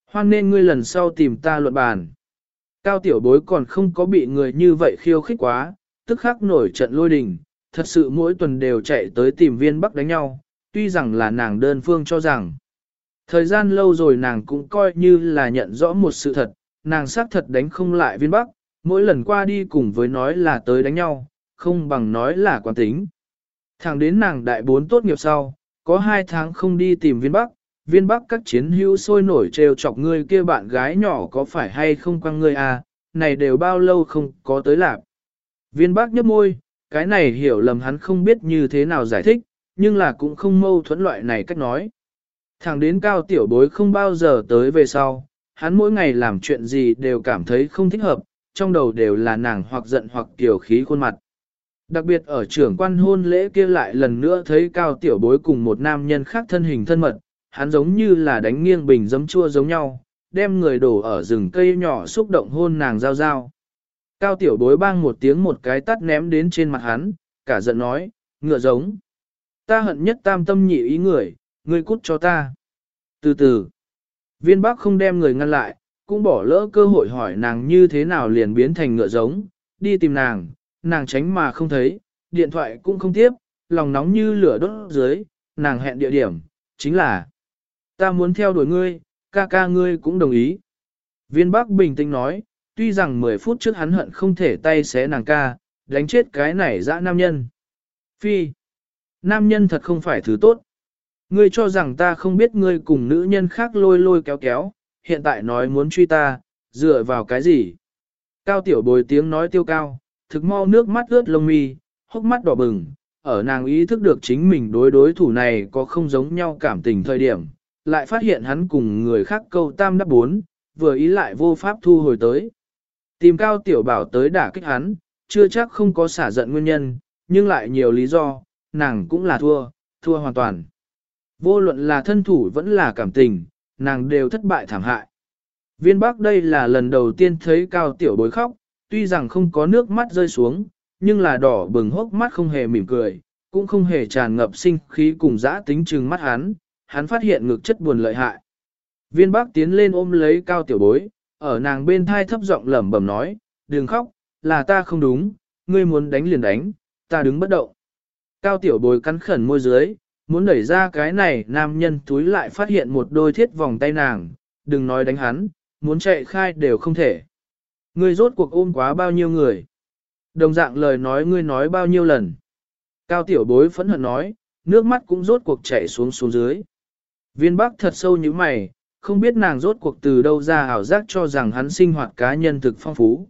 Hoan nên ngươi lần sau tìm ta luận bàn. Cao tiểu bối còn không có bị người như vậy khiêu khích quá, tức khắc nổi trận lôi đình, thật sự mỗi tuần đều chạy tới tìm viên bắc đánh nhau, tuy rằng là nàng đơn phương cho rằng. Thời gian lâu rồi nàng cũng coi như là nhận rõ một sự thật, nàng xác thật đánh không lại viên bắc, mỗi lần qua đi cùng với nói là tới đánh nhau, không bằng nói là quán tính. Thẳng đến nàng đại bốn tốt nghiệp sau, có hai tháng không đi tìm viên bắc, viên bắc các chiến hữu sôi nổi trêu chọc ngươi kia bạn gái nhỏ có phải hay không quăng ngươi à, này đều bao lâu không có tới lạc. Viên bắc nhấp môi, cái này hiểu lầm hắn không biết như thế nào giải thích, nhưng là cũng không mâu thuẫn loại này cách nói. Thẳng đến cao tiểu bối không bao giờ tới về sau, hắn mỗi ngày làm chuyện gì đều cảm thấy không thích hợp, trong đầu đều là nàng hoặc giận hoặc tiểu khí khuôn mặt. Đặc biệt ở trưởng quan hôn lễ kia lại lần nữa thấy cao tiểu bối cùng một nam nhân khác thân hình thân mật, hắn giống như là đánh nghiêng bình giấm chua giống nhau, đem người đổ ở rừng cây nhỏ xúc động hôn nàng giao giao. Cao tiểu bối bang một tiếng một cái tắt ném đến trên mặt hắn, cả giận nói, ngựa giống. Ta hận nhất tam tâm nhị ý người, ngươi cút cho ta. Từ từ, viên bác không đem người ngăn lại, cũng bỏ lỡ cơ hội hỏi nàng như thế nào liền biến thành ngựa giống, đi tìm nàng, nàng tránh mà không thấy, điện thoại cũng không tiếp, lòng nóng như lửa đốt dưới, nàng hẹn địa điểm, chính là ta muốn theo đuổi ngươi, ca ca ngươi cũng đồng ý. Viên Bắc bình tĩnh nói, tuy rằng 10 phút trước hắn hận không thể tay xé nàng ca, đánh chết cái này dã nam nhân. Phi, nam nhân thật không phải thứ tốt. Ngươi cho rằng ta không biết ngươi cùng nữ nhân khác lôi lôi kéo kéo, hiện tại nói muốn truy ta, dựa vào cái gì? Cao tiểu bồi tiếng nói tiêu cao, thực mau nước mắt ướt lông mi, hốc mắt đỏ bừng, ở nàng ý thức được chính mình đối đối thủ này có không giống nhau cảm tình thời điểm, lại phát hiện hắn cùng người khác câu tam đáp bốn, vừa ý lại vô pháp thu hồi tới. Tìm cao tiểu bảo tới đả kích hắn, chưa chắc không có xả giận nguyên nhân, nhưng lại nhiều lý do, nàng cũng là thua, thua hoàn toàn. Vô luận là thân thủ vẫn là cảm tình, nàng đều thất bại thảm hại. Viên Bắc đây là lần đầu tiên thấy cao tiểu bối khóc, tuy rằng không có nước mắt rơi xuống, nhưng là đỏ bừng hốc mắt không hề mỉm cười, cũng không hề tràn ngập sinh khí cùng dã tính trừng mắt hắn, hắn phát hiện ngực chất buồn lợi hại. Viên Bắc tiến lên ôm lấy cao tiểu bối, ở nàng bên thai thấp giọng lẩm bẩm nói, đừng khóc, là ta không đúng, ngươi muốn đánh liền đánh, ta đứng bất động. Cao tiểu bối cắn khẩn môi dưới, muốn đẩy ra cái này nam nhân túi lại phát hiện một đôi thiết vòng tay nàng, đừng nói đánh hắn, muốn chạy khai đều không thể. Ngươi rốt cuộc ôm quá bao nhiêu người. Đồng dạng lời nói ngươi nói bao nhiêu lần. Cao tiểu bối phẫn hận nói, nước mắt cũng rốt cuộc chảy xuống xuống dưới. Viên bắc thật sâu như mày, không biết nàng rốt cuộc từ đâu ra ảo giác cho rằng hắn sinh hoạt cá nhân thực phong phú.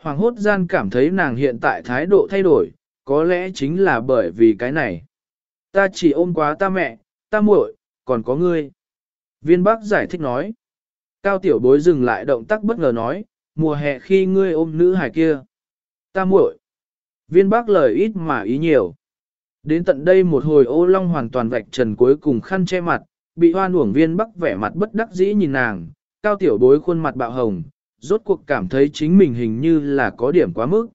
Hoàng hốt gian cảm thấy nàng hiện tại thái độ thay đổi, có lẽ chính là bởi vì cái này. Ta chỉ ôm quá ta mẹ, ta muội, còn có ngươi. Viên Bắc giải thích nói. Cao tiểu bối dừng lại động tác bất ngờ nói, mùa hè khi ngươi ôm nữ hải kia. Ta muội. Viên Bắc lời ít mà ý nhiều. Đến tận đây một hồi ô long hoàn toàn vạch trần cuối cùng khăn che mặt, bị hoan uổng viên Bắc vẻ mặt bất đắc dĩ nhìn nàng, cao tiểu bối khuôn mặt bạo hồng, rốt cuộc cảm thấy chính mình hình như là có điểm quá mức.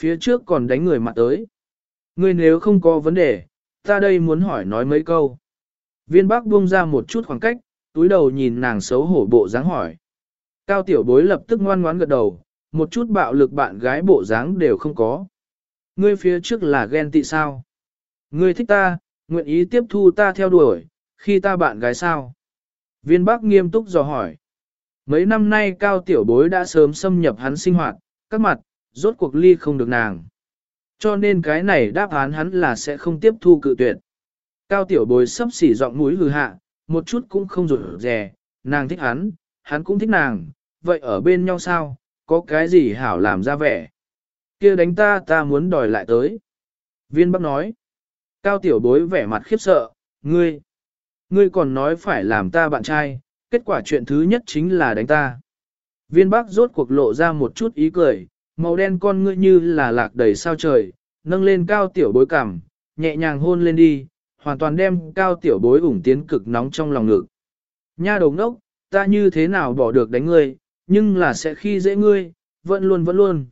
Phía trước còn đánh người mặt tới. Ngươi nếu không có vấn đề, ta đây muốn hỏi nói mấy câu. Viên Bắc buông ra một chút khoảng cách, túi đầu nhìn nàng xấu hổ bộ dáng hỏi. Cao tiểu bối lập tức ngoan ngoãn gật đầu, một chút bạo lực bạn gái bộ dáng đều không có. Ngươi phía trước là ghen tị sao? Ngươi thích ta, nguyện ý tiếp thu ta theo đuổi, khi ta bạn gái sao? Viên Bắc nghiêm túc dò hỏi. Mấy năm nay cao tiểu bối đã sớm xâm nhập hắn sinh hoạt, các mặt, rốt cuộc ly không được nàng. Cho nên cái này đáp án hắn là sẽ không tiếp thu cự tuyệt. Cao tiểu bối sắp xỉ giọng mũi hừ hạ, một chút cũng không rụt rè, nàng thích hắn, hắn cũng thích nàng, vậy ở bên nhau sao, có cái gì hảo làm ra vẻ. kia đánh ta ta muốn đòi lại tới. Viên bắc nói, cao tiểu bối vẻ mặt khiếp sợ, ngươi, ngươi còn nói phải làm ta bạn trai, kết quả chuyện thứ nhất chính là đánh ta. Viên bắc rốt cuộc lộ ra một chút ý cười, màu đen con ngươi như là lạc đầy sao trời, nâng lên cao tiểu bối cảm, nhẹ nhàng hôn lên đi, hoàn toàn đem cao tiểu bối ủng tiến cực nóng trong lòng ngực. Nha đồng đốc, ta như thế nào bỏ được đánh ngươi, nhưng là sẽ khi dễ ngươi, vẫn luôn vẫn luôn.